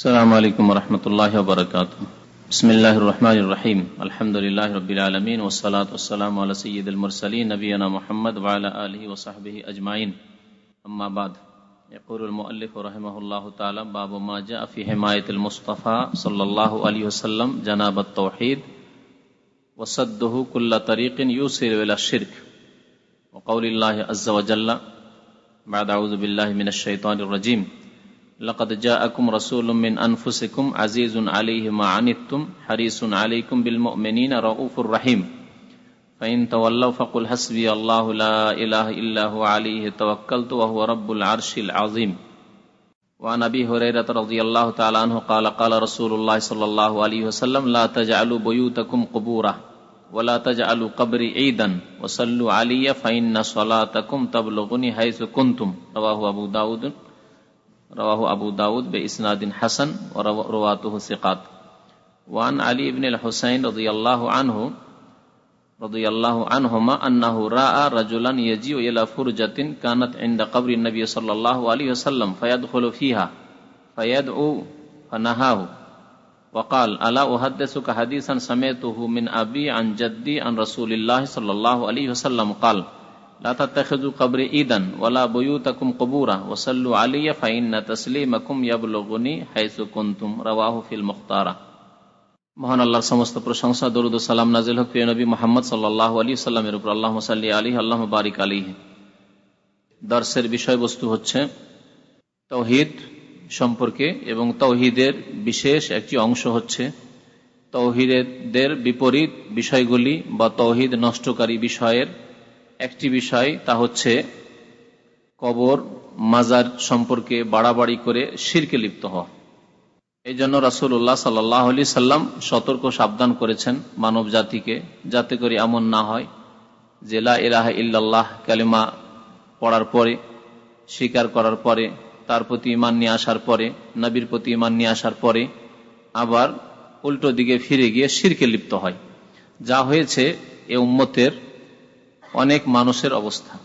السلام علیکم ورحمۃ اللہ وبرکاتہ۔ بسم اللہ الرحمن الرحیم۔ الحمد للہ رب العالمین والصلاة والسلام علی سید المرسلین نبینا محمد وعلى آلہ وصحبہ اجمعین۔ اما بعد، یقول المؤلف رحمہ اللہ تعالی، باب ما جاء فی حمایت المصطفی صلی اللہ علیہ وسلم، جناب التوحید۔ وصده كل طریق یوسر الى الشرك وقول اللہ عز وجل، بعد اعوذ باللہ من الشیطان الرجیم۔ لقد جاءكم رسول من أنفسكم عزيز عليه ما عنتم حريص عليكم بالمؤمنين رؤوف رحيم. فإن تولوا فقل حسبي الله لا إله إلا هو عليه توكلت وهو رب العرش العظيم. وعن أبي هريرة رضي الله تعالى عنه قال قال رسول الله صلى الله عليه وسلم لا تجعلوا بيوتكم قبورا ولا تجعلوا قبري عيدا وصلوا علي فإن صلاتكم تبلغني حيث كنتم. رواه أبو داود رواه أبو داود بإسناد حسن ورواته ثقات. وعن علي بن الحسين رضي الله عنه رضي الله عنهما أنه رأى رجلا يجيء إلى فرجة كانت عند قبر النبي صلى الله عليه وسلم فيدخل فيها فيدعو فنهاه. وقال ألا أحدثك حديثا سمعته من أبي عن جدي عن رسول الله صلى الله عليه وسلم؟ قال সমস্ত প্রশংসা নাজিল মোহাম্মদ সাল্লামের উপর। আল্লাহ সাল্লি আলী আল্লাহ বারিক আলী দর্শের বিষয়বস্তু হচ্ছে তৌহিদ সম্পর্কে এবং তৌহিদের বিশেষ একটি অংশ হচ্ছে তৌহিদের বিপরীত বিষয়গুলি বা তৌহিদ নষ্টকারী বিষয়ের একটি বিষয়, তা হচ্ছে কবর, মাজার সম্পর্কে বাড়াবাড়ি করে শিরকে লিপ্ত হওয়া। এই জন্য রাসুল্লাহ সাল্লাহ আলি সাল্লাম সতর্ক, সাবধান করেছেন মানব জাতিকে, যাতে করে এমন না হয় জেলা এলাহ ইল্লাল্লাহ কালিমা পড়ার পরে, স্বীকার করার পরে, তার প্রতি ইমান নিয়ে আসার পরে, নবীর প্রতি ইমান নিয়ে আসার পরে আবার উল্টো দিকে ফিরে গিয়ে শিরকে লিপ্ত হয়। যা হয়েছে এ উম্মতের অনেক মানুষের অবস্থা।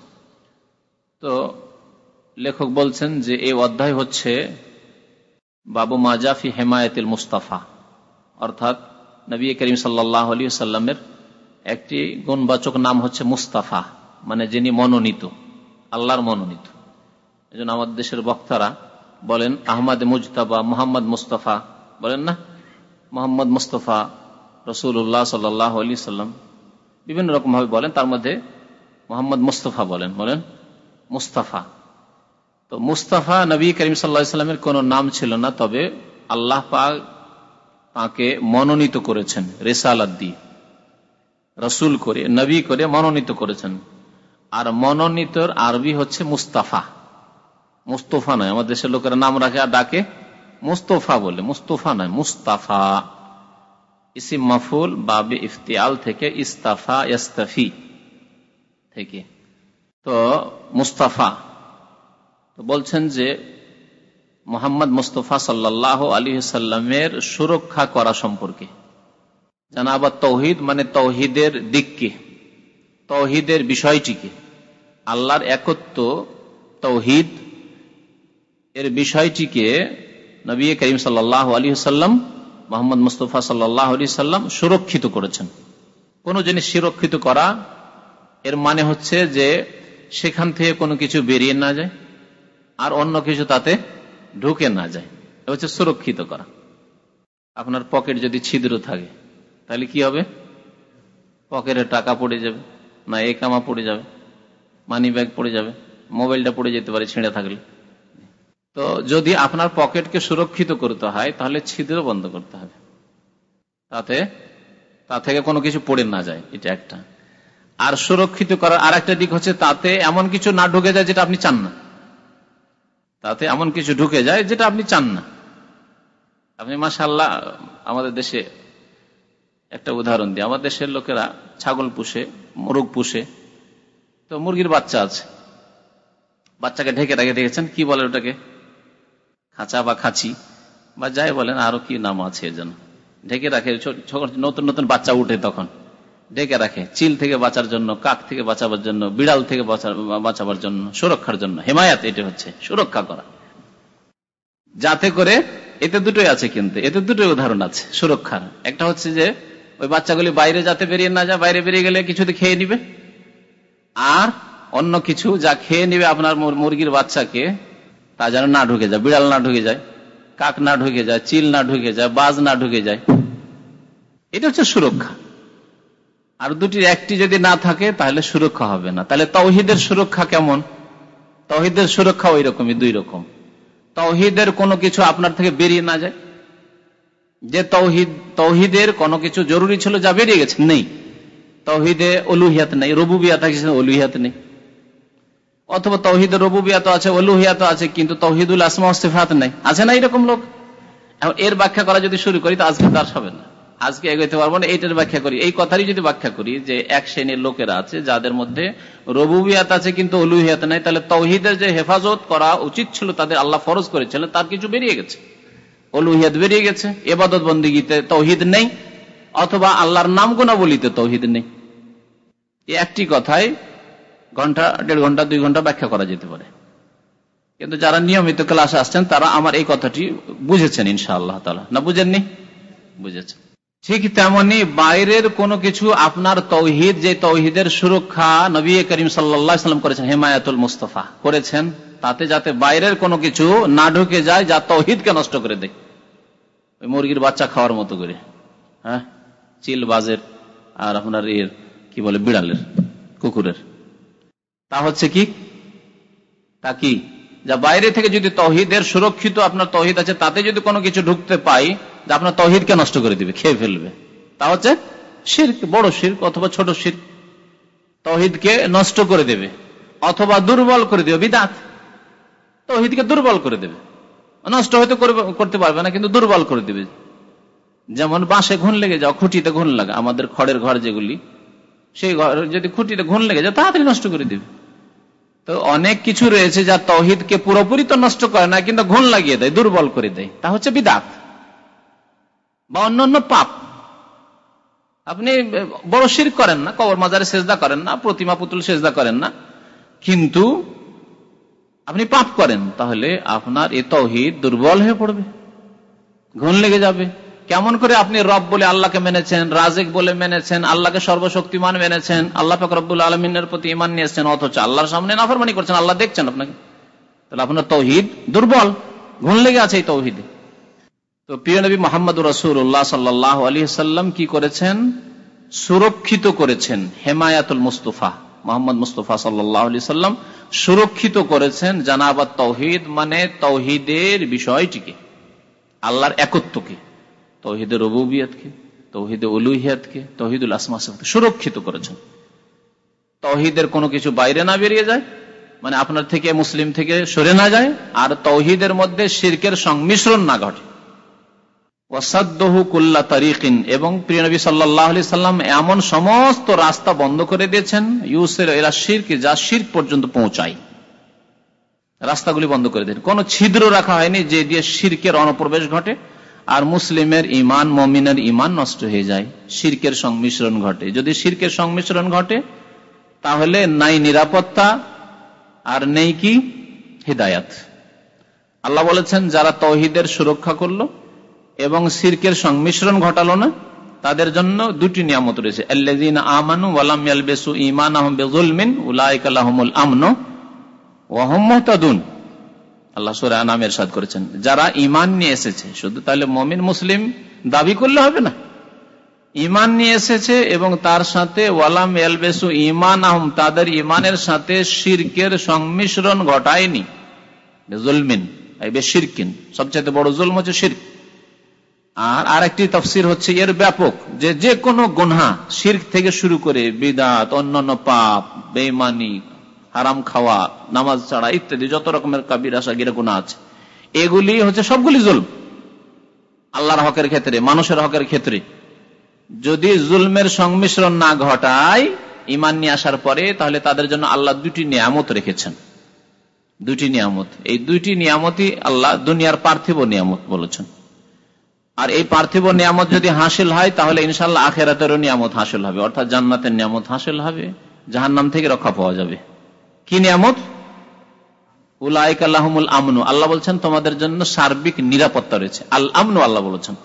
তো লেখক বলছেন যে এই অধ্যায় হচ্ছে বাবু মাজাফি হেমায়তুল মুস্তাফা। অর্থাৎ নবী করিম সাল্লাহ আলী সাল্লামের একটি গুণবাচক নাম হচ্ছে মুস্তাফা মানে যিনি মনোনীত, আল্লাহর মনোনীত। এই জন্য আমাদের দেশের বক্তারা বলেন, আহমদ মুজতাবা, মোহাম্মদ মুস্তফা। বলেন না, মোহাম্মদ মুস্তফা রসুল্লাহ সাল্লাহ আলী সাল্লাম বিভিন্ন রকম ভাবে বলেন, তার মধ্যে মোহাম্মদ মুস্তফা বলেন বলেন, মুস্তাফা। তো মুস্তাফা নবী করিম সাল্লাহামের কোন নাম ছিল না, তবে আল্লাহ পাক তাকে মনোনীত করেছেন রেসালাদ দিয়ে। রসুল করে, নবী করে মনোনীত করেছেন। আর মনোনীতর আরবি হচ্ছে মুস্তাফা। মুস্তফা নয়, আমাদের দেশের লোকেরা নাম রাখে আর ডাকে মুস্তফা বলে। মুস্তফা নয়, মুস্তাফা। ইসিম মাফুল, বাবে ইফতিয়াল থেকে ইস্তাফা ইস্তাফি থেকে। তো মুস্তাফা, তো বলছেন যে মোহাম্মদ মুস্তফা সাল্লাহ আলী সাল্লামের সুরক্ষা করা সম্পর্কে। জানা আবার তৌহিদ মানে তৌহিদের দিককে তৌহিদের বিষয়টিকে আল্লাহর একত্ব, তৌহিদ এর বিষয়টিকে নবী করিম সাল্লাহ আলী সাল্লাম, মোহাম্মদ মুস্তফা সাল্লাহ আলি সাল্লাম সুরক্ষিত করেছেন। কোন জিনিস সুরক্ষিত করা এর মানে হচ্ছে যে সেখান থেকে কোনো কিছু বেরিয়ে না যায়, আর অন্য কিছু তাতে ঢুকে না যায়। হচ্ছে সুরক্ষিত করা। আপনার পকেট যদি ছিদ্র থাকে, তাহলে কি হবে? পকেটে টাকা পড়ে যাবে, না এ কামা পড়ে যাবে, মানি ব্যাগ পড়ে যাবে, মোবাইলটা পড়ে যেতে পারে ছিঁড়ে থাকলে। তো যদি আপনার পকেটকে সুরক্ষিত করতে হয়, তাহলে ছিদ্র বন্ধ করতে হবে। তাতে, তা থেকে কোনো কিছু পড়ে না যায়, এটা একটা। আর সুরক্ষিত করার আর একটা দিক হচ্ছে তাতে এমন কিছু না ঢুকে যায় যেটা আপনি চান না। তাতে এমন কিছু ঢুকে যায় যেটা আপনি চান না। আপনি মাসাল্লাহ আমাদের দেশে একটা উদাহরণ দিই। আমাদের দেশের লোকেরা ছাগল পুষে, মুরগ পুষে, তো মুরগির বাচ্চা আছে। বাচ্চাকে ঢেকে রেখে দেখেছেন? কি বলে ওটাকে? খাঁচা বা খাঁচি বা যাই বলেন, আরও কি নাম আছে এর জন্য ঢেকে রাখে নতুন নতুন বাচ্চা উঠে তখন। ঢেকে রাখে। চিল থেকে বাঁচার জন্য, কাক থেকে বাঁচাবার জন্য, বিড়াল থেকে বাঁচাবার জন্য, সুরক্ষার জন্য। হেমায়াত এটা হচ্ছে, সুরক্ষা করা। যাতে করে এতে দুটোই আছে কিন্তু, এতে দুটোই উদাহরণ আছে, সুরক্ষার। একটা হচ্ছে যে, ওই বাচ্চাগুলি বাইরে যাতে বেরিয়ে না যায়, বাইরে বেরিয়ে গেলে কিছুতে খেয়ে নিবে। আর অন্য কিছু যা খেয়ে নিবে আপনার মুরগির বাচ্চাকে, তা যেন না ঢুকে যায়, বিড়াল না ঢুকে যায়, কাক না ঢুকে যায়, চিল না ঢুকে যায়, বাজ না ঢুকে যায়। এটা হচ্ছে সুরক্ষা। আর দুটির একটি যদি না থাকে, তাহলে সুরক্ষা হবে না। তাহলে তৌহিদের সুরক্ষা কেমন? তৌহিদের সুরক্ষা ওই রকমই, দুই রকম। তৌহিদের কোনো কিছু আপনার থেকে বেরিয়ে না যায়? যে তৌহিদ, তৌহিদের কোনো কিছু জরুরি ছিল যা বেরিয়ে গেছে? নেই। তৌহিদে অলুহিয়াত নেই, রবুবিয়াত আছে অলুহিয়াত নেই। অথবা তৌহিদের রবুবিয়াত আছে অলুহিয়াত আছে, কিন্তু তৌহিদুল আসমা সিফাত নেই। আছে না এরকম লোক? এখন এর ব্যাখ্যা করা যদি শুরু করি, তো আজকে তার হবে না। আজকে এগোতে পারব না, এইটার ব্যাখ্যা করি। এই কথারই যদি ব্যাখ্যা করি যে এক শ্রেণির লোকেরা আছে, যাদের মধ্যে রবুবিয়াত আছে কিন্তু অলুহিয়াত নাই, তাহলে তৌহিদের যে হেফাজত করা উচিত ছিল, তাদের আল্লাহ ফরজ করেছিলেন, তার কিছু বেরিয়ে গেছে। অলুহিয়াত বেরিয়ে গেছে এবাদত বন্দিগিতে তৌহিদ নেই, অথবা আল্লাহর নাম গুণাবলিতে তৌহিদ নেই। একটি কথায় ঘণ্টা, দেড় ঘণ্টা, দুই ঘণ্টা ব্যাখ্যা করা যেতে পারে। কিন্তু যারা নিয়মিত ক্লাসে আসছেন, তারা আমার এই কথাটি বুঝেছেন ইনশা আল্লাহ তালা না বুঝেননি? বুঝেছেন। ঠিক তেমনি বাইরের কোনো কিছু আপনার তৌহিদ, যে তৌহিদের সুরক্ষা নবী করিম সাল্লাম করেছেন, হেমায়াতুল মুস্তফা করেছেন, তাতে যাতে বাইরের কোনো কিছু না ঢুকে যায়, যা তৌহিদকে নষ্ট করে দেয়। ওই মুরগির বাচ্চা খাওয়ার মতো করে হ্যাঁ? চিল বাজের, আর আপনার এর, কি বলে, বিড়ালের, কুকুরের। তা হচ্ছে কি? তা কি? যা বাইরে থেকে যদি তহিদের সুরক্ষিত আপনার তহিদ আছে, তাতে যদি কোনো কিছু ঢুকতে পাই যে আপনার তহিদকে নষ্ট করে দিবে, খেয়ে ফেলবে। তা হচ্ছে শির্ক, বড় শির্ক অথবা ছোট শির্ক। তহিদকে নষ্ট করে দেবে, অথবা দুর্বল করে দেবে, বিদাত। তহিদকে দুর্বল করে দেবে। নষ্ট হয়তো করতে পারবে না, কিন্তু দুর্বল করে দেবে। যেমন বাঁশে ঘুন লেগে যাও, খুঁটিতে ঘুন লাগা, আমাদের খড়ের ঘর যেগুলি, সেই ঘর যদি খুঁটিতে ঘুন লেগে যায় তাড়াতাড়ি নষ্ট করে দেবে। তো অনেক কিছু রয়েছে যা তহিদকে পুরোপুরি তো নষ্ট করে না, কিন্তু ঘুণ লাগিয়ে দেয়, দুর্বল করে দেয়। তা হচ্ছে বিদাত। বা অন্যান্য পাপ। আপনি বড় শির করেন না, কবর মাজারে সেজদা করেন না, প্রতিমা পুতুল সেজদা করেন না। কিন্তু আপনি পাপ করেন, তাহলে আপনার এ তহিদ দুর্বল হয়ে পড়বে, ঘুণ লেগে যাবে। কেমন করে আপনি রব বলে আল্লাহকে মেনেছেন, রাজেক বলে মেনেছেন, আল্লাহকে সর্বশক্তিমান মেনেছেন, আল্লাহ ফকরবুল আলমিনের প্রতি ইমান নিয়েছেন অথচ আল্লাহর সামনে নাফরমানি করছেন, আল্লাহ দেখছেন আপনাকে। তাহলে আপনার তৌহিদ দুর্বল, ঘুণ লেগে আছে এই তৌহিদে। তো প্রিয় নবী মোহাম্মদ রসুল্লাহ সাল্লাহ আলী সাল্লাম কি করেছেন? সুরক্ষিত করেছেন হেমায়াতুল মুস্তফা, মোহাম্মদ মুস্তফা সাল্লাহ আলি সাল্লাম সুরক্ষিত করেছেন জানাবাদ তৌহিদ মানে তৌহিদের বিষয়টিকে, আল্লাহর একত্বকে, তৌহিদের রবুবিয়াতকে, তৌহিদে উলুহিয়াতকে, তৌহিদুল আসমা সুরক্ষিত করেছেন। তৌহিদের কোনো কিছু বাইরে না বেরিয়ে যায় মানে আপনার থেকে মুসলিম থেকে সরে না যায়, আর তৌহিদের মধ্যে শিরকের সংমিশ্রণ না ঘটে। কুল্লা তারিকিন, এবং প্রিয় নবী সাল্লাহ সাল্লাম এমন সমস্ত রাস্তা বন্ধ করে দিয়েছেন, ইউসের এরা শিরকে, যা শির্ক পর্যন্ত পৌঁছায়। রাস্তাগুলি বন্ধ করে দেন কোন ছিদ্র রাখা হয়নি যে দিয়ে শিরকের অনুপ্রবেশ ঘটে, আর মুসলিমের ইমান মমিনের ইমান নষ্ট হয়ে যায়। শির্কের সংমিশ্রণ ঘটে। যদি শির্কের সংমিশ্রণ ঘটে, তাহলে নাই নিরাপত্তা আর নেই কি? হৃদায়াত। আল্লাহ বলেছেন, যারা তৌহিদের সুরক্ষা করল এবং সিরকের সংমিশ্রণ ঘটালো না, তাদের জন্য দুটি নিয়ামত রয়েছে। আমানু আল্লাহ সুরা নামের সাদ করেছেন, যারা ইমান নিয়ে এসেছে, শুধু তাহলে মমিন মুসলিম দাবি করলে হবে না। ইমান নিয়ে এসেছে এবং তার সাথে ওয়ালাম এলবেসু ইমান আহম তাদের ইমানের সাথে শিরকের সংমিশ্রণ ঘটায়নি। জুলমিন শিরকিন সবচাইতে বড় জুলম হচ্ছে শির্ক আর আরেকটি তফসির হচ্ছে, এর ব্যাপক যে যে কোনো গুনহা, শির্ক থেকে শুরু করে বিদাত, অন্যান্য পাপ বেমানি হারাম খাওয়া, নামাজ ছাড়া ইত্যাদি, যত রকমের কাবির আসা গিরে গুণা আছে, এগুলি হচ্ছে সবগুলি জুল আল্লাহর হকের ক্ষেত্রে, মানুষের হকের ক্ষেত্রে। যদি জুলমের সংমিশ্রণ না ঘটায় ইমান নিয়ে আসার পরে, তাহলে তাদের জন্য আল্লাহ দুটি নিয়ামত রেখেছেন। দুটি নিয়ামত। এই দুইটি নিয়ামতই আল্লাহ দুনিয়ার পার্থিব নিয়ামত বলেছেন। আর এই পার্থিব নিয়ামত যদি হাসিল হয়, তাহলে ইনশাল্লাহ আখেরাতেরও নিয়ামত হাসিল হবে। অর্থাৎ জান্নাতের নিয়ামত হাসিল হবে, জাহান্নাম থেকে রক্ষা পাওয়া যাবে। কি নিয়ামত? উলাইক আল্লাহমুল আমনু। আল্লাহ বলছেন, তোমাদের জন্য সার্বিক নিরাপত্তা রয়েছে। আল আমনু আল্লাহ বলেছেন।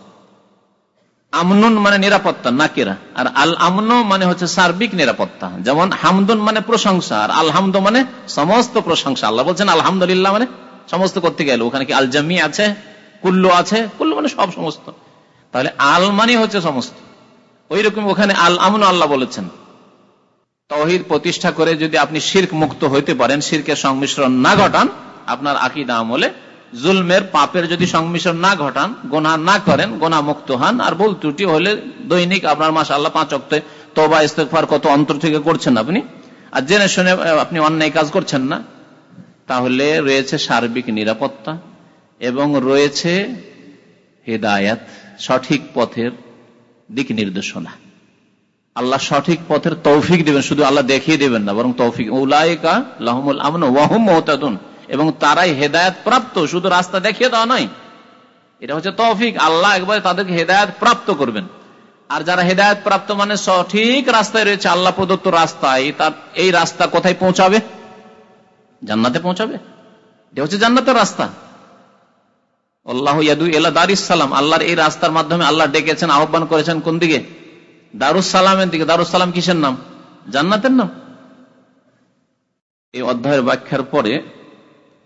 আমনুন মানে নিরাপত্তা, নাকেরা। আর আল আমন মানে হচ্ছে সার্বিক নিরাপত্তা। যেমন হামদুন মানে প্রশংসা, আর আলহামদ মানে সমস্ত প্রশংসা। আল্লাহ বলছেন, আলহামদুলিল্লাহ মানে সমস্ত করতে গেল ওখানে কি আলজামি আছে? কুল্লু আছে, কুল্লু মানে সব সমস্ত। তাহলে আল মানে হচ্ছে সমস্ত। ওই রকম ওখানে আল আমন আল্লাহ বলেছেন। তহিদ প্রতিষ্ঠা করে যদি আপনি শির্ক মুক্ত হইতে পারেন, শির্কের সংমিশ্রণ না ঘটান, আপনার আকিদা আমলে জুলমের পাপের যদি সংমিশ্রণ না ঘটান গোনা না করেন গোনা মুক্ত হন, আর বল ত্রুটি হলে দৈনিক আপনার মাস আল্লাহ পাঁচ অক্টে তবা ইস্তেফার কত অন্তর থেকে করছেন আপনি? আর জেনে শুনে আপনি অন্যায় কাজ করছেন না? তাহলে রয়েছে সার্বিক নিরাপত্তা। এবং রয়েছে হেদায়াত, সঠিক পথের দিক নির্দেশনা। আল্লাহ সঠিক পথের তৌফিক দেবেন, শুধু আল্লাহ দেখিয়ে দেবেন না, বরং তৌফিক। উলায়িকা আমন এবং তারাই হেদায়ত প্রাপ্ত, শুধু রাস্তা দেখিয়ে দেওয়া নয়, এটা হচ্ছে তৌফিক। আল্লাহ একবারে তাদেরকে হেদায়ত প্রাপ্ত করবেন। আর যারা হেদায়ত প্রাপ্ত মানে সঠিক রাস্তায় রয়েছে, আল্লাহ প্রদত্ত রাস্তায়, তার এই রাস্তা কোথায় পৌঁছাবে? জান্নাতে পৌঁছাবে? এটা হচ্ছে জান্নাতের রাস্তা। দারিসালাম আল্লাহর এই রাস্তার মাধ্যমে আল্লাহ ডেকেছেন, আহ্বান করেছেন কোন দিকে? দিকে। কিসের নাম? জান্নাতের নাম? এই অধ্যায়ের ব্যাখ্যার পরে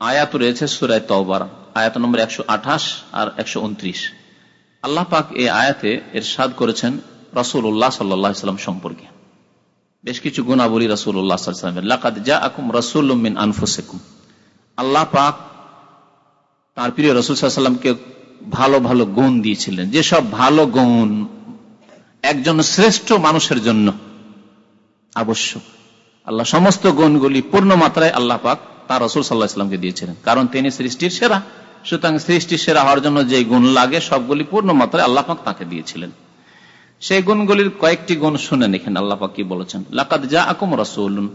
আয়াত রয়েছে সুরায় তওবার, আয়াত নম্বর একশো আঠাশ আর একশো উনত্রিশ। আল্লাহ পাক এই আয়াতে এর সাদ করেছেন রসুল উল্লাহ সাল্লাম সম্পর্কে। বেশ কিছু গুণাবলী রসুল উল্লাহ লাকাদ যা আনফুসেকুম। আল্লাহ পাক তার প্রিয় রসুল সাল্লামকে ভালো ভালো গুণ দিয়েছিলেন। যেসব ভালো গুণ একজন শ্রেষ্ঠ মানুষের জন্য আবশ্যক। আল্লাহ সমস্ত গুণগুলি পূর্ণ মাত্রায় আল্লাহ পাক তার রসুল সাল্লাহ ইসলামকে দিয়েছিলেন। কারণ তিনি সৃষ্টির সেরা। সুতরাং সৃষ্টির সেরা হওয়ার জন্য যে গুণ লাগে, সবগুলি পূর্ণ মাত্রায় আল্লাহ পাক তাকে দিয়েছিলেন। সেই গুণগুলির কয়েকটি গুণ শুনেন এখানে আল্লাহ পাক কি বলেছেন? লাকাত যা আকুম রসুল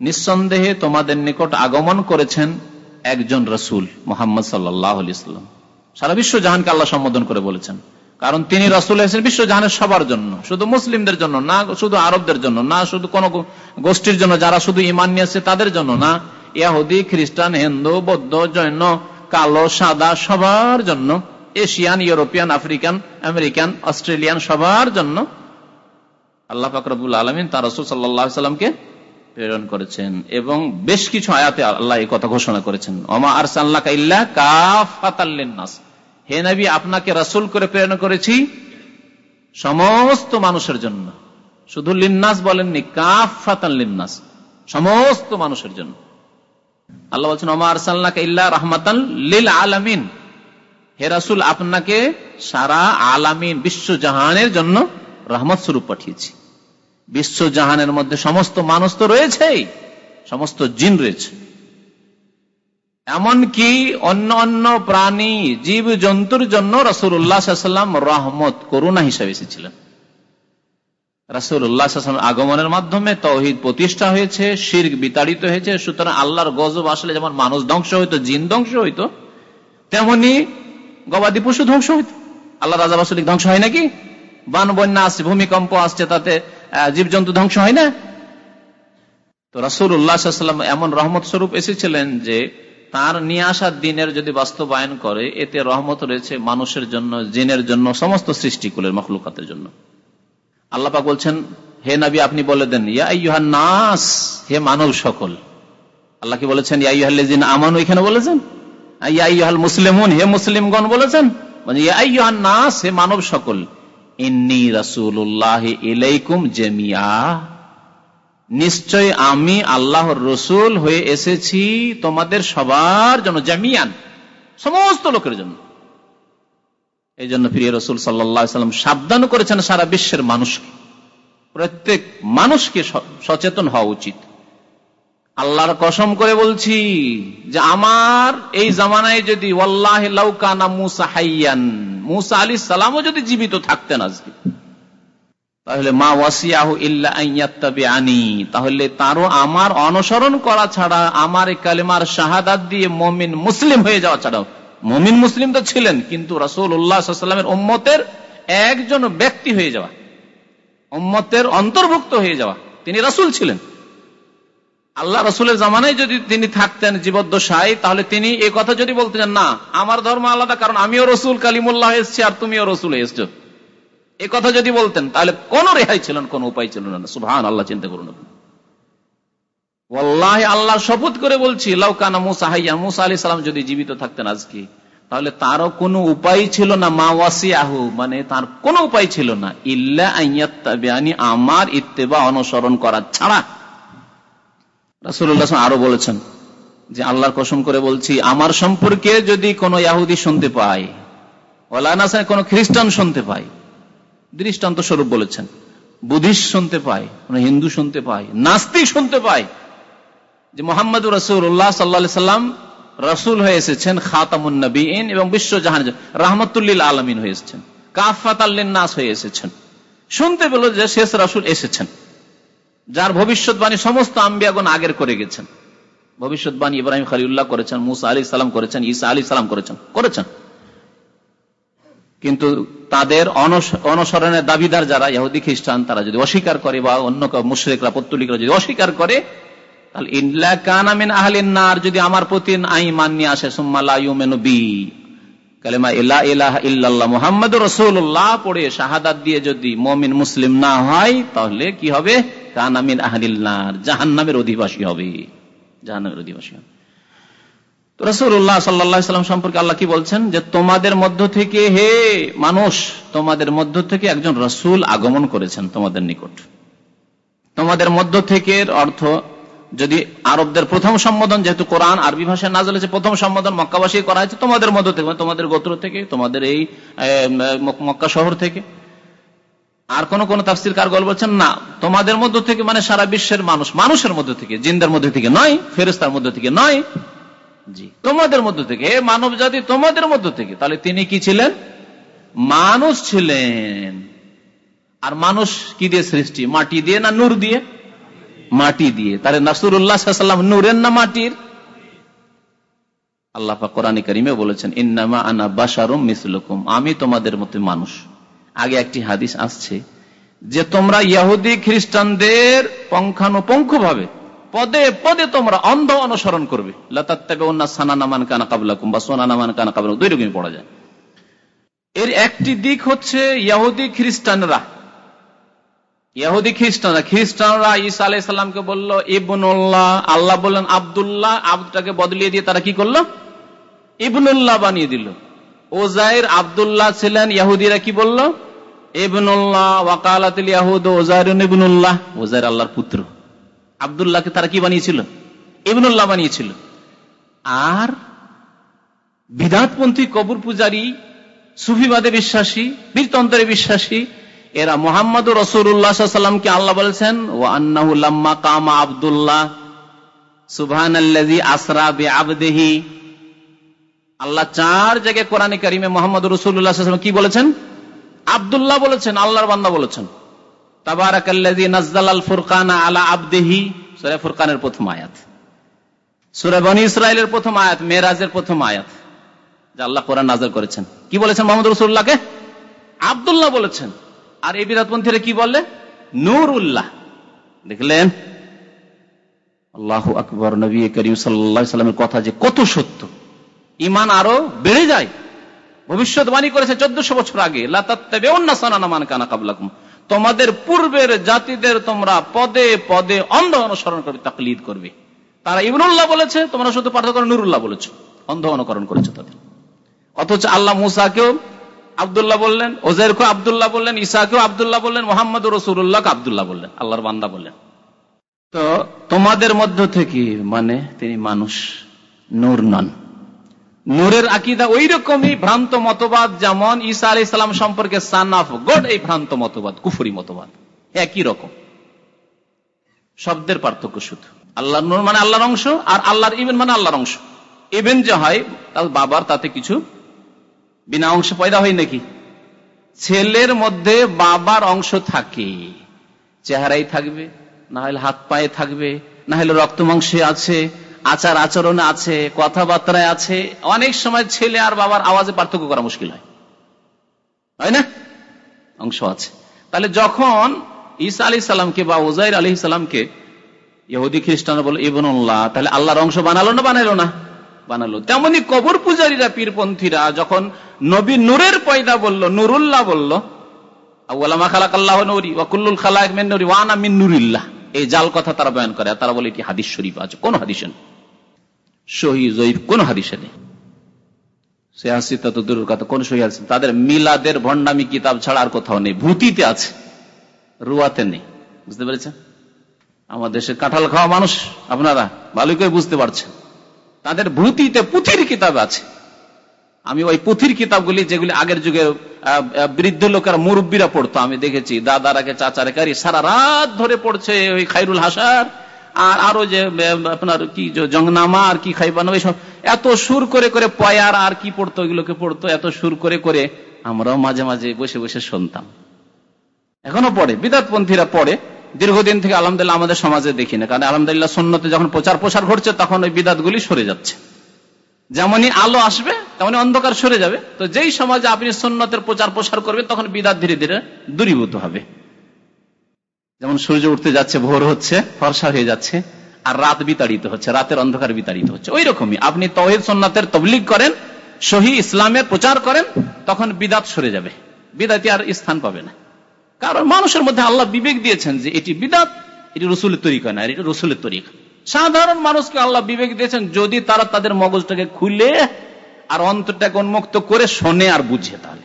নিঃসন্দেহে তোমাদের নিকট আগমন করেছেন একজন রসুল মোহাম্মদ সাল্লাহ ইসলাম সারা বিশ্ব জাহানকে আল্লাহ সম্বোধন করে বলেছেন। কারণ তিনি রসুল হয়েছেন বিশ্ব জাহানের সবার জন্য। শুধু মুসলিমদের জন্য না, শুধু আরবদের জন্য না, শুধু কোন গোষ্ঠীর জন্য, যারা শুধু ইমান নিয়েছে তাদের জন্য না। ইয়াহুদি, খ্রিস্টান, হিন্দু, বৌদ্ধ, জৈন, কালো, সাদা সবার জন্য। Asian, European, African, American, Australian সবার জন্য। আল্লাহ ফাকরবুল আলমিন তার রসুল সাল্লাহ সাল্লামকে প্রেরণ করেছেন এবং বেশ কিছু আয়াতে আল্লাহ এই কথা ঘোষণা করেছেন। অমা আরসাল্লাহ ইল্লা কাফাতাল্লিনাস হে নবী, আপনাকে রাসুল করে প্রেরণ করেছি সমস্ত মানুষের জন্য। শুধু লিন্নাস বলেননি কাফাতান লিন্নাস, সমস্ত মানুষের জন্য। আল্লাহ বলছেন অমার সাল্লাহ ইল্লা রহমাতান লিল আলামিন হে রাসুল, আপনাকে সারা আলামিন, বিশ্ব জাহানের জন্য রহমত স্বরূপ পাঠিয়েছি। বিশ্ব জাহানের মধ্যে সমস্ত মানুষ তো রয়েছেই, সমস্ত জিন রয়েছে। এমনকি অন্য অন্য প্রাণী, জীব, জন্তুর জন্য রসুল্লাহাম রহমত, করুণা হিসাবে এসেছিলেন। রাসুল্লাহ আগমনের মাধ্যমে তহিদ প্রতিষ্ঠা হয়েছে, শির্ক বিতাড়িত হয়েছে, সুতরাং আল্লাহর গজব আসলে যেমন মানুষ ধ্বংস হইতো, জিন ধ্বংস হইতো, তেমনি গবাদি পশু ধ্বংস হইত। আল্লাহ রাজা বাসলিক ধ্বংস হয় নাকি? বান বন্যা আসছে ভূমিকম্প আসছে তাতে জীবজন্তু ধ্বংস হয় না? তো রাসুল উল্লাহাম এমন রহমত স্বরূপ এসেছিলেন যে, তার নিয়ে আসার দিনের যদি বাস্তবায়ন করে, এতে রহমত রয়েছে মানুষের জন্য, জিনের জন্য, সমস্ত সৃষ্টিকুলের, মখলুকাতের জন্য। আল্লাপা বলছেন, হে নবী, আপনি বলে দেন ইয়াহান নাস, হে মানব সকল। আল্লাহ কি বলেছেন ইয়াহিন আমানু? এখানে বলেছেন। ইয়াহাল মুসলিমুন, হে মুসলিমগণ বলেছেন। মানে ইয়াহান নাস, হে মানব সকল। ইন্নি ইলাইকুম জেমিয়া নিশ্চয় আমি রসুল হয়ে এসেছি তোমাদের সবার জন্য জামিয়ান সমস্ত লোকের জন্য। এই জন্য রসুল সাল্লাম সাবধান করেছেন সারা বিশ্বের মানুষকে। প্রত্যেক মানুষকে সচেতন হওয়া উচিত। আল্লাহর কসম করে বলছি যে আমার এই জামানায় যদি ওয়াল্লাহ মুসা হাইয়ান মুসা আলী সালামও যদি জীবিত থাকতেন আজকে, তাহলে মা ওয়াসিয়াহ আনি তাহলে তারও আমার অনুসরণ করা ছাড়া, আমার কালেমার শাহাদাত দিয়ে মমিন মুসলিম হয়ে যাওয়া ছাড়াও, মমিন মুসলিম তো ছিলেন, কিন্তু রাসুল উল্লাহামের উম্মতের একজন ব্যক্তি হয়ে যাওয়া, উম্মতের অন্তর্ভুক্ত হয়ে যাওয়া, তিনি রাসুল ছিলেন। আল্লাহ রসুলের জামানায় যদি তিনি থাকতেন জীবদ্দশায়, তাহলে তিনি এই কথা যদি বলতেন, না, আমার ধর্ম আলাদা, কারণ আমিও রসুল, কালিমুল্লাহ এসছি আর তুমিও রসুল এসছো। এ কথা যদি বলতেন, তাহলে কোন রেহাই ছিল না, কোন উপায় ছিল না। সুহান আল্লাহ চিন্তা করুন আল্লাহ আল্লাহ শপথ করে বলছি লাউকানা মুসা হাইয়া মুসা আলি সালাম যদি জীবিত থাকতেন আজকে, তাহলে তারও কোনো উপায় ছিল না, মা ওয়াসি আহু মানে তার কোনো উপায় ছিল না। ইল্লা আমার ইত্তেবা অনুসরণ করা ছাড়া। রাসুল্লাহ আরও বলেছেন যে আল্লাহর কসম করে বলছি, আমার সম্পর্কে যদি কোনো ইয়াহুদি শুনতে পায় কোনো খ্রিস্টান শুনতে পায়, দৃষ্টান্ত স্বরূপ বলেছেন, বুদ্ধিস্ট শুনতে পায়, কোন হিন্দু শুনতে পায়, নাস্তিক শুনতে পায়, যে মোহাম্মদ রসুল্লাহ সাল্লা সাল্লাম রসুল হয়ে এসেছেন, খাতামুন নবীন এবং বিশ্ব জাহান রহমতুল্লিল আলমিন হয়ে এসেছেন কাফাত নাস হয়ে এসেছেন, শুনতে পেল যে শেষ রসুল এসেছেন। যার ভবিষ্যৎবাণী সমস্ত আম্বিয়াগুন আগের করে গেছেন। ভবিষ্যৎবাণী ইব্রাহিম খালিউল্লাহ করেছেন, মুসা আলী সালাম করেছেন, ঈসা আলী সালাম করেছেন করেছেন। কিন্তু তাদের অনুসরণের দাবিদার যারা ইহুদি খ্রিস্টান, তারা যদি অস্বীকার করে বা অন্য মুশ্রিকরা, পত্তলিকরা যদি অস্বীকার করে, তাহলে ইল্লা কানামিন আহলিন নার, যদি আমার প্রতি আই মান্য আসে, সুম্মা বি। কালেমা ইলা ইলাহা ইল্লাল্লাহ মুহাম্মদ রসুল্লাহ পড়ে শাহাদাত দিয়ে যদি মমিন মুসলিম না হয়, তাহলে কি হবে? কানামিন আহলিল নার, জাহান্নামের অধিবাসী হবে। জাহান্নামের অধিবাসী হবে। রসুল্লাহ সাল্লাম সম্পর্কে আল্লাহ কি বলছেন? যে তোমাদের মধ্য থেকে হে মানুষ, তোমাদের মধ্য থেকে একজন রসুল আগমন করেছেন তোমাদের নিকট। তোমাদের মধ্য থেকে অর্থ, যদি আরবদের প্রথম সম্বোধন, যেহেতু কোরআন আরবি ভাষায় না চলেছে প্রথম সম্বোধন মক্কাবাসী করা হয়েছে, তোমাদের মধ্য থেকে, তোমাদের গোত্র থেকে, তোমাদের এই মক্কা শহর থেকে। আর কোন কোন তাফসির কারগল বলছেন, না, তোমাদের মধ্য থেকে মানে সারা বিশ্বের মানুষ, মানুষের মধ্য থেকে, জিন্দের মধ্যে থেকে নয় ফেরেস্তার মধ্য থেকে নয়, জি, তোমাদের মধ্য থেকে মানব জাতি তোমাদের মধ্য থেকে। তাহলে তিনি কি ছিলেন? মানুষ ছিলেন। আর মানুষ কি দিয়ে সৃষ্টি? মাটি দিয়ে না নূর দিয়ে? মাটি দিয়ে। তাহলে নাসুরুল্লাহাম নূরের না মাটির? আল্লাহ কোরআন করিমে বলেছেন, ইন্নামা আনা বাসারুম মিসলুকুম। আমি তোমাদের মতো মানুষ। আগে একটি হাদিস আসছে যে তোমরা ইয়াহুদি খ্রিস্টানদের পঙ্খানুপঙ্খ ভাবে পদে পদে তোমরা অন্ধ অনুসরণ করবে। আল্লাহ বললেন, আবদুল্লাহ। আবদটাকে বদলিয়ে দিয়ে তারা কি করল? ইবনুল্লাহ বানিয়ে দিল। ওজাইর আবদুল্লাহ ছিলেন ইয়াহুদিরা কি বলল? ইবনুল্লাহ ওয়াকালাতিল ইয়াহুদ ওজাইর ইবনুল্লাহ। ওজাইর আল্লাহর পুত্র। আবদুল্লাহকে তারা কি বানিয়েছিল? ইবনুল্লাহ বানিয়েছিল। আর বিধাতপন্থী কবুর পূজারী, সুফিবাদে বিশ্বাসী, বীরতন্ত্রে বিশ্বাসী, এরা মোহাম্মদ রসুল্লাহামকে আল্লাহ বলছেন ও আন্নাহুল্লাম্মা কামা আবদুল্লাহ। সুবহান আসরা বে আবদেহি আল্লাহ চার জায়গায় কোরআন করিমে মোহাম্মদ রসুল্লাহ কি বলেছেন? আবদুল্লাহ বলেছেন, আল্লাহর বান্দা বলেছেন। আয়াত। প্রথম প্রথম আয়াত করেছেন। কি বলেছেন আব্দুল্লাহ বলেছেন। আর কি দেখলেন? আল্লাহ আকবর, নবী করিম কথা যে কত সত্য। ইমান আরও বেড়ে যায়। ভবিষ্যৎবাণী করেছে চোদ্দশো বছর আগে তোমাদের পূর্বের জাতিদের তোমরা পদে পদে অন্ধ অনুসরণ করবে, তাকলিদ করবে। তারা ইবনুল্লাহ বলেছে, তোমরা শুধু পার্থক্য নুরুল্লাহ বলেছ। অন্ধ অনুকরণ করেছ তাদের। অথচ আল্লাহ মুসাকেও আবদুল্লাহ বললেন ওজেরকে আবদুল্লাহ বললেন ইসাকেও আবদুল্লাহ বললেন মোহাম্মদ রসুল্লাহ আবদুল্লাহ বললেন, আল্লাহর বান্দা বললেন। তো তোমাদের মধ্য থেকে মানে তিনি মানুষ, নূর নন। নূরের আকিদা ওই রকমই ভ্রান্ত মতবাদ যেমন ঈসা আলি ইসলাম সম্পর্কে সানাফ গড, এই ভ্রান্ত মতবাদ, কুফুরি মতবাদ, একই রকম। শব্দের পার্থক্য শুধু। আল্লাহ নূর মানে আল্লাহর অংশ, আর আল্লাহর ইবেন মানে আল্লাহর অংশ। ইবেন যে হয়, তার বাবার তাতে কিছু বিনা অংশ পয়দা হয় নাকি? ছেলের মধ্যে বাবার অংশ থাকে, চেহারাই থাকবে, না হলে হাত পায়ে থাকবে, না হলে রক্ত মাংসে আছে আচার আচরণে আছে, কথাবার্তায় আছে, অনেক সময় ছেলে আর বাবার আওয়াজে পার্থক্য করা মুশকিল হয়। হয় না? অংশ আছে। তাহলে যখন ঈসা আলি সাল্লামকে বা ওজাইর আলি সাল্লামকে ইহুদি খ্রিস্টান বলল ইবনুল্লাহ তাহলে আল্লাহর অংশ বানালো না বানালো না? বানালো। তেমনি কবর পূজারীরা, পীরপন্থীরা যখন নবী নূরের পয়দা বলল, নুরুল্লাহ বলল এই জাল কথা তারা বয়ান করে। তারা বলে, এটি হাদিস শরীফ আছে, কোন হাদিসে সহি জয়ীফ কোন হাদিসে নেই। সে হাসি তত দূরের কথা, কোন সহি আছে তাদের মিলাদের ভণ্ডামি কিতাব ছাড়া আর কোথাও নেই। ভূতিতে আছে, রুয়াতে নেই। বুঝতে পেরেছেন? কাঁঠাল খাওয়া মানুষ, আপনারা ভালো করে বুঝতে পারছেন। তাদের ভূতিতে পুঁথির কিতাব আছে। আমি ওই পুঁথির কিতাবগুলি, যেগুলি আগের যুগে বৃদ্ধ লোকের মুরব্বীরা পড়তো, আমি দেখেছি। দাদারাকে চাচারে কারি সারা রাত ধরে পড়ছে ওই খাইরুল হাসার আর আরও যে আপনার কি জংনামা আর কি খাইবানো সব এত সুর করে করে পয়ার আর কি পড়তো ওইগুলোকে পড়তো, এত সুর করে করে আমরাও মাঝে মাঝে বসে বসে শুনতাম। এখনও পড়ে, বিদাতপন্থীরা পড়ে। দীর্ঘদিন থেকে আলহামদুলিল্লাহ আমাদের সমাজে দেখি না, কারণ আলহামদুলিল্লাহ সন্ন্যতে যখন প্রচার প্রসার ঘটছে, তখন ওই বিদাতগুলি সরে যাচ্ছে। যেমনই আলো আসবে, তেমনই অন্ধকার সরে যাবে। তো যেই সমাজে আপনি সন্ন্যতের প্রচার প্রসার করবেন, তখন বিদাত ধীরে ধীরে দূরীভূত হবে। যেমন সূর্য উঠতে যাচ্ছে, ভোর হচ্ছে, ফর্সা হয়ে যাচ্ছে, আর রাত বিতাড়িত হচ্ছে, রাতের অন্ধকার বিতাড়িত হচ্ছে। ওই রকমই আপনি তহিদ সন্ন্যতের তবলিগ করেন, সহি ইসলামের প্রচার করেন, তখন বিদাত সরে যাবে। বিদাতি আর স্থান পাবে না। কারণ মানুষের মধ্যে আল্লাহ বিবেক দিয়েছেন যে এটি বিদাত, এটি রসুলের তরিকা না, এটি রসুলের তরিকা। সাধারণ মানুষকে আল্লাহ বিবেক দিয়েছেন যদি তারা তাদের মগজটাকে খুলে আর অন্তরটাকে উন্মুক্ত করে শোনে আর বুঝে তাহলে।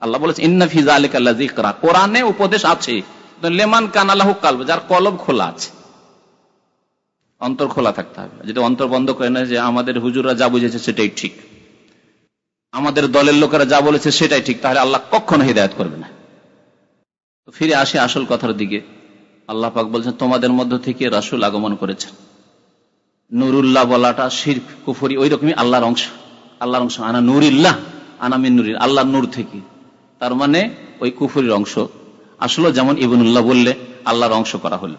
আল্লাহ বলেছে ইন্নাফিজ আলিক আল্লাহ কোরআনে উপদেশ আছে। লেমান কান আল্লাহ কাল যার কলব খোলা আছে। অন্তর খোলা থাকতে হবে। যদি অন্তর বন্ধ করে না যে আমাদের হুজুরা যা বুঝেছে সেটাই ঠিক। আমাদের দলের লোকেরা যা বলেছে সেটাই ঠিক, তাহলে আল্লাহ কখনো হৃদায়ত করবে না। ফিরে আসে আসল কথার দিকে। আল্লাহ পাক বলছেন, তোমাদের মধ্য থেকে রাসুল আগমন করেছেন। নুরুল্লাহ বলাটা শির কুফরি ওই রকমই আল্লাহর অংশ। আল্লাহর অংশ, আনা নুরিল্লাহ আনামিন নুরিল আল্লাহ নূর থেকে। তার মানে ওই কুফরির অংশ। আসলে যেমন ইবনুল্লাহ বললে, আল্লাহর অংশ করা হলো।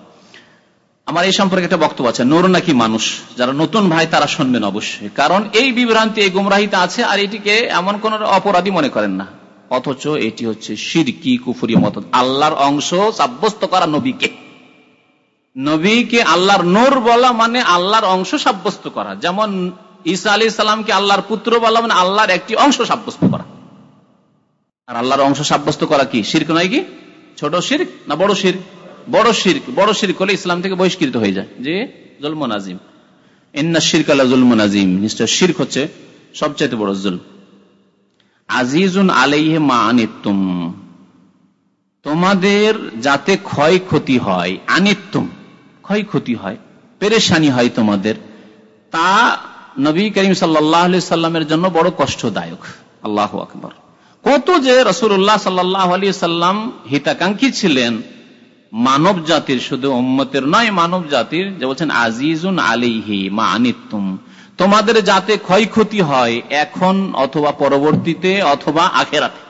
আমার এই সম্পর্কে একটা বক্তব্য আছে, নূর নাকি মানুষ? যারা নতুন ভাই, তারা শুনবেন অবশ্যই। কারণ এই বিভ্রান্তি, এই গুমরাহিতা আছে, আর এটিকে এমন কোন অপরাধী মনে করেন না। অথচ এটি হচ্ছে সিরকি, কুফুরি মত আল্লাহর অংশ সাব্যস্ত করা নবীকে। নবীকে আল্লাহর নোর বলা মানে আল্লাহর অংশ সাব্যস্ত করা। যেমন ঈসা আলী সাল্লামকে আল্লাহর পুত্র বলা মানে আল্লাহর একটি অংশ সাব্যস্ত করা। আর আল্লাহর অংশ সাব্যস্ত করা কি? শির্ক নয় কি? ছোট শির্ক না বড় শির বড় শির্ক। বড় শির্ক হলে ইসলাম থেকে বহিষ্কৃত হয়ে যায়। যে জুলমন আজিম ইন্না শির্ক আল্লাহ জুলমন আজিম নিশ্চয় শির্ক হচ্ছে সবচেয়ে বড় জুল আজিজুন আলাইহে মা আনিতুম তোমাদের যাতে ক্ষয়ক্ষতি হয় আনিতুম ক্ষয়ক্ষতি হয়, পেরেশানি হয় তোমাদের। তা নবী করিম সাল্লাহ সাল্লামের জন্য বড় কষ্টদায়ক। আল্লাহ আকবর। কত যে রসুল্লাহ সাল্লাহ আলী সাল্লাম হিতাকাঙ্ক্ষী ছিলেন, মানব জাতির শুধু উম্মতের নয়, মানব জাতির যে বলছেন, আজিজুন আলিহি মা আনিতুম তোমাদের যাতে ক্ষয়ক্ষতি হয় এখন অথবা পরবর্তীতে অথবা আখেরাতে।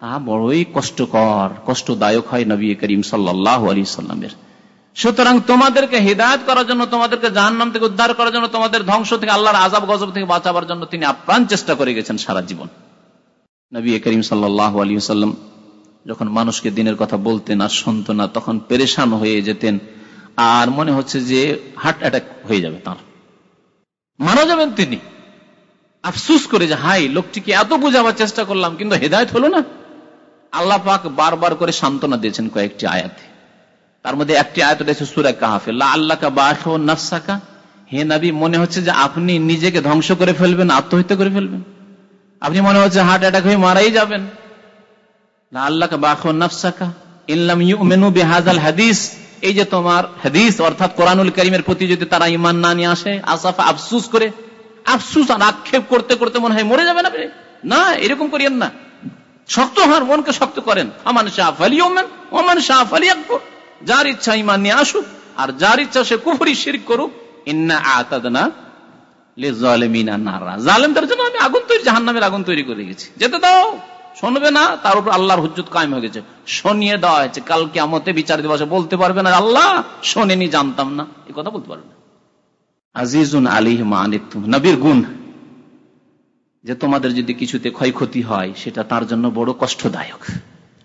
তা বড়ই কষ্টকর, কষ্টদায়ক হয় নবী করিম সাল্লাহ আলী সাল্লামের। সুতরাং তোমাদেরকে হৃদায়ত করার জন্য, তোমাদেরকে জাহান নাম থেকে উদ্ধার করার জন্য, তোমাদের ধ্বংস থেকে, আল্লাহর আজাব গজব থেকে বাঁচাবার জন্য তিনি আপ্রাণ চেষ্টা করে গেছেন সারা জীবন। নবী করিম সাল্লাহ আলী সাল্লাম যখন মানুষকে দিনের কথা বলতেন আর শুনত না, তখন পেরেশান হয়ে যেতেন আর মনে হচ্ছে যে হার্ট অ্যাটাক হয়ে যাবে তার। মারা যাবেন তিনি। আফসুস করে যে হাই লোকটিকে এত বুঝাবার চেষ্টা করলাম, কিন্তু হেদায়ত হলো না। আল্লাহ পাক বারবার করে সান্ত্বনা দিয়েছেন কয়েকটি আয়াতে। তার মধ্যে একটি আয়াত রয়েছে সুরা কাহাফে আল্লাহ নাফসাকা। হে নাবি, মনে হচ্ছে যে আপনি নিজেকে ধ্বংস করে ফেলবেন, আত্মহত্যা করে ফেলবেন। আপনি মনে হচ্ছে হার্ট অ্যাটাক হয়ে মারাই যাবেন। শক্ত মনকে শক্ত করেন। শাহ ওমেন যার ইচ্ছা ইমান নিয়ে আসুক, আর যার ইচ্ছা সে কুফরি শির করুক, ইন্না আতাদনা বিচার বলতে পারবে না, আল্লাহ, শোনেনি, জানতাম না। এই কথা বলতে পারবে আজিজুন আলী নবীর গুণ, যে তোমাদের যদি কিছুতে ক্ষয়ক্ষতি হয়, সেটা তার জন্য বড় কষ্টদায়ক।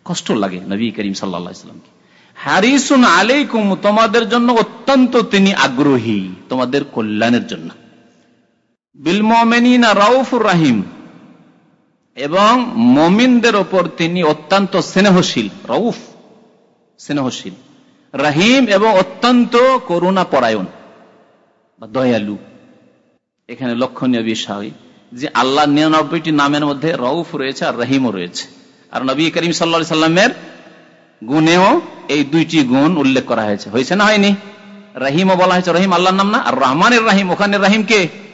কষ্ট লাগে নবী করিম সাল্লা ইসলামকে হারিসুন আলাইকুম, তোমাদের জন্য অত্যন্ত তিনি আগ্রহী, তোমাদের কল্যাণের জন্য। বিল মমিনা রাউফুর রাহিম। এবং মমিনদের ওপর তিনি অত্যন্ত স্নেহশীল, রউফ, স্নেহশীল। রাহিম এবং অত্যন্ত করুণা পরায়ণ বা দয়ালু। এখানে লক্ষণীয় বিষয় যে আল্লাহ নিরানব্বইটি নামের মধ্যে রউফ রয়েছে আর রহিমও রয়েছে। আর নবী করিম সাল্লা সাল্লামের গুণেও এই দুইটি গুণ উল্লেখ করা হয়েছে। হয়েছে না হয়নি? রাহিমও বলা হয়েছে, রহিম আল্লাহর নাম না? আর রহমানের রাহিম ওখানে রাহিম কে?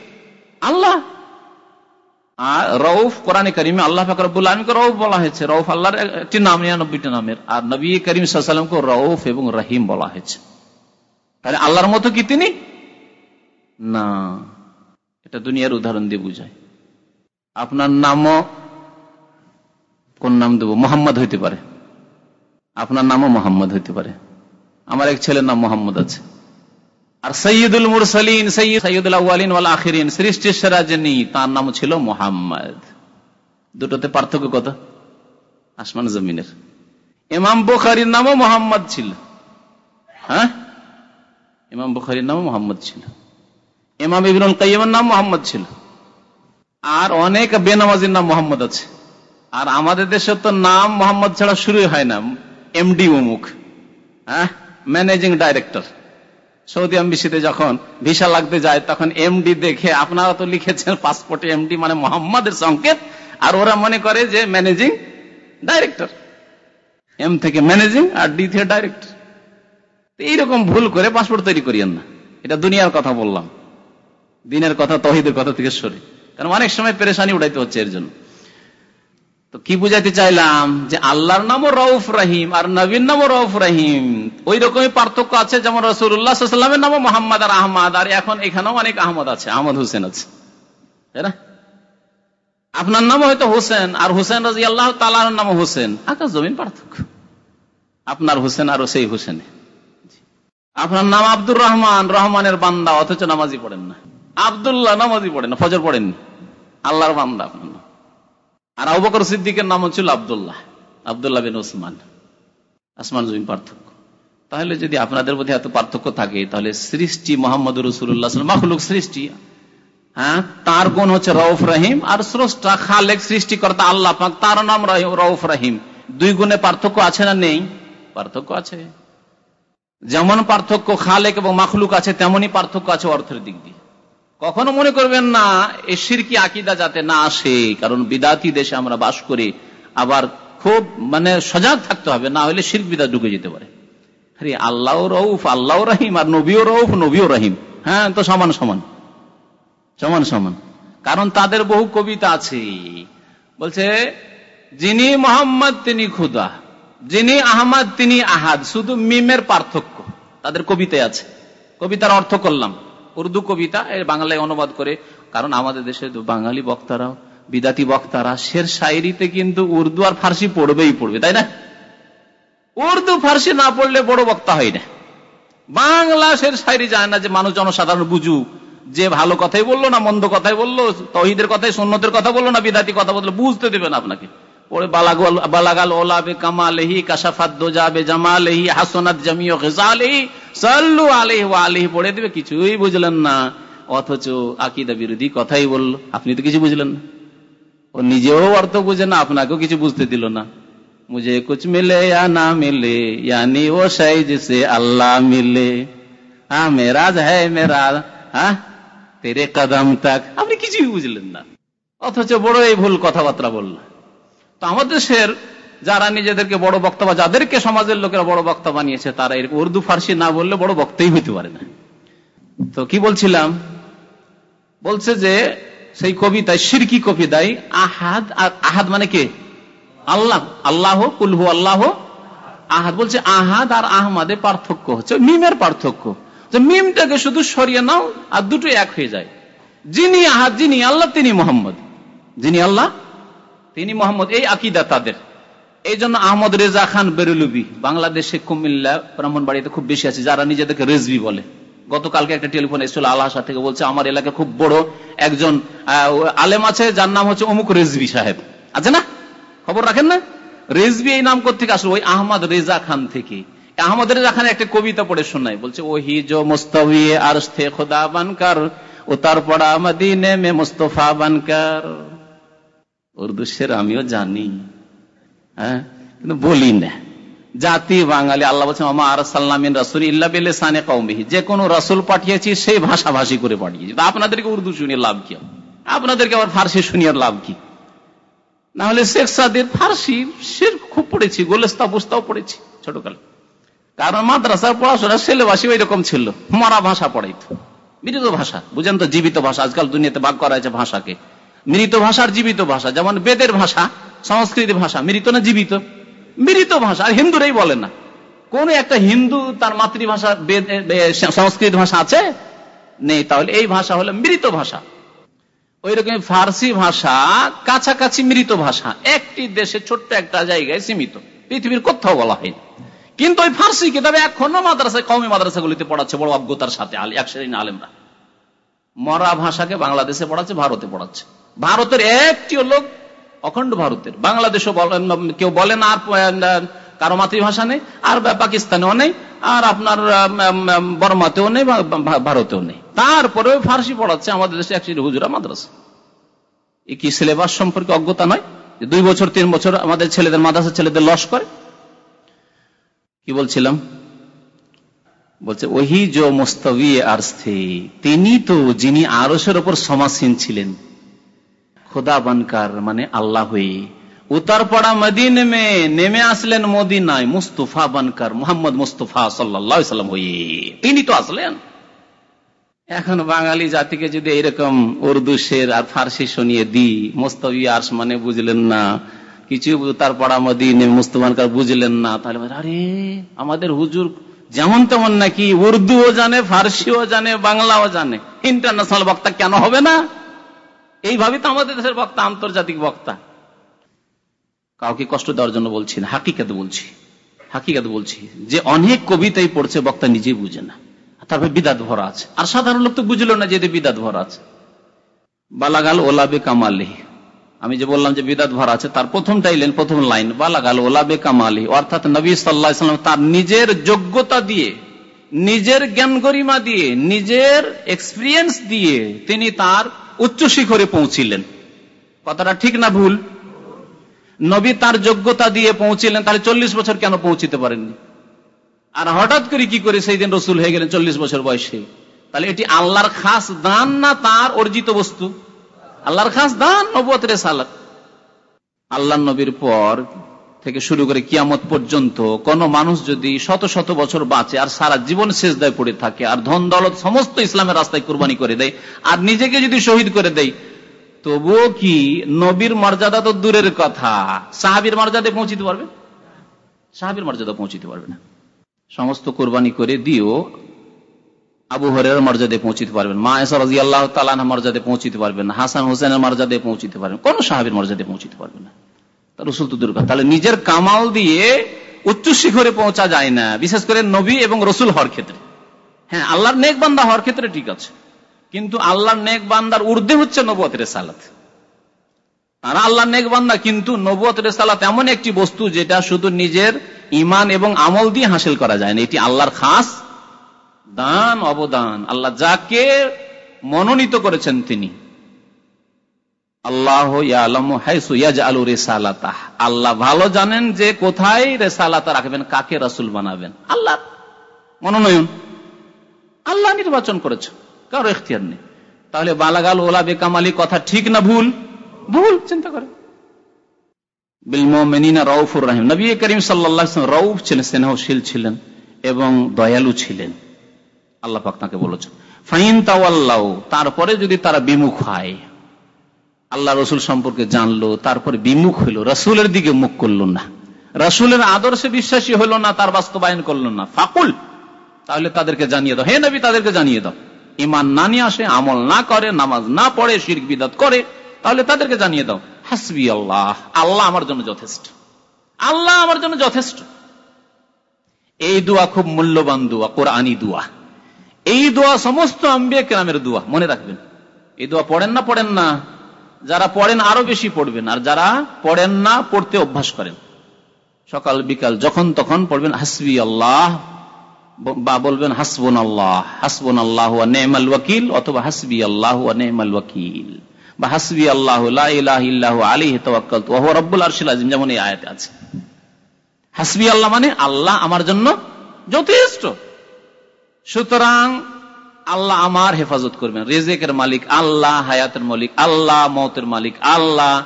আল্লাহ। আর রৌফ কোরআন করিমে আল্লাহ ফাকরুল আলমকে রৌফ বলা হয়েছে। রৌফ আল্লাহর একটি নাম, নিরানব্বইটি নামের। আর নবী করিম সাল্লামকে রৌফ এবং রহিম বলা হয়েছে। তাহলে আল্লাহর মতো কি তিনি? না। এটা দুনিয়ার উদাহরণ দিয়ে বুঝায়। আপনার নামও, কোন নাম দেব? মোহাম্মদ হইতে পারে। আপনার নামও মোহাম্মদ হইতে পারে। আমার এক ছেলের নাম মোহাম্মদ আছে। আর সৈয়দুল মুরসালিন সৈয়দ সৈয়দুল আউ্বালিন ওয়াল আখিরিন সৃষ্টির সেরা যিনি, তার নাম ছিল মোহাম্মদ। দুটোতে পার্থক্য কত? আসমান জমিনের। ইমাম বুখারির নামও মোহাম্মদ ছিল। হ্যাঁ? ইমাম বুখারির নামও মোহাম্মদ ছিল। ইমাম ইবিনুল কাইমের নাম মোহাম্মদ ছিল। আর অনেক বেনামাজির নাম মোহাম্মদ আছে। আর আমাদের দেশে তো নাম মোহাম্মদ ছাড়া শুরু হয় না। এমডি অমুক। হ্যাঁ? Managing director. সৌদি আম্বিসিতে যখন ভিসা লাগতে যায়, তখন এমডি দেখে আপনারা তো লিখেছেন পাসপোর্টে এমডি মানে মোহাম্মদের সংকেত, আর ওরা মনে করে যে ম্যানেজিং ডাইরেক্টর। এম থেকে ম্যানেজিং আর ডি থেকে ডাইরেক্টর। এইরকম ভুল করে পাসপোর্ট তৈরি করিয়েন না। এটা দুনিয়ার কথা বললাম। দিনের কথা, তহিদের কথা থেকে সরে। কারণ অনেক সময় পেরেশানি উঠাইতে হচ্ছে এর জন্য। তো কি বুঝাইতে চাইলাম? যে আল্লাহর নামও রউফ রাহিম আর নবীর নামও রউফ রাহিম। ওই রকমই পার্থক্য আছে, যেমন রসুল্লাহামের নামও মোহাম্মদ আর আহমদ, আর এখন এখানেও অনেক আহমদ আছে, আহমদ হোসেন আছে। তাই না? আপনার নামও হয়তো হোসেন, আর হোসেন রাজি আল্লাহ তালার নামও হোসেন। আকাশ জমিন পার্থক্য। আপনার হোসেন আর সেই হোসেনে। আপনার নাম আব্দুর রহমান, রহমানের বান্দা, অথচ নামাজি পড়েন না। আবদুল্লাহ নামাজি পড়েন না, ফজর পড়েননি। আল্লাহর বান্দা আপনার। আর আবকর সিদ্দিকের নাম হচ্ছিল আবদুল্লাহ আবদুল্লাহ বিন ওসমান আসমান জমিন পার্থক্য। তাহলে যদি আপনাদের মধ্যে এত পার্থক্য থাকে, তাহলে সৃষ্টি মোহাম্মদ রসুল্লাহ সৃষ্টি। হ্যাঁ তার গুণ হচ্ছে রউফ রহিম, আর স্রষ্টা খালেক সৃষ্টিকর্তা আল্লাহ পাক, তার নাম রউফ রহিম। দুই গুণে পার্থক্য আছে না নেই? পার্থক্য আছে। যেমন পার্থক্য খালেক এবং মাখলুক আছে, তেমনই পার্থক্য আছে অর্থের দিক দিয়ে। কখনো মনে করবেন না, এ সিরকি আকিদা যাতে না আসে, কারণ বিদাতি দেশে আমরা বাস করি, আবার খুব মানে সজাগ থাকতে হবে, না হলে শির বিদা ঢুকে যেতে পারে। আল্লাহ রৌফ আল্লাহ রাহিম, আর নবীও রৌফ নবীও রাহিম। হ্যাঁ তো সমান সমান। সমান সমান। কারণ তাদের বহু কবিতা আছে। বলছে, যিনি মোহাম্মদ, তিনি খুদা। যিনি আহমদ, তিনি আহাদ। শুধু মিমের পার্থক্য, তাদের কবিতায় আছে। কবিতার অর্থ করলাম। উর্দু কবিতা এর বাংলায় অনুবাদ করে। কারণ আমাদের দেশে বাঙালি বক্তারাও, বিদাতি বক্তারা, শের শায়রিতে কিন্তু উর্দু আর ফার্সি পড়বেই পড়বে, তাই না? উর্দু, ফার্সি না পড়লে বড় বক্তা হয় না। বাংলা শের শায়রি যায় না যে মানুষ জনসাধারণ বুঝুক। যে ভালো কথাই বলল না, মন্দ কথাই বলল, তহিদের কথাই সন্ন্যতের কথা বলল না, বিদাতি কথা বলল, বুঝতে দেবে না আপনাকে। কিছুই বুঝলেন না। অথচ বিরোধী কথাই আপনি তো কিছু বুঝলেন না। ও নিজেও অর্থ বুঝে না, আপনাকেও কিছু বুঝতে দিল না। মুঝে কুছ মিলে না মিলে ও আল্লাহ মিলে। মেরাজ মেরাজ হ্যাঁ তেরে কদম তাক, আপনি কিছুই বুঝলেন না। অথচ বড় এই ভুল কথাবার্তা বললেন তো আমাদের দেশের যারা নিজেদেরকে বড় বক্তা বা যাদেরকে সমাজের লোকেরা বড় বক্তা বানিয়েছে, তারা এরকম উর্দু, ফার্সি না বললে বড় বক্তাই হইতে পারে না। তো কি বলছিলাম? বলছে যে সেই কবিতায়, সিরকি কবিতায় আহাদ, আর আহাদ মানে কে? আল্লাহ আল্লাহ কুলহু আল্লাহ আহাদ। বলছে আহাদ আর আহমাদের পার্থক্য হচ্ছে, মিমের পার্থক্য। যে মিমটাকে শুধু সরিয়ে নাও, আর দুটো এক হয়ে যায়। যিনি আহাদ, যিনি আল্লাহ, তিনি মোহাম্মদ। যিনি আল্লাহ তিনি মোহাম্মদ, এই আকিদা তাদের। এই জন্য আহমদ রেজা খান বেরুলুবি, বাংলাদেশে কুমিল্লা ব্রাহ্মণবাড়িতে খুব বেশি আছে, যারা নিজেদেরকে রেজবি বলে। গতকালকে একটা টেলিফোন এসেছিল আল্লাহা থেকে, বলছে, আমার এলাকায় খুব বড়, একজন আলেম আছে, যার নাম হচ্ছে অমুক রেজবি সাহেব। আছে না? খবর রাখেন না? রেজবি এই নাম থেকে আসলো? ওই আহমদ রেজা খান থেকে। আহমদের এখানে একটা কবিতা পড়ে শোনায়, বলছে, ওহি জো মুস্তফি আর খোদা বানকার, উতার পড়া মদিনে মে মুস্তফা বানকার। উর্দু শের, আমিও জানি। হ্যাঁ? কিন্তু বলি না। জাতি বাঙালি, আল্লাহ বলছেন আমা আর সাল্লামিন রাসুল ইল্লা বেলেসানে কৌমিহি যে কোনো রসুল পাঠিয়েছি, সেই ভাষাভাষী করে পাঠিয়েছি। আপনাদেরকে উর্দু শুনিয়ে লাভ কি? আপনাদেরকে আবার ফার্সি শুনিয়ে লাভ কি? না হলে শেখ সাদের ফার্সি সে খুব পড়েছি, গোলেস্তা বুস্তাও পড়েছি ছোটকালে। কারণ মাদ্রাসার পড়াশোনা সিলেবাসী ওই রকম ছিল। মরা ভাষা পড়াইতো। মৃত ভাষা। বুঝেন তো, জীবিত ভাষা। আজকাল দুনিয়াতে ভাগ করা হয়েছে ভাষাকে। মৃত ভাষার জীবিত ভাষা। যেমন বেদের ভাষা, সংস্কৃত ভাষা, মৃত না জীবিত? মৃত ভাষা, আর হিন্দুরাই বলে না। কোন একটা হিন্দু তার মাতৃভাষা সংস্কৃত ভাষা আছে? নেই। তাহলে এই ভাষা হলো মৃত ভাষা। ওই রকম ফার্সি ভাষা, কাছাকাছি মৃত ভাষা। একটি দেশে ছোট্ট একটা জায়গায় সীমিত। পৃথিবীর কোথাও বলা হয়নি। কিন্তু ওই ফার্সি কিতাবে এখনও মাদ্রাসায় কমই মাদ্রাসাগুলিতে পড়াচ্ছে, বড় অজ্ঞতার সাথে একসাথে আলেমরা। মরা ভাষাকে বাংলাদেশে পড়াচ্ছে, ভারতে পড়াচ্ছে। ভারতের একটি লোক অখণ্ড ভারতের। বাংলাদেশও কেউ বলে না, আর কারও মাতৃভাষা নেই, আর পাকিস্তানেও নেই, আর আপনার বর্মাতেও নেই ভারতেও নেই। তারপরে ফার্সি পড়াচ্ছে আমাদের দেশে একচুয়ালি হুজুরা মাদ্রাসা। এই কি সিলেবাস সম্পর্কে অজ্ঞতা নয়? দুই বছর, তিন বছর আমাদের ছেলেদের মাদ্রাসা ছেলেদের লস করে? কি বলছিলাম? বলছে, ওহি জো মোস্তবি আরস্থে, তিনি তো যিনি আরসের ওপর সমাসীন ছিলেন খোদা বানকার মানে আল্লাহ হয়ে উত্তরপাড়া মদিন মে, নেমে আসলেন মদিনায় মুস্তফা বানকার, মোহাম্মদ মুস্তফা সাল্লাম হয়ে তিনি তো আসলেন। এখন বাঙালি জাতিকে যদি এইরকম উর্দু শের আর ফার্সি শুনিয়ে দি, মোস্তফি আর্স মানে বুঝলেন না। কিছু তার পাড়া মদিনে মুস্তফানকার বুঝলেন না। তাহলে আরে, আমাদের হুজুর যেমন তেমন নাকি উর্দুও জানে, ফার্সিও জানে, বাংলাও জানে। ইন্টারন্যাশনাল বক্তা কেন হবে না? এইভাবে তো আমাদের দেশের বক্তা, আন্তর্জাতিক বক্তা। কাউকে কষ্ট দেওয়ার জন্য বলছি না, হাকিকাতে বলছি হাকিকাতে বলছি। যে অনেক কবিতাই পড়ছে, বক্তা নিজেই বুঝে না। তারপরে বিদাত ভরা আছে। আর সাধারণ লোক তো বুঝলো না যে বিদাত ভরা আছে। বালাগাল ওলাবে কামালি। আমি যে বললাম যে বিদাত ভরা আছে, তার প্রথম টাইলেন প্রথম লাইন, বালাগাল ওলাবে কামালি। অর্থাৎ নবী সাল্লাম তার নিজের যোগ্যতা দিয়ে, নিজের জ্ঞান গরিমা দিয়ে, নিজের এক্সপিরিয়েন্স দিয়ে তিনি তার উচ্চ শিখরে পৌঁছিলেন। কথাটা ঠিক না ভুল? নবী তার যোগ্যতা দিয়ে পৌঁছিলেন, তাহলে চল্লিশ বছর কেন পৌঁছিতে পারেননি? আর হঠাৎ করে কি করে সেই দিন রসুল হয়ে গেলেন চল্লিশ বছর বয়সে? তাহলে এটি আল্লাহর খাস দান না তার অর্জিত বস্তু? আল্লাহর খাস দান নবতের সালাত আল্লাহ নবীর পর থেকে শুরু করে কিয়ামত পর্যন্ত কোন মানুষ যদি শত শত বছর বাঁচে আর সারা জীবন শেষ দায় পড়ে থাকে আর ধন দৌলত সমস্ত ইসলামের রাস্তায় কোরবানি করে দেয় আর নিজেকে যদি শহীদ করে দেয়, তবুও কি নবীর মর্যাদা তো দূরের কথা? সাহাবির মর্যাদায় পৌঁছিতে পারবে? সাহাবির মর্যাদা পৌঁছিতে পারবে না। সমস্ত কোরবানি করে দিও আবু হরের মর্যাদায় পৌঁছিতে পারবেন, মা এসা রাজি আল্লাহ তালা মর্যাদায় পৌঁছিতে পারবেন, হাসান হোসেনের মর্যাদায় পৌঁছিতে পারবেন, কোন সাহাবির মর্যাদায় পৌঁছিতে পারবে না। রসুল তো দূর তাহলে নিজের কামাল দিয়ে উচ্চ শিখরে পৌঁছা যায় না, বিশেষ করে নবী এবং রসুল হওয়ার ক্ষেত্রে। হ্যাঁ আল্লাহর নেক বান্দা হওয়ার ক্ষেত্রে ঠিক আছে। কিন্তু আল্লাহর নেক বান্দার ঊর্ধ্বে হচ্ছে নবতের সালাত আর আল্লাহ নেক বান্দা কিন্তু নবতের সালাত এমন একটি বস্তু যেটা শুধু নিজের ইমান এবং আমল দিয়ে হাসিল করা যায় না। এটি আল্লাহর খাস দান, অবদান। আল্লাহ যাকে মনোনীত করেছেন তিনি। আল্লাহ আল্লাহ ভালো জানেন যে কোথায় রেসালাতা রাখবেন, কাকে রসুল বানাবেন। আল্লাহ মনোনয়ন। আল্লাহ নির্বাচন করেছেন কারও এখতিয়ার নেই। তাহলে বালাগাল ওলা বেকামালি কথা ঠিক না ভুল? ভুল, চিন্তা করে রউফুর করিম রউফ ছিলেন ছিলেন এবং দয়ালু ছিলেন। আল্লাহ ফাইন তারপরে যদি তারা বিমুখ হয় আল্লাহ রসুল সম্পর্কে জানলো, তারপরে বিমুখ হইল, রসুলের দিকে মুখ করল না। রসুলের আদর্শে বিশ্বাসী হইল না, তার বাস্তবায়ন করল না। ফাকুল, তাহলে তাদেরকে জানিয়ে দাও। হে নবী, তাদেরকে জানিয়ে দাও। ইমান না নিয়ে আসে, আমল না করে, নামাজ না পড়ে শির বিদাত করে, তাহলে তাদেরকে জানিয়ে দাও। হাসবি আল্লাহ আল্লাহ আমার জন্য যথেষ্ট। আল্লাহ আমার জন্য যথেষ্ট। এই দোয়া খুব মূল্যবান দোয়া কোরআনি দোয়া। এই দোয়া সমস্ত আম্বিয়া কেরামের দোয়া, মনে রাখবেন। এই দোয়া পড়েন না পড়েন না। যারা পড়েন আরও বেশি পড়বেন, আর যারা পড়েন না, পড়তে অভ্যাস করেন। সকাল, বিকাল, যখন তখন পড়বেন, হাসবি আল্লাহ বা বলবেন হাসবন আল্লাহ হাসবন আল্লাহ নেমাল ওয়াকিল অথবা, হাসবি আল্লাহ নেমাল ওয়াকিল বা, হাসবি আল্লাহ আলী তওয়াক্কাল রব্বুল আরশিল আজিম যেমন এই আয়াতে আছে। হাসবি আল্লাহ মানে আল্লাহ আমার জন্য যথেষ্ট। সুতরাং আল্লাহ আমার হেফাজত করবেন। রেজেকের মালিক আল্লাহ, হায়াতের মালিক আল্লাহ, মতের মালিক আল্লাহ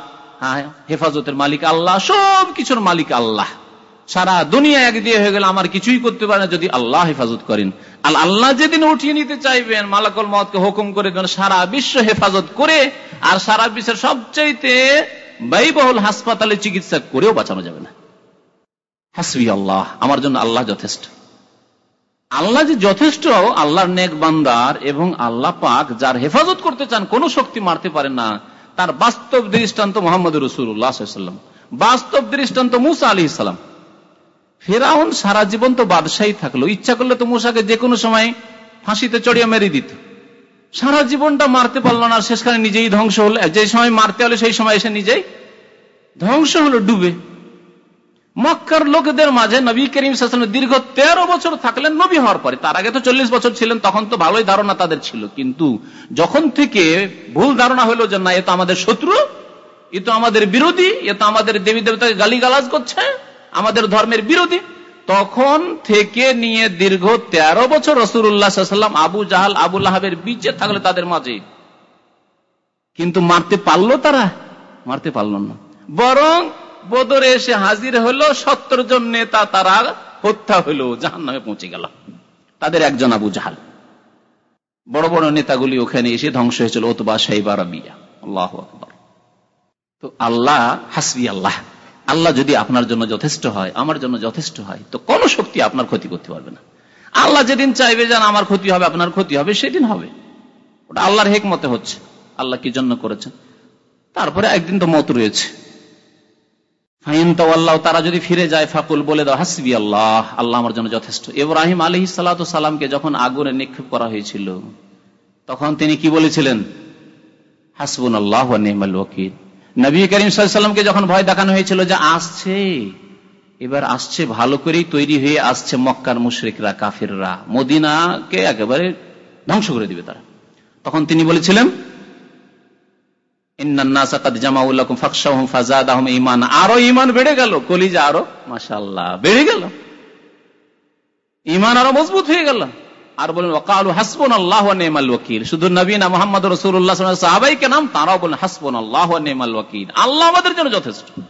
হেফাজতের মালিক আল্লাহ সব কিছুর মালিক আল্লাহ। সারা দুনিয়া এক দিয়ে হয়ে গেলে আমার কিছুই করতে পারে না যদি আল্লাহ হেফাজত করেন। আল আল্লাহ যেদিন উঠিয়ে নিতে চাইবেন, মালাকুল মতকে হুকুম করে দেবেন, সারা বিশ্ব হেফাজত করে, আর সারা বিশ্বের সবচাইতে ব্যয়বহুল হাসপাতালে চিকিৎসা করেও বাঁচানো যাবে না। হাসবি আল্লাহ, আমার জন্য আল্লাহ যথেষ্ট। আল্লাহ যে যথেষ্ট, আল্লাহর নেক বান্দার এবং আল্লাহ পাক যার হেফাজত করতে চান, কোন শক্তি মারতে পারে না। তার বাস্তব দৃষ্টান্ত মোহাম্মদ রসুল্লাহাম বাস্তব দৃষ্টান্ত মুসা আলি ইসলাম ফেরাউন সারা জীবন তো বাদশাহী থাকল। ইচ্ছা করলে তো মুসাকে যে কোনো সময় ফাঁসিতে চড়িয়ে মেরে দিত। সারা জীবনটা মারতে পারল না শেষখানে নিজেই ধ্বংস হলো। যে সময় মারতে হলে সেই সময় এসে নিজেই ধ্বংস হলো, ডুবে। মক্কার লোকদের মাঝে নবী করিম দীর্ঘ তেরো বছর থাকলেন, নবী হওয়ার পরে। তার আগে তো চল্লিশ বছর ছিলেন, তখন তো ভালোই ধারণা তাদের ছিল। কিন্তু যখন থেকে ভুল ধারণা হলো যে, না, এ তো আমাদের শত্রু, এ তো আমাদের বিরোধী, এ তো আমাদের দেবী দেবতাকে গালিগালাজ করছে, আমাদের ধর্মের বিরোধী, তখন থেকে নিয়ে দীর্ঘ তেরো বছর রসুল্লাহাম আবু জাহাল আবুল আহাবের বীজে থাকলে তাদের মাঝে। কিন্তু মারতে পারল তারা? মারতে পারল না। বরং বদরে এসে হাজির হলো, সত্তর জন নেতা তারা হত্যা হলো জাহান নামে পৌঁছে গেল। তাদের একজন আবু জাহাল। বড় বড় নেতাগুলি ওখানে এসে ধ্বংস হয়েছিল ওতবা সাইবার আল্লাহ তো আল্লাহ, হাসবি আল্লাহ আল্লাহ যদি আপনার জন্য যথেষ্ট হয়, আমার জন্য যথেষ্ট হয়, তো কোন শক্তি আপনার ক্ষতি করতে পারবে না। আল্লাহ যেদিন চাইবে যেন আমার ক্ষতি হবে, আপনার ক্ষতি হবে, সেদিন হবে। ওটা আল্লাহর হেকমতে হচ্ছে। আল্লাহ কি জন্য করেছেন? তারপরে একদিন তো মত রয়েছে। আল্লাহ তারা যদি ফিরে যায়, ফাকুল বলে দাও, হাসবি আল্লাহ আল্লাহ আমার জন্য যথেষ্ট। ইব্রাহিম আলী সালামকে যখন আগুনে নিক্ষেপ করা হয়েছিল, তখন তিনি কি বলেছিলেন? হাসবুন আল্লাহ নেমাল ওকিল নবী করিম সাল্লামকে যখন ভয় দেখানো হয়েছিল যে আসছে, এবার আসছে ভালো করেই তৈরি হয়ে আসছে মক্কার মুশ্রিকরা, কাফিররা। মদিনাকে একেবারে ধ্বংস করে দিবে তারা। তখন তিনি বলেছিলেন আরও ইমান বেড়ে গেল, কলিজা আরও মাসাল্লাহ বেড়ে গেল। ইমান আরও মজবুত হয়ে গেল। আর বলেন হাসবন আল্লাহ নেমাল শুধু মোহাম্মদ রসুল্লাহ সাহাবাইকে নাম তারাও বলেন হাসবন আল্লাহ নেমাল ওকিল আল্লাহ আমাদের জন্য যথেষ্ট।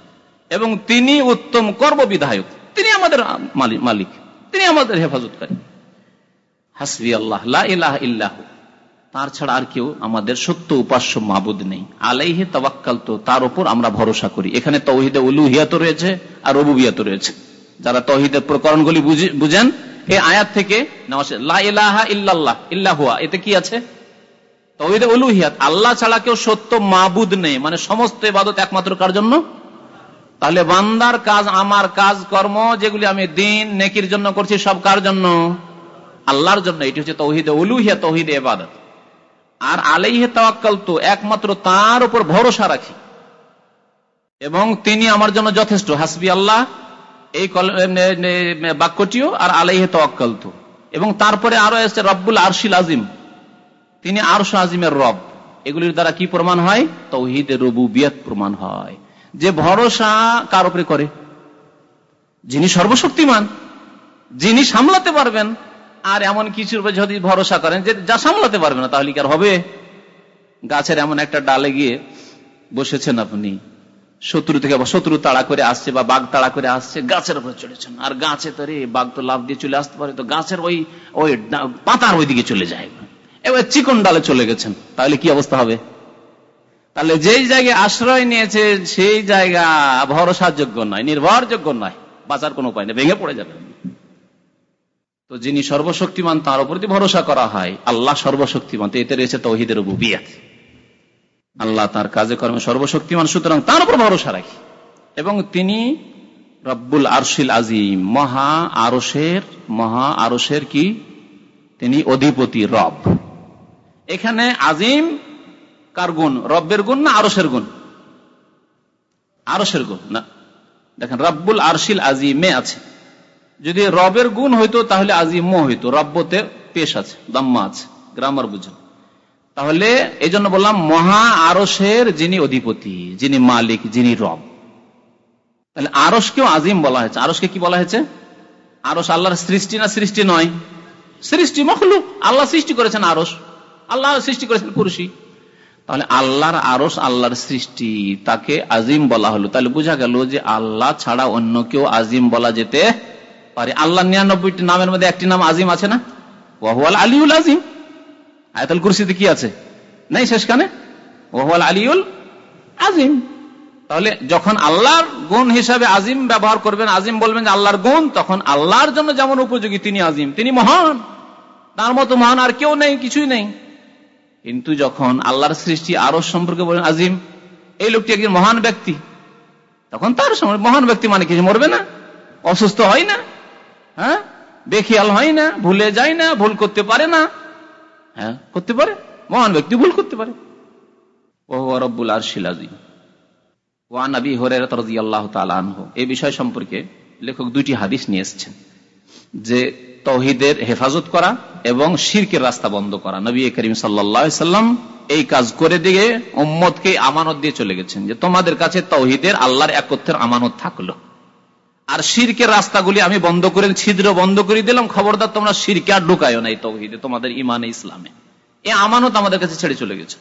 এবং তিনি উত্তম কর্ম বিধায়ক। তিনি আমাদের মালিক। তিনি আমাদের হেফাজতকারী। হাসবি আল্লাহ তার ছাড়া আর কেউ আমাদের সত্য উপাস্য মাবুদ নেই। আলাইহে তবাক্কাল তো তার উপর আমরা ভরসা করি। এখানে তহিদে উলুহিয়াত রয়েছে আর রবুবিয়াত রয়েছে। যারা তহিদের প্রকরণগুলি বুঝেন এই আয়াত থেকে ইল্লাহুয়া এতে কি আছে? তহিদে উলুহিয়াত, আল্লাহ ছাড়া কেউ সত্য মাবুদ নেই। মানে সমস্ত ইবাদত একমাত্র কার জন্য? তাহলে বান্দার কাজ, আমার কাজ, কর্ম, যেগুলি আমি দিন নেকির জন্য করছি, সব কার জন্য? আল্লাহর জন্য। এটি হচ্ছে তৌহিদে উলুহিয়া, তৌহিদে এবাদত আর আলাইহে তাওয়াক্কাল তো একমাত্র তার উপর ভরসা রাখি। এবং তিনি আমার জন্য যথেষ্ট, হাসবি আল্লাহ, এই বাক্যটিও, আর আলাইহে তাওয়াক্কাল তো এবং তারপরে আরও এসছে রব্বুল আরশিল আজিম তিনি আরশ আজিমের রব। এগুলির দ্বারা কি প্রমাণ হয়? তৌহিদে রবু বিয়াত প্রমাণ হয়। যে ভরসা কার উপরে করে? যিনি সর্বশক্তিমান, যিনি সামলাতে পারবেন আর এমন কিছুর উপর যদি ভরসা করেন যে যা সামলাতে পারবে না, তাহলে কি আর হবে? গাছের এমন একটা ডালে গিয়ে বসেছেন আপনি। শত্রু থেকে শত্রু তাড়া করে আসছে বা বাঘ তাড়া করে আসছে, গাছের উপরে চলেছেন। আর গাছে তো রে, বাঘ তো লাভ দিয়ে চলে আসতে পারে, তো গাছের ওই ওই পাতার ওই দিকে চলে যায়। এবার চিকন ডালে চলে গেছেন, তাহলে কি অবস্থা হবে? তাহলে যেই জায়গায় আশ্রয় নিয়েছে, সেই জায়গা ভরসার যোগ্য নয়, নির্ভরযোগ্য নয়। বাঁচার কোনো উপায় নেই, ভেঙে পড়ে যাবে তো যিনি সর্বশক্তিমান, তার উপর ভরসা করা হয়, আল্লাহ সর্বশক্তিমান এতে রয়েছে তহিদের বুবিয়াত আল্লাহ তার কাজে কর্মে সর্বশক্তিমান, সুতরাং তার উপর ভরসা রাখি। এবং তিনি রব্বুল আরশিল আজিম, মহা আরসের মহা আরসের কি? তিনি অধিপতি, রব। এখানে আজিম কার গুণ? রব্বের গুণ না আরসের গুণ? আরসের গুণ, না। দেখেন, রব্বুল আরশিল আজিমে আছে। যদি রবের গুণ হইতো, তাহলে আজিম হইতো। রব্বতে পেশ আছে, দাম্মা আছে, গ্রামার বুঝুন। তাহলে এই জন্য বললাম, মহা আরসের যিনি অধিপতি, যিনি মালিক, যিনি রব। তাহলে আরসকেও আজিম বলা হয়েছে। আরসকে কি বলা হয়েছে? আরস আল্লাহর সৃষ্টি না সৃষ্টি নয়? সৃষ্টি মখলুক। আল্লাহ সৃষ্টি করেছেন আরস আল্লাহ সৃষ্টি করেছেন পুরুষই তাহলে আল্লাহর আরস আল্লাহর সৃষ্টি, তাকে আজিম বলা হলো। তাহলে বোঝা গেল যে আল্লাহ ছাড়া অন্য কেউ আজিম বলা যেতে পারে। আল্লাহ নিরানব্বইটি নামের মধ্যে একটি নাম আজিম আছে না? ওয়াহুয়াল আলিউল আজিম। আয়তাল কুরসিতে কি আছে? নেই শেষখানে? ওয়াহুয়াল আলিউল আজিম। তাহলে যখন আল্লাহর গুণ হিসাবে আজিম ব্যবহার করবেন, আজিম বলবেন যে আল্লাহর গুণ, তখন আল্লাহর জন্য যেমন উপযোগী তিনি আজিম, তিনি মহান। তার মতো মহান আর কেউ নেই, কিছুই নেই। কিন্তু যখন আল্লাহর সৃষ্টি আরও সম্পর্কে বলেন আজিম, এই লোকটি একজন মহান ব্যক্তি, তখন তার সময় মহান ব্যক্তি মানে কিছু মরবে না, অসুস্থ হয় না। হ্যাঁ? বেখিয়াল হয় না, ভুলে যায় না, ভুল করতে পারে না। হ্যাঁ করতে পারে? মহান ব্যক্তি ভুল করতে পারে। আরশিল আজিম ওয়ান আবি এই বিষয় সম্পর্কে লেখক হাদিস নিয়ে এসেছেন। যে তৌহিদের হেফাজত করা এবং শিরকের রাস্তা বন্ধ করা। নবী করিম সাল্লাম এই কাজ করে দিয়ে উম্মতকে আমানত দিয়ে চলে গেছেন। যে তোমাদের কাছে তৌহিদের আল্লাহর একত্রের আমানত থাকল। আর শিরকের রাস্তাগুলি আমি বন্ধ করে, ছিদ্র বন্ধ করে দিলাম। খবরদার, তোমরা শিরকে আর ঢুকায়ও না এই তৌহিদে, তোমাদের ইমানে ইসলামে। এই আমানত আমাদের কাছে ছেড়ে চলে গেছে।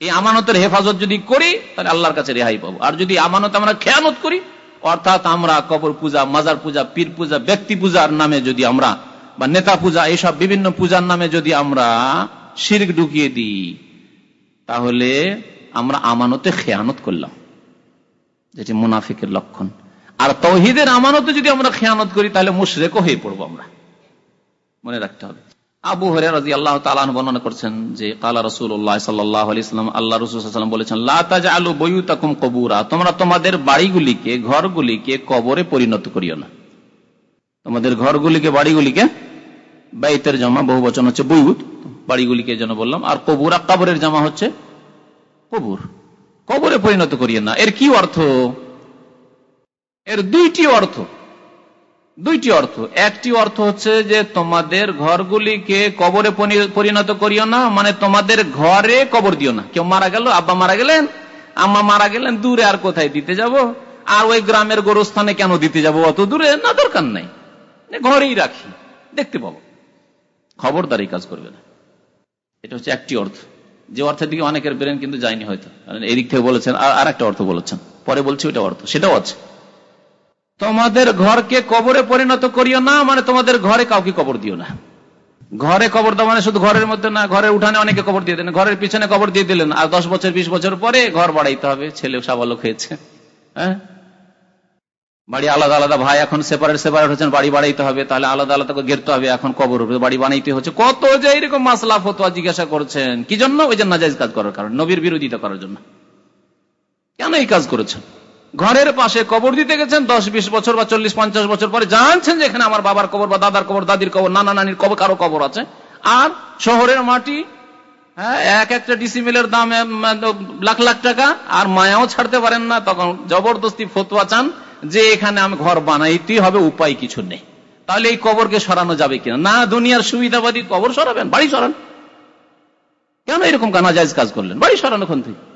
এই আমানতের হেফাজত যদি করি, তাহলে আল্লাহর কাছে রেহাই পাবো। আর যদি আমানত আমরা খেয়ানত করি, অর্থাৎ আমরা কবর পূজা, মাজার পূজা, পীর পূজা, ব্যক্তি পূজার নামে যদি আমরা, বা নেতা পূজা, এইসব বিভিন্ন পূজার নামে যদি আমরা শির্ক ঢুকিয়ে দিই, তাহলে আমরা আমানতে খেয়ানত করলাম। যেটি মুনাফিকের লক্ষণ। আর তৌহিদের আমানতে যদি আমরা খেয়ানত করি, তাহলে মুশরেকও হয়ে পড়ব আমরা। মনে রাখতে হবে। আবু হরে রাজি আল্লাহ তালান বর্ণনা করছেন যে, কালা রসুল্লাহ সাল্লাম, আল্লাহ রসুল বলেছেন আলু বইউ তাকুম কবুরা তোমরা তোমাদের বাড়িগুলিকে, ঘরগুলিকে কবরে পরিণত করিও না। তোমাদের ঘরগুলিকে, বাড়িগুলিকে, বাইতের জমা, বহু বচন হচ্ছে বইউত বাড়িগুলিকে যেন বললাম, আর কবুরা, কবরের জামা হচ্ছে কবুর। কবরে পরিণত করিও না। এর কি অর্থ? এর দুইটি অর্থ। দুইটি অর্থ। একটি অর্থ হচ্ছে যে তোমাদের ঘরগুলিকে কবরে পরিণত করিও না মানে তোমাদের ঘরে কবর দিও না। কেউ মারা গেল, আব্বা মারা গেলেন, আম্মা মারা গেলেন, দূরে আর কোথায় দিতে যাব? আর ওই গ্রামের গোরস্থানে কেন দিতে যাব? অত দূরে না, দরকার নাই। ঘরেই রাখি। দেখতে পাবো। খবরদার কাজ করবে না। এটা হচ্ছে একটি অর্থ। যে অর্থের দিকে অনেকের ব্রেন কিন্তু যায়নি হয়তো। এদিক থেকে বলেছেন, আর একটা অর্থ বলেছেন। পরে বলছি ওইটা অর্থ। সেটাও আছে। তোমাদের ঘরকে কবরে পরিণত করিও না মানে তোমাদের ঘরে কাউকে কবর দিও না। ঘরে কবর দেওয়া মানে শুধু ঘরের মধ্যে না, ঘরের উঠানে অনেকে কবর দিয়ে দিলেন। ঘরের পিছনে কবর দিয়ে দিলেন। আর দশ বছর, বিশ বছর পরে ঘর বাড়াইতে হবে, ছেলে সাবালক হয়েছে। হ্যাঁ? বাড়ি আলাদা আলাদা ভাই এখন সেপারেট সেপারেট হচ্ছেন, বাড়ি বাড়াইতে হবে, তাহলে আলাদা আলাদা করে ঘেরতে হবে এখন কবর বাড়ি বানাইতে হচ্ছে। কত যে এরকম মাসলা ফতোয়া জিজ্ঞাসা করছেন। কি জন্য? ওই যে নাজাইজ কাজ করার কারণ, নবীর বিরোধিতা করার জন্য। কেন এই কাজ করেছেন? ঘরের পাশে কবর দিতে গেছেন, দশ, বিশ বছর বা চল্লিশ, পঞ্চাশ বছর পরে জানছেন যে এখানে আমার বাবার কবর বা দাদার কবর, দাদির কবর, নানা নানির কবর, কারও কবর আছে। আর শহরের মাটি হ্যাঁ এক একটা ডিসিমিলের দাম লাখ লাখ টাকা, আর মায়াও ছাড়তে পারেন না। তখন জবরদস্তি ফতুয়া চান যে এখানে আমি ঘর বানাইতেই হবে, উপায় কিছু নেই। তাহলে এই কবরকে সরানো যাবে কিনা? না, দুনিয়ার সুবিধাবাদী কবর সরাবেন, বাড়ি সরান। কেন এরকম কানাজাইজ কাজ করলেন? বাড়ি সরানো কোন থেকে।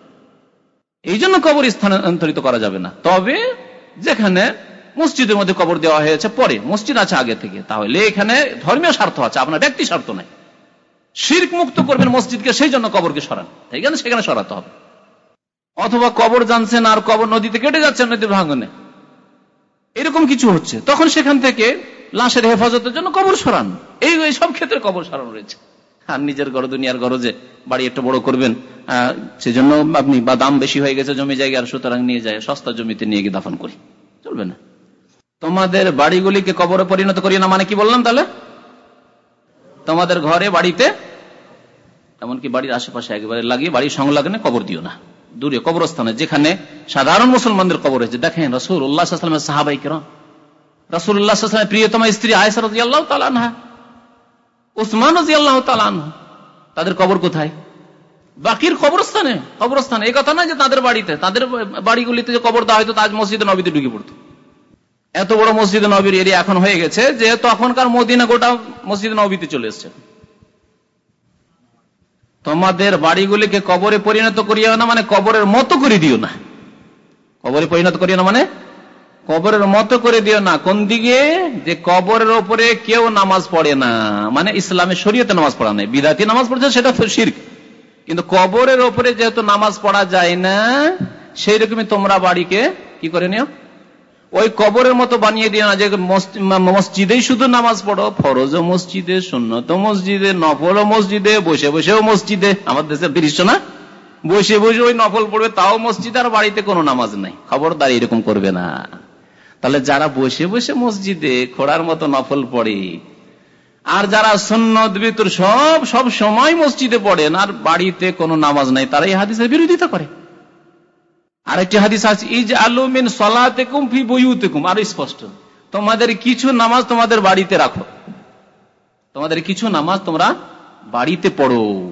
এই জন্য কবর স্থানান্তরিত করা যাবে না। তবে যেখানে মসজিদের মধ্যে কবর দেওয়া হয়েছে পরে, মসজিদ আছে আগে থেকে, তাহলে এখানে ধর্মীয় স্বার্থ আছে, আপনার ব্যক্তি স্বার্থ নাই। শির্ক মুক্ত করবেন মসজিদকে, সেই জন্য কবরকে সরান। এখানে সেখানে সরাতে হবে। অথবা কবর জানছেন আর কবর নদীতে কেটে যাচ্ছেন নদীর ভাঙনে। এরকম কিছু হচ্ছে। তখন সেখান থেকে লাশের হেফাজতের জন্য কবর সরান। এই সব ক্ষেত্রে কবর সরানো রয়েছে। আর নিজের ঘর দুনিয়ার গরজে বাড়ি একটু বড় করবেন। সেজন্য আপনি বা দাম বেশি হয়ে গেছে জমি সুতরাং নিয়ে যায়, সস্তা জমিতে নিয়ে গিয়ে দাফন করি। চলবে না। তোমাদের বাড়িগুলিকে কবরে পরিণত করি না মানে কি বললাম তাহলে? তোমাদের ঘরে, বাড়িতে, এমনকি বাড়ির আশেপাশে লাগিয়ে সংলগ্নে কবর দিও না। দূরে কবরস্থানে, যেখানে সাধারণ মুসলমানদের কবর হয়েছে। দেখেন রসুল উল্লাহামের সাহাবাই কেরম। রসুল উল্লাহামের প্রিয়তমা স্ত্রী আয়সা উসমান তাদের কবর কোথায়? বাকির কবরস্থানে কবরস্থানে। এই কথা না যে তাদের বাড়িতে, তাদের বাড়িগুলিতে যে কবর দেওয়া হয়তো তাজ মসজিদে নবীতে ঢুকে পড়তো। এত বড় মসজিদ নবীর এরিয়া এখন হয়ে গেছে যে তখনকার মদিনা গোটা মসজিদ নবীতে চলে এসছে। তোমাদের বাড়িগুলিকে কবরে পরিণত করিও না মানে কবরের মতো করে দিও না। কবরে পরিণত করিও না মানে কবরের মতো করে দিও না। কোন দিকে? যে কবরের ওপরে কেউ নামাজ পড়ে না। মানে ইসলামের শরীয়তে নামাজ পড়া নেই। বিদাতি নামাজ পড়ছে, সেটা তো শির্ক। কিন্তু কবরের ওপরে যেহেতু নামাজ পড়া যায় না সেই রকমই তোমরা বাড়িকে কি করে নিও? ওই কবরের মতো বানিয়ে দিও না যে মসজিদেই শুধু নামাজ পড়ো ফরজ মসজিদে সুন্নত মসজিদে নফল মসজিদে, বসে বসেও মসজিদে। আমার দেশের দৃশ্য না? বসে বসে ওই নফল পড়বে, তাও মসজিদ আর বাড়িতে কোনো নামাজ নাই। খবরদার এরকম করবে না। তাহলে যারা বসে বসে মসজিদে খোড়ার মতো নফল পড়ে আর যারা সন্ন্যত ভিতর সব সব সময় মসজিদে পড়েন, আর বাড়িতে কোনো নামাজ নাই, তারা এই হাদিসের বিরোধিতা করে। আরেকটি হাদিস আছে ইজ আলুমিন সলাতে কুমফি বইউতে কুম আরও স্পষ্ট। তোমাদের কিছু নামাজ তোমাদের বাড়িতে রাখো। তোমাদের কিছু নামাজ তোমরা বাড়িতে পড়ো।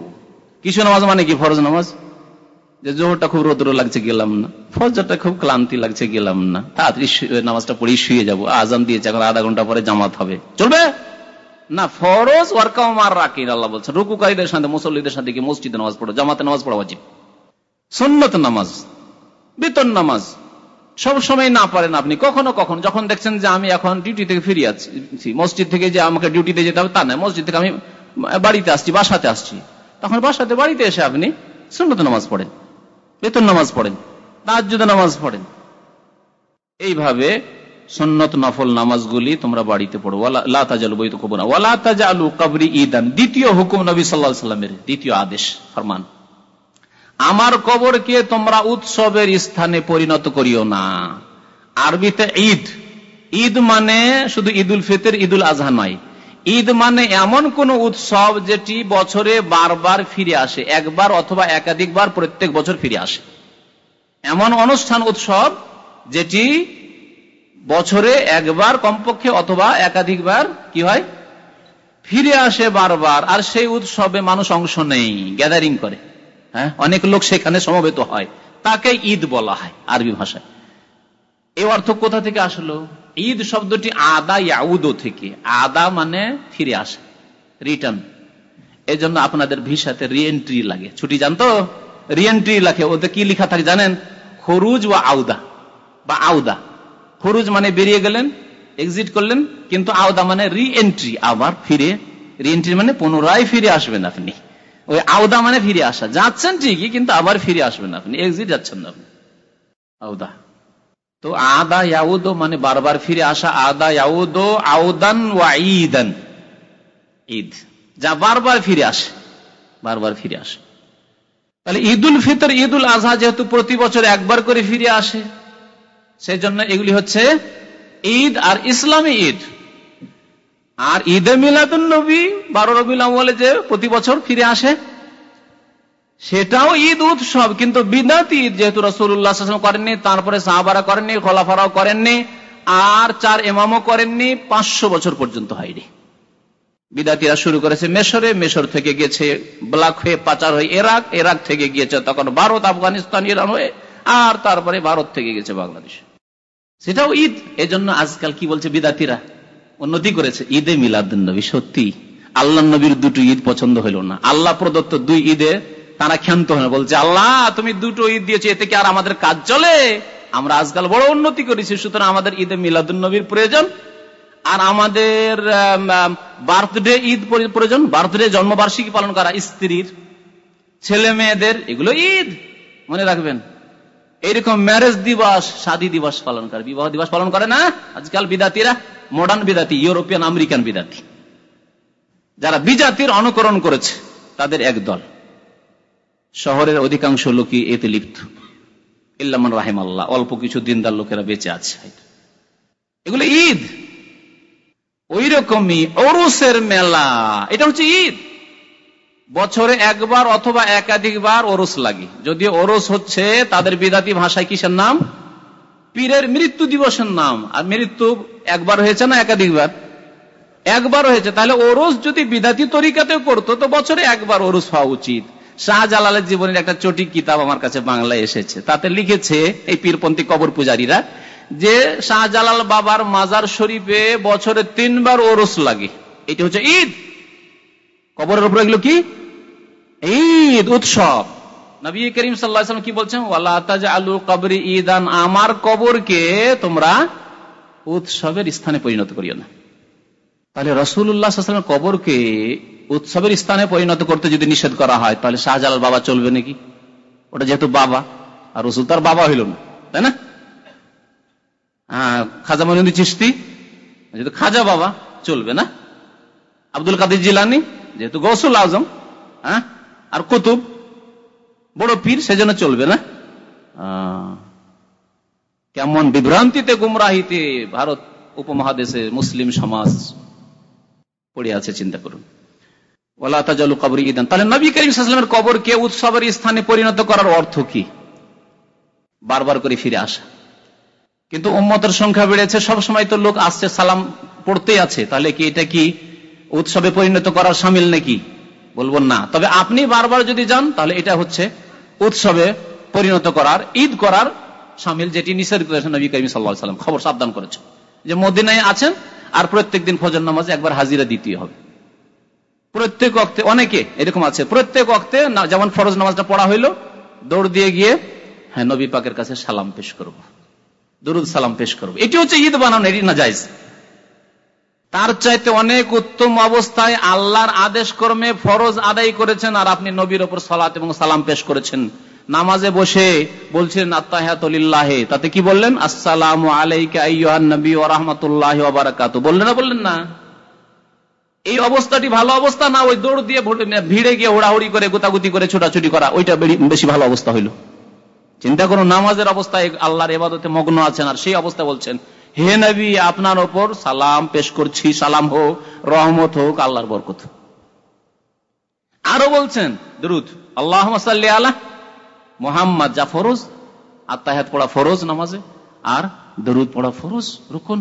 কিছু নামাজ মানে কি? ফরজ নামাজ? যে জোহরটা খুব রোদ্র লাগছে, গেলাম না। ফজরটা খুব ক্লান্তি লাগছে, গেলাম না। তাড়াতাড়ি নামাজটা পড়ে শুয়ে যাব। আজান দিয়েছে, এখন আধা ঘণ্টা পরে জামাত হবে। চলবে? না, ফরজ ওয়ার্কাও মার রাখি আল্লাহ বলছে। রুকুকারীদের সাথে, মুসল্লিদের সাথে কি মসজিদে নামাজ পড়ো? জামাতে নামাজ পড়া উচিত সন্ন্যত নামাজ, বেতন নামাজ, সব সময় না পারেন আপনি। কখনো কখনো, যখন দেখছেন যে আমি এখন ডিউটি থেকে ফিরে আছি মসজিদ থেকে যে আমাকে ডিউটিতে যেতে হবে, তা নয় মসজিদ থেকে আমি, বাড়িতে আসছি, বাসাতে আসছি। তখন বাসাতে, বাড়িতে এসে আপনি সুন্নত নামাজ পড়েন, বেতন নামাজ পড়েন তাজ্জুদ নামাজ পড়েন। এইভাবে সন্নত নফল নামাজগুলি তোমরা বাড়িতে পড়ো। ওয়ালা তাজালু বৈত কবু না ওয়ালা তাজালু কবরি ঈদান। দ্বিতীয় হুকুম নবী সাল্লাহ সাল্লামের দ্বিতীয় আদেশ, ফরমান। আমার কবরকে তোমরা উৎসবের স্থানে পরিণত করিও না। আরবিতে ঈদ। ঈদ মানে শুধু ঈদুল ফিতর, ঈদুল আজহা নয়। ঈদ মানে এমন কোন উৎসব যেটি বছরে বারবার ফিরে আসে। একবার অথবা একাধিকবার প্রত্যেক বছর ফিরে আসে। এমন অনুষ্ঠান, উৎসব যেটি বছরে একবার কমপক্ষে অথবা একাধিকবার কি হয়? ফিরে আসে বারবার, আর সেই উৎসবে মানুষ অংশ নেই গ্যাদারিং করে। হ্যাঁ? অনেক লোক সেখানে সমবেত হয়। তাকে ঈদ বলা হয় আরবি ভাষায়। এই অর্থ কোথা থেকে আসলো? ঈদ শব্দটি আদা ইয়াউদ থেকে। আদা মানে ফিরে আসে রিটার্ন এই জন্য আপনাদের ভিসাতে রিএন্ট্রি লাগে। ছুটি জানতো? রিএন্ট্রি লাগে। ওতে কি লিখা থাকে জানেন? খরুজ বা আউদা। বা আউদা। খরুজ মানে বেরিয়ে গেলেন এক্সিট করলেন, কিন্তু আওদা মানে রি এন্ট্রি আবার ফিরে রি এন্ট্রি মানে পুনরায় ফিরে আসবেন আপনি। ওই আওদা মানে ফিরে আসা। যাচ্ছেন ঠিকই, কিন্তু আবার ফিরে আসবেন আপনি এক্সিট যাচ্ছেন না আপনি। আউদা তো আদা ইয়াউদ মানে বারবার ফিরে আসা। আদা ইয়াউদ আউদান ওয়া ঈদান। ঈদ। যা বারবার ফিরে আসে, বারবার ফিরে আসে। তাহলে ঈদুল ফিতর, ঈদুল আজহা যেহেতু প্রতি বছর একবার করে ফিরে আসে সেই জন্য এগুলি হচ্ছে ঈদ আর ইসলামী ঈদ। আর ঈদে মিলাদুল নবী বারো রবিউল বলে যে প্রতি বছর ফিরে আসে, সেটাও ঈদ উৎসব। কিন্তু বিদাতি ঈদ যেহেতু রসুল্লাহ করেননি, তারপরে সাহাবারা করেননি, খোলাফারাও করেননি, আর চার এমামও করেননি, পাঁচশো বছর পর্যন্ত হয়নি। বিদাতিরা শুরু করেছে মেশরে, মেশর থেকে গেছে ব্লাক হয়ে পাচার হয়ে এরাক এরাক থেকে গিয়েছে তখন ভারত, আফগানিস্তান, ইরান হয়ে, আর তারপরে ভারত থেকে গেছে বাংলাদেশ। সেটাও ঈদ। এজন্য আজকাল কি বলছে বিদাতিরা? উন্নতি করেছে। ঈদে মিলাদুল নবী, সত্যি। আল্লাহ নবীর দুটো ঈদ পছন্দ হইল না। আল্লাহ প্রদত্ত দুই ঈদে তারা ক্ষান্ত হয় বলছে, আল্লাহ, তুমি দুটো ঈদ দিয়েছ, এতে কি আর আমাদের কাজ চলে? আমরা আজকাল বড় উন্নতি করেছি, সুতরাং আমাদের ঈদে মিলাদুল নবীর প্রয়োজন। আর আমাদের বার্থডে ঈদ প্রয়োজন। বার্থডে জন্মবার্ষিকী পালন করা স্ত্রীর, ছেলে মেয়েদের, এগুলো ঈদ। মনে রাখবেন এইরকম ম্যারেজ দিবস, শাদী দিবস পালন করে। বিবাহ দিবস পালন করে না? আজকাল বিদাতিরা মডার্ন বিদাতি ইউরোপিয়ান আমেরিকান বিদাতি। যারা বিজাতির অনুকরণ করেছে, তাদের এক দল। শহরের অধিকাংশ লোকই এতে লিপ্ত। ইল্লামান রাহিম আল্লাহ অল্প কিছু দিনদার লোকেরা বেঁচে আছে। এগুলো ঈদ। ওই রকমই অরুসের মেলা, এটা হচ্ছে ঈদ। বছরে একবার অথবা একাধিকবার ওরস লাগে। যদি ওরস হচ্ছে, তাদের বিদাতি ভাষায় কিসের নাম? পীরের মৃত্যু দিবসের নাম। আর মৃত্যু একবার হয়েছে না একাধিকবার? একবার হয়েছে। তাহলে ওরস যদি বিদাতি তরিকাতে করতো তো বছরে একবার ওরস হওয়া উচিত। শাহজালালের জীবনের একটা চটি কিতাব আমার কাছে বাংলায় এসেছে। তাতে লিখেছে এই পীরপন্থী কবর পূজারীরা যে শাহজালাল বাবার মাজার শরীফে বছরে তিনবার ওরস লাগে। এটা হচ্ছে ঈদ। কবরের উপরে এগুলো কি? ঈদ, উৎসব। নবী করিম সাল্লাম কি বলছেন? আলু কবরি ঈদান, আমার কবরকে তোমরা উৎসবের স্থানে পরিণত করিও না। তাহলে রসুল্লাহ কবরকে উৎসবের স্থানে পরিণত করতে যদি নিষেধ করা হয়, তাহলে শাহজালাল বাবা চলবে নাকি? ওটা যেহেতু বাবা, আর রসুল তার বাবা হইল না, তাই না? হ্যাঁ খাজা মহিনুদ্দিন চিস্তি যেহেতু খাজা বাবা, চলবে না। আব্দুল কাদের জিলানি, যেহেতু গৌসুল আজম হ্যাঁ? আর কুতুব, বড় পীর, সেজন্য চলবে না? কেমন বিভ্রান্তিতে গুমরাহিতে ভারত উপমহাদেশে মুসলিম সমাজ পড়ে আছে, চিন্তা করুন। তাহলে নবী করিমের কবরকে উৎসবের স্থানে পরিণত করার অর্থ কি? বারবার করে ফিরে আসা। কিন্তু উম্মতের সংখ্যা বেড়েছে, সবসময় তো লোক আসছে, সালাম পড়তে আছে। তাহলে কি এটা কি উৎসবে পরিণত করার সামিল নাকি? বলব না। তবে আপনি বারবার যদি যান, তাহলে এটা হচ্ছে উৎসবে পরিণত করার, ঈদ করার সামিল, যেটি নিষেধ করেছেন নবী করিম সাল্লাহ সাল্লাম। খবর সাবধান করেছে যে মদিনায় আছেন, আর প্রত্যেক দিন ফজর নামাজে একবার হাজিরা দিতে হবে। প্রত্যেক অক্তে অনেকে এরকম আছে, প্রত্যেক অক্তে যেমন ফরজ নামাজটা পড়া হইল, দৌড় দিয়ে গিয়ে হ্যাঁ নবী পাকের কাছে সালাম পেশ করব। দরুদ সালাম পেশ করব। এটি হচ্ছে ঈদ বানানো এটি না যাইজ তার চাইতে অনেক উত্তম অবস্থায় আল্লাহর আদেশ কর্মে ফরজ আদায় করেছেন আর আপনি নবীর ওপর সালাত এবং সালাম পেশ করেছেন। নামাজে বসে বলছেন আত্মাহাতুল্লাহে তাতে কি বললেন? আসসালাম আলাইকাবী রহমতুল্লাহ বললেন না বললেন না? এই অবস্থাটি ভালো অবস্থা না, ওই দৌড় দিয়ে ভিড়ে গিয়ে হোড়াহুড়ি করে, গোতাগুতি করে, ছোটাছুটি করা, ওইটা বেশি ভালো অবস্থা হইল। চিন্তা করুন, নামাজের অবস্থায় আল্লাহর এবাদতে মগ্ন আছেন আর সেই অবস্থা বলছেন। হে নবী, আপনার ওপর সালাম পেশ করছি। সালাম হোক, রহমত হোক, আল্লাহর বরকত। আরও বলছেন দ্রুত আল্লাহ আল্লাহ মোহাম্মদ, যা ফরোজ আত্মাহাত পড়া ফরোজ নামাজে, আর দরুদ পড়া ফরোজ, রুকুন।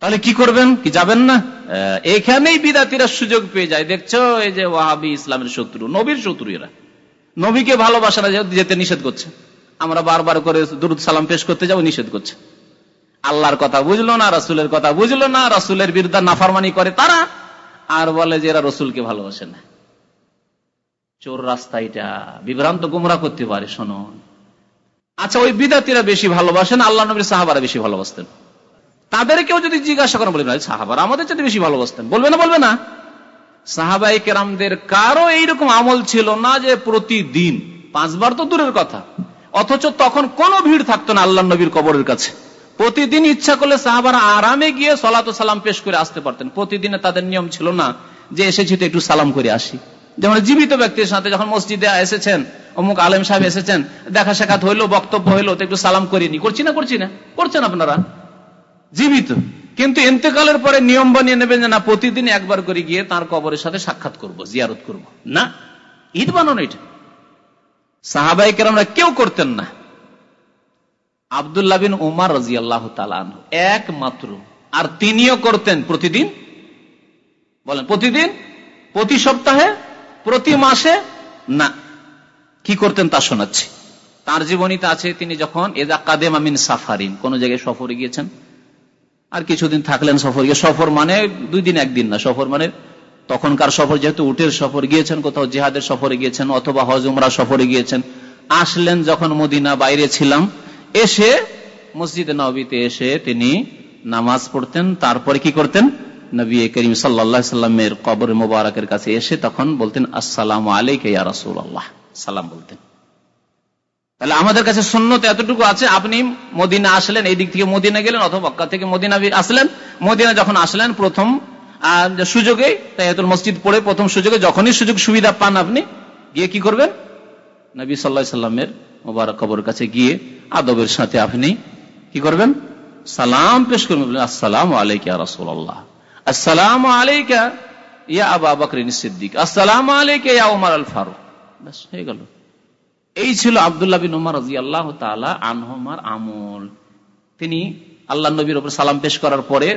তাহলে কি করবেন? কি যাবেন না? এখানেই বিদাতিরা সুযোগ পেয়ে যায়। দেখছ, এই যে ওয়াহাবি ইসলামের শত্রু, নবীর শত্রু এরা। নবীকে ভালোবাসা যেতে নিষেধ করছে। আমরা বারবার করে দুরুদ সালাম পেশ করতে যাব, নিষেধ করছে। আল্লাহর কথা বুঝলো না, রাসুলের কথা বুঝলো না, রাসুলের বিরুদ্ধে নাফারমানি করে তারা। আর বলে যে এরা রসুলকে ভালোবাসে না। চোর রাস্তা এটা, বিভ্রান্ত গুমরা করতে পারে, শোনো। আচ্ছা ওই বিদাতিরা বেশি ভালোবাসেন, আল্লাহ নবীর সাহাবারা বেশি ভালোবাসতেন। তাদেরকেও যদি জিজ্ঞাসা করেন বলবেন সাহাবারা আমাদের যদি বেশি ভালোবাসতেন। বলবে না বলবে না। সাহাবাই কেরামদের কারও এইরকম আমল ছিল না যে প্রতিদিন, পাঁচবার তো দূরের কথা, অথচ তখন কোনো ভিড় থাকতো না আল্লাহ নবীর কবরের কাছে। প্রতিদিন ইচ্ছা করলে সাহাবারা আরামে গিয়ে সলাত সালাম পেশ করে আসতে পারতেন। প্রতিদিনে তাদের নিয়ম ছিল না যে, এসেছি তো একটু সালাম করে আসি। যেমন জীবিত ব্যক্তির সাথে যখন মসজিদে এসেছেন, অমুক আলেম সাহেব এসেছেন, দেখা সাক্ষাৎ হইল, বক্তব্য হইল একটু সালাম করিনি। করছি না করছি না? করছেন আপনারা? জীবিত। কিন্তু এতেকালের পরে নিয়ম বানিয়ে নেবেন যে না, প্রতিদিন একবার করে গিয়ে তার কবরের সাথে সাক্ষাৎ করব, জিয়ারত করব। না, ঈদ বানানো এটা। সাহাবাহিকের আমরা কেউ করতেন না। আবদুল্লাহ বিন উমার রাজি আল্লাহ একমাত্র। আর তিনিও করতেন প্রতিদিন। বলেন, প্রতিদিন? প্রতি সপ্তাহে প্রতি মাসে না। কি করতেন তা শোনাচ্ছি। তার জীবনীতে আছে, তিনি যখন এজা কাদেম আমিন সাফারিন কোন জায়গায় সফরে গিয়েছেন। আর কিছুদিন থাকলেন সফর গিয়ে। সফর মানে দুই দিন, একদিন না। সফর মানে তখনকার সফর, যেহেতু উটের সফর গিয়েছেন, কোথাও জেহাদের সফরে গিয়েছেন, অথবা হজমরা সফরে গিয়েছেন। আসলেন যখন মদিনা বাইরে ছিলাম, এসে মসজিদ নবীতে এসে তিনি নামাজ পড়তেন। তারপরে কি করতেন? নবী করিম সাল্লামের কবর মোবারকের কাছে এসে তখন বলতেন, আসসালাম আলাইকে রাসুল আল্লাহ সালাম বলতেন। তাহলে আমাদের কাছে শূন্যতে এতটুকু আছে, আপনি মদিনা আসলেন, এই দিক থেকে মদিনা গেলেন অথবা থেকে মদিনা আসলেন। মদিনা যখন আসলেন, প্রথম সুযোগে মসজিদ পড়ে প্রথম সুযোগে যখনই সুযোগ সুবিধা পান আপনি, গিয়ে কি করবেন? নবী সাল্লাহ সাল্লামের মোবারক কবর কাছে গিয়ে আদবের সাথে আপনি কি করবেন? সালাম পেশ করবেন আসসালাম আলাইকা রাসুল্লাহ আসসালাম আলাইকা ইয়া আবা বকরিন সিদ্দিক আসসালাম আলাইকা ইয়া উমার আল ফারুক ব্যাস, হয়ে গেল। এই ছিল আবদুল্লাহ বিন উমার রাজি আল্লাহ তালা আনহমার আমল। তিনি আল্লাহ নবীর উপর সালাম পেশ করার পরে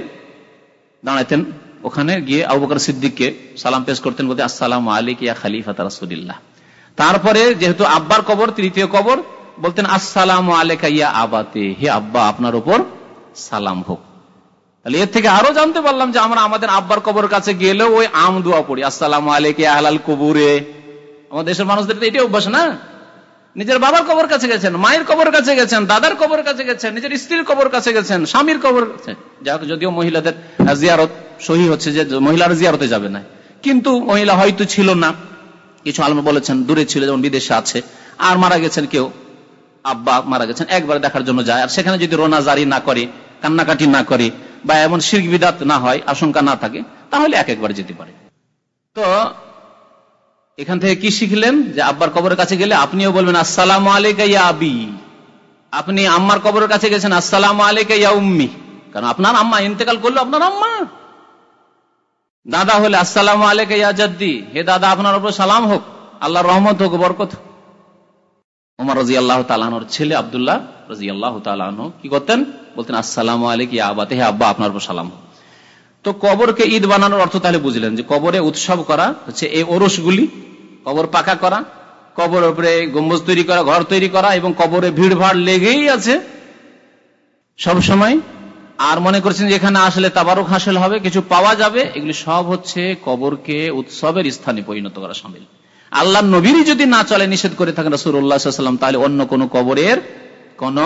দাঁড়াতেন ওখানে, গিয়ে আবু বকর সিদ্দিককে সালাম পেশ করতেন বলতে আসসালাম আলিক ইয়া খালিফাত রাসুলিল্লাহ। তারপরে যেহেতু আব্বার কবর, তৃতীয় কবর, বলতেন, আসসালাম আলেকা ইয়া আবাতে। হে আব্বা, আপনার উপর সালাম হোক। তাহলে এর থেকে আরও জানতে পারলাম যে আমরা আমাদের আব্বার কবর কাছে গেলেও ওই আম দোয়া পড়ি। আসসালাম আলেক আহলাল কবুরে। আমাদের দেশের মানুষদের এটাই অভ্যাস, না? নিজের বাবার কবর কাছে গেছেন, মায়ের কবর কাছে গেছেন, দাদার কবর কাছে গেছেন, নিজের স্ত্রীর কবর কাছে গেছেন, স্বামীর কবর কাছে যাক, যদিও মহিলাদের জিয়ারত সহি হচ্ছে যে মহিলার জিয়ারতে যাবে না। কিন্তু মহিলা হয়তো ছিল না। কিছু আলম বলেছেন, দূরে ছিল, যেমন বিদেশে আছে। আর মারা গেছেন কেউ? আব্বা মারা গেছেন, একবার দেখার জন্য যায়। আর সেখানে যদি রোনা জারি না করে, কান্নাকাটি না করে বা এমন শির্ক বিদাত না হয়, আশঙ্কা না থাকে, তাহলে এক একবার যেতে পারে। তো এখান থেকে কি শিখলেন? যে আব্বার কবরের কাছে গেলে আপনিও বলবেন, আসসালাম আলাইকা আবি। আপনি আম্মার কবরের কাছে গেছেন, আসসালাম আলাইকা উম্মি। কারণ আপনার আম্মা ইন্তেকাল করল আপনার আম্মা। দাদা হলে, আসসালাম আলাইকা ইয়া হে দাদা, আপনার উপর সালাম হোক, আল্লাহর রহমত হোক, বরকত ওমর রাজি আল্লাহ তালানোর ছেলে আবদুল্লাহ রাজি আল্লাহ তালানো কি করতেন? বলতেন, আসসালাম আলাইক ইয়া আবাতে, হে আব্বা, আপনার উপর সালাম। তো কবরকে ঈদ বানানোর অর্থ তাহলে বুঝলেন যে কবরে উৎসব করা, হচ্ছে এই ওরসগুলি, কবর পাকা করা, কবর উপরে গম্বুজ তৈরি করা, ঘর তৈরি করা, এবং কবরে ভিড় ভাড় লেগেই আছে। সব সময় আর মনে করছেন যে এখানে আসলে তাবারুক হাসিল হবে, কিছু পাওয়া যাবে, এগুলি সব হচ্ছে কবরকে উৎসবের স্থানে পরিণত করা সামিল। আল্লাহ নবীরই যদি না চলে নিষেধ করে থাকেন রসুল্লাহাম তাহলে অন্য কোন কবরের কোন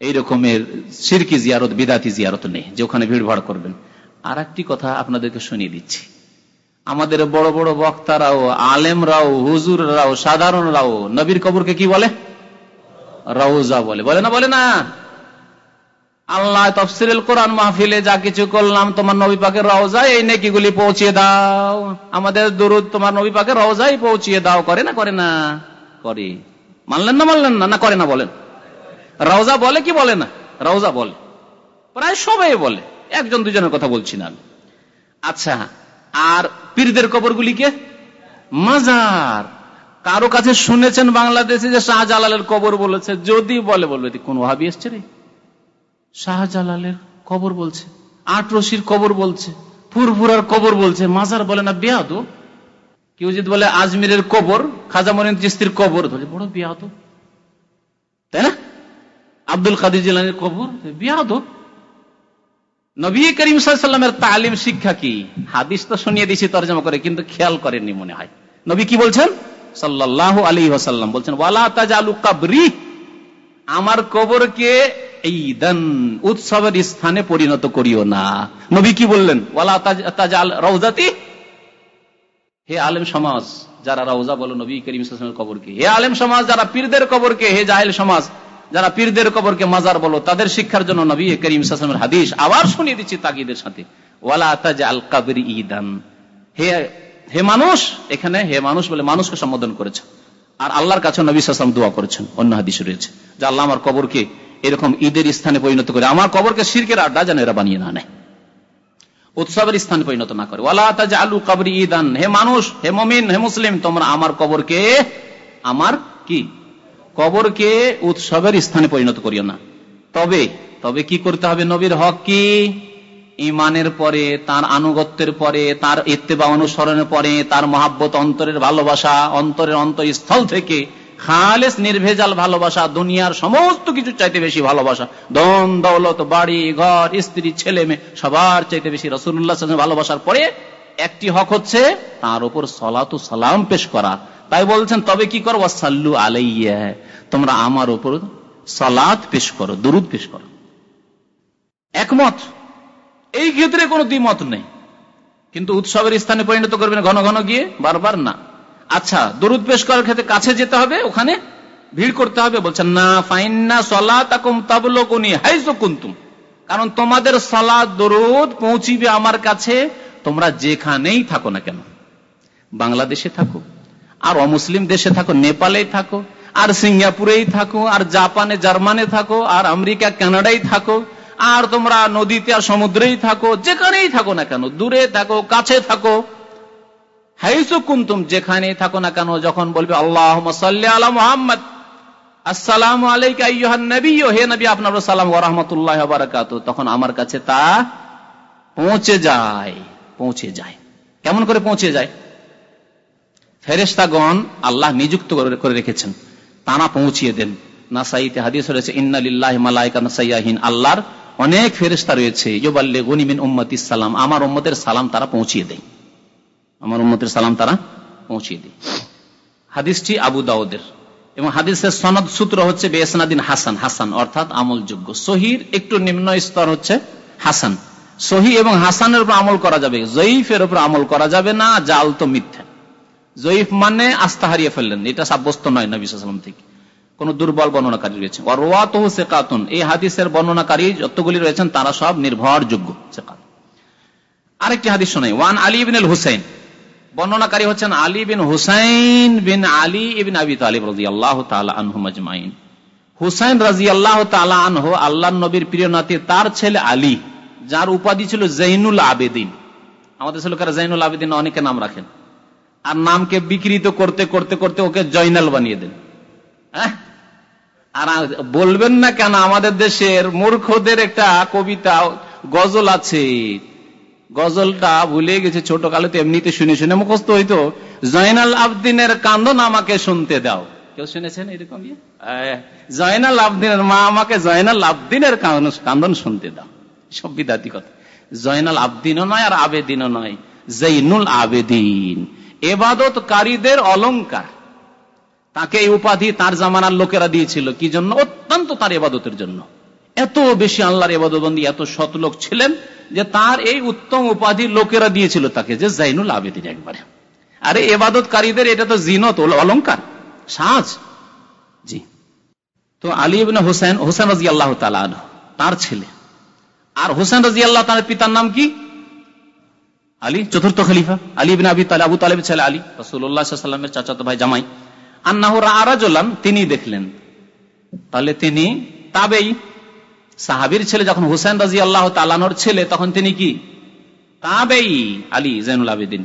এই রকমের সিরকি জিয়ারত, বিদাতি জিয়ারত নেই, যে ওখানে ভিড় ভাড় করবেন। আর একটি কথা আপনাদেরকে শুনিয়ে দিচ্ছি। আমাদের বড় বড় বক্তারাও, আলেমরাও, হুজুররাও, সাধারণরাও, নবীর কবরকে কি বলে? রওজা বলে। বলে না বলে না। আল্লাহ তফসিল কোরআন মাহফিলে যা কিছু করলাম, তোমার নবী পাকের রওজা এই নেকিগুলি পৌঁছিয়ে দাও। আমাদের দরুদ তোমার নবী পাকের রওজাই পৌঁছিয়ে দাও। করে না করে না, করে। মানলেন না মানলেন না না, করে না, বলেন। রওজা বলে কি বলে না? রওজা বলে। প্রায় সবাই বলে। একজন দুজনের কথা বলছি না আচ্ছা আর পীরদের কবরগুলিকে মাজার। কারও কাছে শুনেছেন বাংলাদেশে যে শাহজালালের কবর বলেছে? যদি বলে, বলবে কোন ভাবি এসছে রে? শাহজালালের কবর বলছে, আট রশির কবর বলছে, ফুরফুরার কবর বলছে, মাজার বলে না বেয়াদ কেউ যদি বলে, আজমিরের কবর খাজা মরিন চিস্তির কবর বড় বিয়াদ তাই না? আব্দুল কাদির জিলানের কবর বিয়াদ নবী করিম সাল্লামের তালিম শিক্ষা কি? হাদিস তো শুনিয়ে দিছি, তর্জমা করে, কিন্তু খেয়াল মনে হয়। নবী কি বলছেন? সাল্লাহ আলী বলছেন, ওয়ালা কাবরি আমার কবরকে উৎসবের স্থানে পরিণত করিও না। নবী কি বললেন? ওয়ালা হে আলেম সমাজ, যারা রওজা বলো, নবী করিম কবরকে। হে আলেম সমাজ, যারা পীরদের কবরকে, হে জাহেল সমাজ যারা পীরদের কবরকে মাজার বলো, তাদের শিক্ষার জন্য নবী করিম সাসমের হাদিস আবার শুনিয়ে দিচ্ছি তাকিদের সাথে। হে মানুষ, এখানে হে মানুষ বলে মানুষকে সম্বোধন করেছে। আর আল্লাহর কাছে নবী দোয়া করেছেন, অন্য হাদিস রয়েছে। যে আল্লাহ আমার কবরকে এরকম ঈদের স্থানে পরিণত করে, আমার কবরকে শিরকের আড্ডা যেন এরা বানিয়ে না নেয়। উৎসবের স্থানে পরিণত না করে। ওয়ালা আলু কাবরি ঈদান। হে মানুষ, হে মমিন, হে মুসলিম, তোমরা আমার কবরকে, আমার কি? কবরকে উৎসবের স্থানে পরিণত করিও না। তবে তবে কি করতে হবে নবীর হক কি? ইমানের পরে, তার আনুগত্যের পরে, তার ইত্তেবা অনুসরণের পরে, তার মহাব্বত অন্তরের ভালোবাসা, অন্তরের অন্তরস্থল থেকে খালেস, নির্ভেজাল ভালোবাসা, দুনিয়ার সমস্ত কিছু চাইতে বেশি ভালোবাসা। দন দৌলত, বাড়ি, ঘর, স্ত্রী, ছেলে, মেয়ে, সবার চাইতে বেশি রসুল্লাহ ভালোবাসার পরে একটি হক হচ্ছে তার উপর সলাতু সালাম পেশ করা। তাই বলছেন, তবে কি করো সাল্লু আলাইয়া। তোমরা আমার উপর সালাত পেশ করো, দুরুদ পেশ করো। একমত? এই ক্ষেত্রে কোনো দ্বিমত নেই। কিন্তু উৎসবের স্থানে পরিণত করবেন ঘন ঘন গিয়ে, বারবার না। আচ্ছা দরুদ পেশ করার ক্ষেত্রে কাছে যেতে হবে, ওখানে ভিড় করতে হবে। বলছেন, না, ফাইন্না সলা তাকুম তাবলকুনি হাইজো কুন্তুম। কারণ তোমাদের সলা দরুদ পৌঁছিবে আমার কাছে, তোমরা যেখানেই থাকো না কেন। বাংলাদেশে থাকো আর অমুসলিম দেশে থাকো নেপালে থাকো, আর সিঙ্গাপুরেই থাকো, আর জাপানে, জার্মানে থাকো, আর আমেরিকা, কানাডাই থাকো, আর তোমরা নদীতে আর সমুদ্রেই থাকো, যেখানেই থাকো না কেন, দূরে থাকো, কাছে থাকো। যেখানেই থাকো না কেন, যখন বলবে আল্লাহ আলা মোহাম্মদ। আসসালাম আলাইকা নবী হে নবী, আপনার সালাম ওরহমতুল্লাহ বারাকাত। তখন আমার কাছে তা পৌঁছে যায় পৌঁছে যায়। কেমন করে পৌঁছে যায়? ফেরেস্তাগণ আল্লাহ নিযুক্ত করে রেখেছেন। তারা পৌঁছিয়ে দেন। নাসাইতে হাদিস রয়েছে আল্লাহর অনেক ফেরেস্তা রয়েছে। ইয়োবাল্লে গনিমিন উম্মত ইসালাম আমার উম্মতের সালাম তারা পৌঁছিয়ে দেয়। আমার উম্মতের সালাম তারা পৌঁছিয়ে দেয়। হাদিসটি আবু দাউদের। এবং হাদিসের সনদ সূত্র হচ্ছে বেসনাদিন হাসান হাসান অর্থাৎ আমলযোগ্য। সহির একটু নিম্ন স্তর হচ্ছে হাসান। সহি এবং হাসানের উপর আমল করা যাবে। জয়ীফের উপর আমল করা যাবে না, জাল তো মিথ্যা। জয়ীফ মানে আস্থা হারিয়ে ফেললেন। এটা সাব্যস্ত নয় নবী সাল্লাম থেকে। কোন দুর্বল বর্ণনাকারী রয়েছে। সেকাতুন। এই হাদিসের বর্ণনাকারী যতগুলি রয়েছেন, তারা সব নির্ভরযোগ্য আরেকটি হাদিস শোনাই। ওয়ান আলী বিন হুসাইন। বর্ণনাকারী হচ্ছেন আলী বিন হুসাইন বিন আলী ইবিন আবি তালিব রাজি আল্লাহ আনহু মাজমাইন হুসাইন রাজি আল্লাহ আনহ আল্লাহ নবীর প্রিয় নাতি, তার ছেলে আলী, যার উপাধি ছিল জৈনুল আবেদিন। আমাদের ছেলেকারা জৈনুল আবেদিন অনেকে নাম রাখেন। আর নামকে বিকৃত করতে করতে করতে ওকে জয়নাল বানিয়ে দেন। হ্যাঁ? আর বলবেন না কেন, আমাদের দেশের মূর্খদের একটা কবিতা, গজল আছে। গজলটা ভুলে গেছে ছোট কালে তো এমনিতে শুনে শুনে মুখস্থ হইতো, জয়নাল আবদিনের কান্দন আমাকে শুনতে দাও। কেউ শুনেছেন এরকম জয়নাল আবদিনের মা আমাকে জয়নাল আবদিনের কান্দন শুনতে দাও। সব বিদাতি কথা। জয়নাল আবদিনও নয় আর আবেদিনও নয় জৈনুল আবেদিন। এবাদতকারীদের অলঙ্কার। তাকে এই উপাধি তার জামানার লোকেরা দিয়েছিল। কি জন্য? অত্যন্ত তার এবাদতের জন্য। এত বেশি আল্লাহর এবাদতবন্দি, এত শত লোক ছিলেন যে তার এই উত্তম উপাধি লোকেরা দিয়েছিল তাকে, যে জাইনুল আবেদিন একবারে। আরে, এবাদতকারীদের এটা তো জিনত অলঙ্কার, সাজ। জি। তো আলী হোসেন হোসেন রাজি আল্লাহ তার ছেলে। আর হোসেন রাজি আল্লাহ তার পিতার নাম কি? আলী, চতুর্থ খলিফা। আলী বিন আবি তালে আবু তালেবের ছেলে আলী। রসুল্লাহামের চাচাতো ভাই জামাই। আন্নাহ আরাজলান তিনি দেখলেন। তাহলে তিনি তাবেই। সাহাবির ছেলে যখন হুসেন রাজি আল্লাহ তালানোর ছেলে, তখন তিনি কি? তাবেই আলী জৈনুল আবেদিন।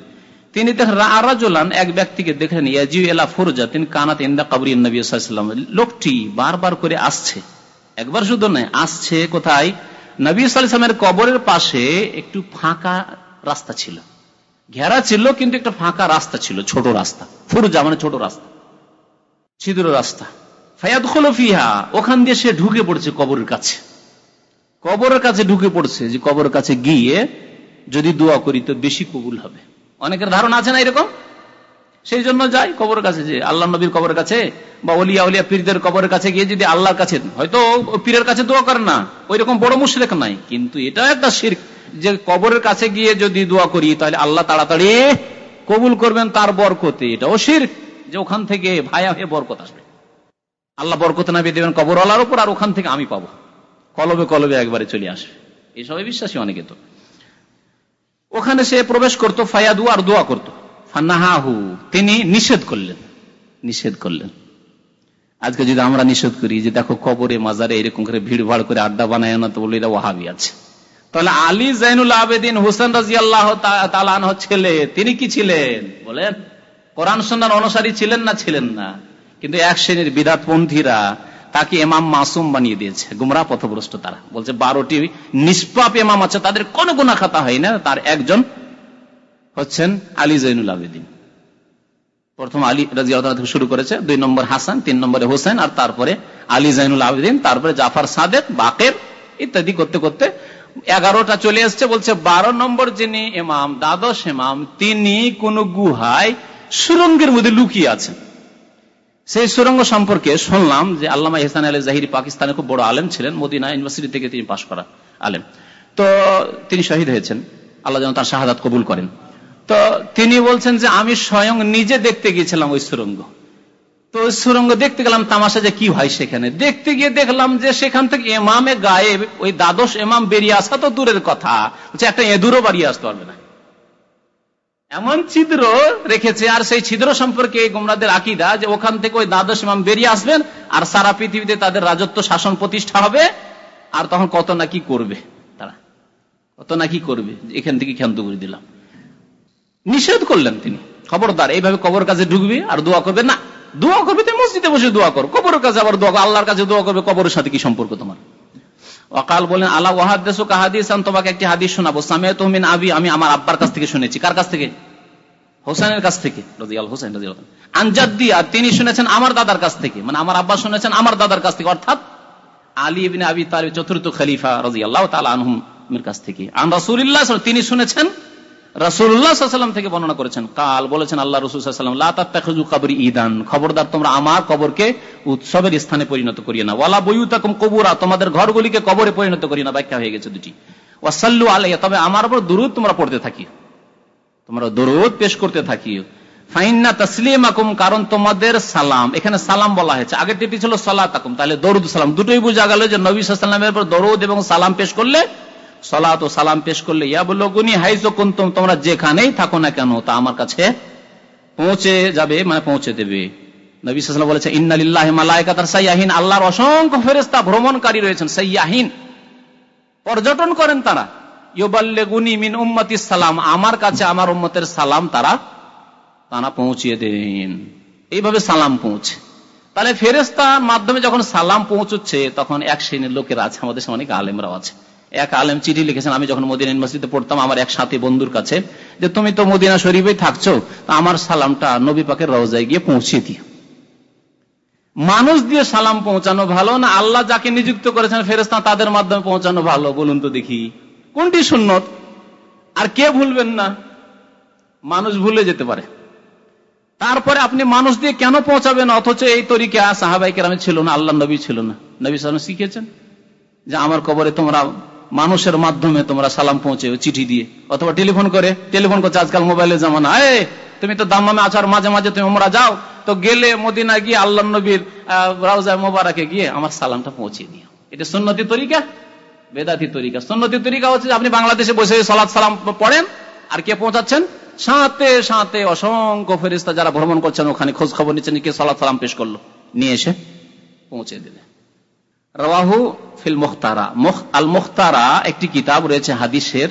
তিনি দেখেন আরাজলান এক ব্যক্তিকে দেখলেন, ইয়াজিউ এলা ফুরজা তিনি কানাত ইন্দা কাবরি নবী সাল্লাম লোকটি বারবার করে আসছে। একবার শুধু নয়, আসছে কোথায়? নবী সাল্লামের কবরের পাশে একটু ফাঁকা রাস্তা ছিল। ঘেরা ছিল, কিন্তু একটা ফাঁকা রাস্তা ছিল, ছোট রাস্তা। ফুরজা মানে ছোট রাস্তা। ছিদ্র রাস্তা। ফায়াদ ফিহা, ওখান দিয়ে সে ঢুকে পড়ছে কবরের কাছে। কবরের কাছে ঢুকে পড়ছে, যে কবরের কাছে গিয়ে যদি দোয়া করি তো বেশি কবুল হবে। অনেকের ধারণা আছে না এরকম? সেই জন্য যাই কবরের কাছে যে আল্লাহ নবীর কবরের কাছে বা অলিয়া উলিয়া পীরদের কবরের কাছে গিয়ে যদি আল্লাহর কাছে, হয়তো পীরের কাছে দোয়া করে না ওই রকম বড় মুশরেক নাই। কিন্তু এটা একটা শির যে কবরের কাছে গিয়ে যদি দোয়া করি, তাহলে আল্লাহ তাড়াতাড়ি কবুল করবেন তার বরকতে। এটা শির যে ওখান থেকে ভায়া হয়ে বরকত আসবে। আল্লাহ বরকত না দেবেন কবর আল্লাহর উপর, আর ওখান থেকে আমি পাবো। কলবে কলবে একবারে চলে আসবে। এইসবে বিশ্বাসী অনেকে তো। ওখানে সে প্রবেশ করতো, ফায়াদু আর দোয়া করতো। ফান্নাহাহু তিনি নিষেধ করলেন। নিষেধ করলেন। আজকে যদি আমরা নিষেধ করি যে, দেখো কবরে, মাজারে এরকম করে ভিড় ভাড় করে আড্ডা বানায় না, তো বলে এটা ওহাবি আছে। তাহলে আলী জাইনুল আবেদিন হুসেন রাজি আল্লাহ তালান ছেলে, তিনি কি ছিলেন? বলেন, কোরআন সন্ন্যার অনুসারী ছিলেন না ছিলেন না। কিন্তু এক শ্রেণির বিধাতপন্থীরা তাকে এমাম মাসুম বানিয়ে দিয়েছে, গুমরা পথভ্রষ্ট তারা। বলছে, বারোটি নিষ্পাপ এমাম আছে, তাদের কোন গুণা খাতা হয় না, তার একজন হচ্ছেন আলী জৈনুল আবেদিন। প্রথম আলী রাজি থেকে শুরু করেছে, দুই নম্বর হাসান, তিন নম্বরে হোসেন, আর তারপরে আলী জাইনুল আবেদিন, তারপরে জাফর সাদেক, বাকের ইত্যাদি করতে করতে এগারোটা চলে এসছে, বলছে, বারো নম্বর যিনি এমাম দ্বাদশ এমাম তিনি কোন গুহায় সুরঙ্গের মধ্যে লুকিয়ে আছেন। সেই সুরঙ্গ সম্পর্কে শুনলাম যে আল্লামা ইহসান আলী জাহিরি পাকিস্তানে খুব বড় আলেম ছিলেন, মদিনা ইউনিভার্সিটি থেকে তিনি পাশ করা আলেম। তো তিনি শহীদ হয়েছেন, আল্লাহ যেন তার শাহাদাত কবুল করেন। তো তিনি বলছেন যে, আমি স্বয়ং নিজে দেখতে গিয়েছিলাম ওই সুরঙ্গ। তো সুরঙ্গ দেখতে গেলাম, তামাশা যে কি হয় সেখানে। দেখতে গিয়ে দেখলাম যে সেখান থেকে এমামে গায়ে ওই দ্বাদশ এমাম বেরিয়ে আসা তো দূরের কথা। একটা এদুরও বাড়িয়ে আসতে পারবে না। এমন ছিদ্র রেখেছে, আর সেই ছিদ্র সম্পর্কে গোমরাদের আকিদা যে ওখান থেকে ওই দ্বাদশ ইমাম বেরিয়ে আসবেন, আর সারা পৃথিবীতে তাদের রাজত্ব, শাসন প্রতিষ্ঠা হবে, আর তখন কত না কি করবে তারা। কত না কি করবে এখান থেকে ক্ষান্ত করে দিলাম। নিষেধ করলেন তিনি। খবরদার, এইভাবে কবর কাজে ঢুকবে আর দোয়া করবে, না। দোয়া করবে তো মসজিদে বসে দোয়া করো। কবরের কাছে আবার দোয়া আল্লাহর কাছে দোয়া করবে, কবরের সাথে কি সম্পর্ক তোমার? অকাল বলেন আল্লাহ ওয়াহাদিস কাহাদিস তোমাকে একটি হাদিস শোনাবো। সামে তহমিন আবি আমি আমার আব্বার কাছ থেকে শুনেছি। কার কাছ থেকে? হোসেনের কাছ থেকে। রাজিয়াল হোসেন রাজিয়াল আনজাদ্দি আর তিনি শুনেছেন আমার দাদার কাছ থেকে। মানে আমার আব্বা শুনেছেন আমার দাদার কাছ থেকে। অর্থাৎ আলী ইবিন আবি তালিব চতুর্থ খলিফা রাজিয়াল্লাহ তাআলা আনহুমের কাছ থেকে। আন রাসূলুল্লাহ তিনি শুনেছেন রাসূলুল্লাহ থেকে বর্ণনা করেছেন, কাল বলেছেন আল্লাহ রসুল সাল্লাম লা তাত্তাখিযু খবরদার তোমরা আমার কবরকে উৎসবের স্থানে পরিণত করিয়ে না। কবুরা তোমাদের ঘরগুলিকে কবরে পরিণত করিয়ে না, ব্যাখ্যা হয়ে গেছে দুটি। ওয়াসাল্লু আলাইয়া তবে আমার উপর দুরুদ তোমরা পড়তে থাকি তোমরা পেশ করতে থাকি কারণ তোমাদের সালাম, এখানে সালাম বলা হয়েছে। আগের ছিল সালাতাকুম, তাহলে দরুদ সালাম। দুটোই বোঝা গেল যে নবী সাল্লামের উপর দরুদ এবং সালাম পেশ করলে সলাত ও সালাম পেশ করলে, ইয়া বলল গুনি হাইজো কুন্তুম তোমরা যেখানেই থাকো না কেন, তা আমার কাছে পৌঁছে যাবে মানে পৌঁছে দেবে। নবী সাল্লাম সাইয়াহিন আল্লাহর অসংখ্য ভ্রমণকারী রয়েছেন, সাইয়াহিন। পর্যটন করেন তারা। মিন সালাম আমার কাছে, আমার উম্মতের সালাম তারা তারা পৌঁছিয়ে দেন। এইভাবে সালাম পৌঁছে। তাহলে ফেরেস্তার মাধ্যমে যখন সালাম পৌঁছচ্ছে, তখন এক শ্রেণির লোকের আছে, আমাদের অনেক আলেমরাও আছে। এক আলেম চিঠি লিখেছেন, আমি যখন মদিনা ইউনিভার্সিটিতে পড়তাম, আমার এক সাথী বন্ধুর কাছে যে, তুমি তো মদিনা শরীফে থাকছো আমার সালামটা নবী পাকের রওজায় গিয়ে পৌঁছে দিও। মানুষ দিয়ে সালাম পৌঁছানো ভালো না? আল্লাহ যাকে নিযুক্ত করেছেন ফেরেস্তা তাদের মাধ্যমে পৌঁছানো ভালো? বলুন তো দেখি। কোনটি সুন্নত? আর কে ভুলবেন না? মানুষ ভুলে যেতে পারে। তারপরে আপনি মানুষ দিয়ে কেন পৌঁছাবেন? অথচ এই তরিকা সাহাবাই কেরামে ছিল না আল্লাহ নবী ছিল না। নবী সালাম শিখেছেন যে, আমার কবরে তোমরা মানুষের মাধ্যমে তোমরা সালাম পৌঁছে চিঠি দিয়ে। অথবা টেলিফোন করে, টেলিফোন করছে আজকাল মোবাইলের জামানা। এ তুমি তো দাম্মামে আছার মাঝে মাঝে তুমি ওমরা যাও, তো গেলে মদিনা গিয়ে আল্লাহ নবীর রাউজা মোবারকে গিয়ে আমার সালামটা পৌঁছে দিও। এটা সুন্নতি তরিকা? বেদাতি তরিকা। সুন্নতি তরিকা হচ্ছে আপনি বাংলাদেশে বসে সালাদ সালাম পড়েন, আর কে পৌঁছাচ্ছেন? সাথে সাথে অসংখ্য ফেরিস্তা যারা ভ্রমণ করছেন, ওখানে খোঁজ খবর নিচ্ছেন কে সালাদ সালাম পেশ করল। নিয়ে এসে পৌঁছে দিলে রাহু ফিল মুখতারা। আল মুখতারা একটি কিতাব রয়েছে, হাদিসের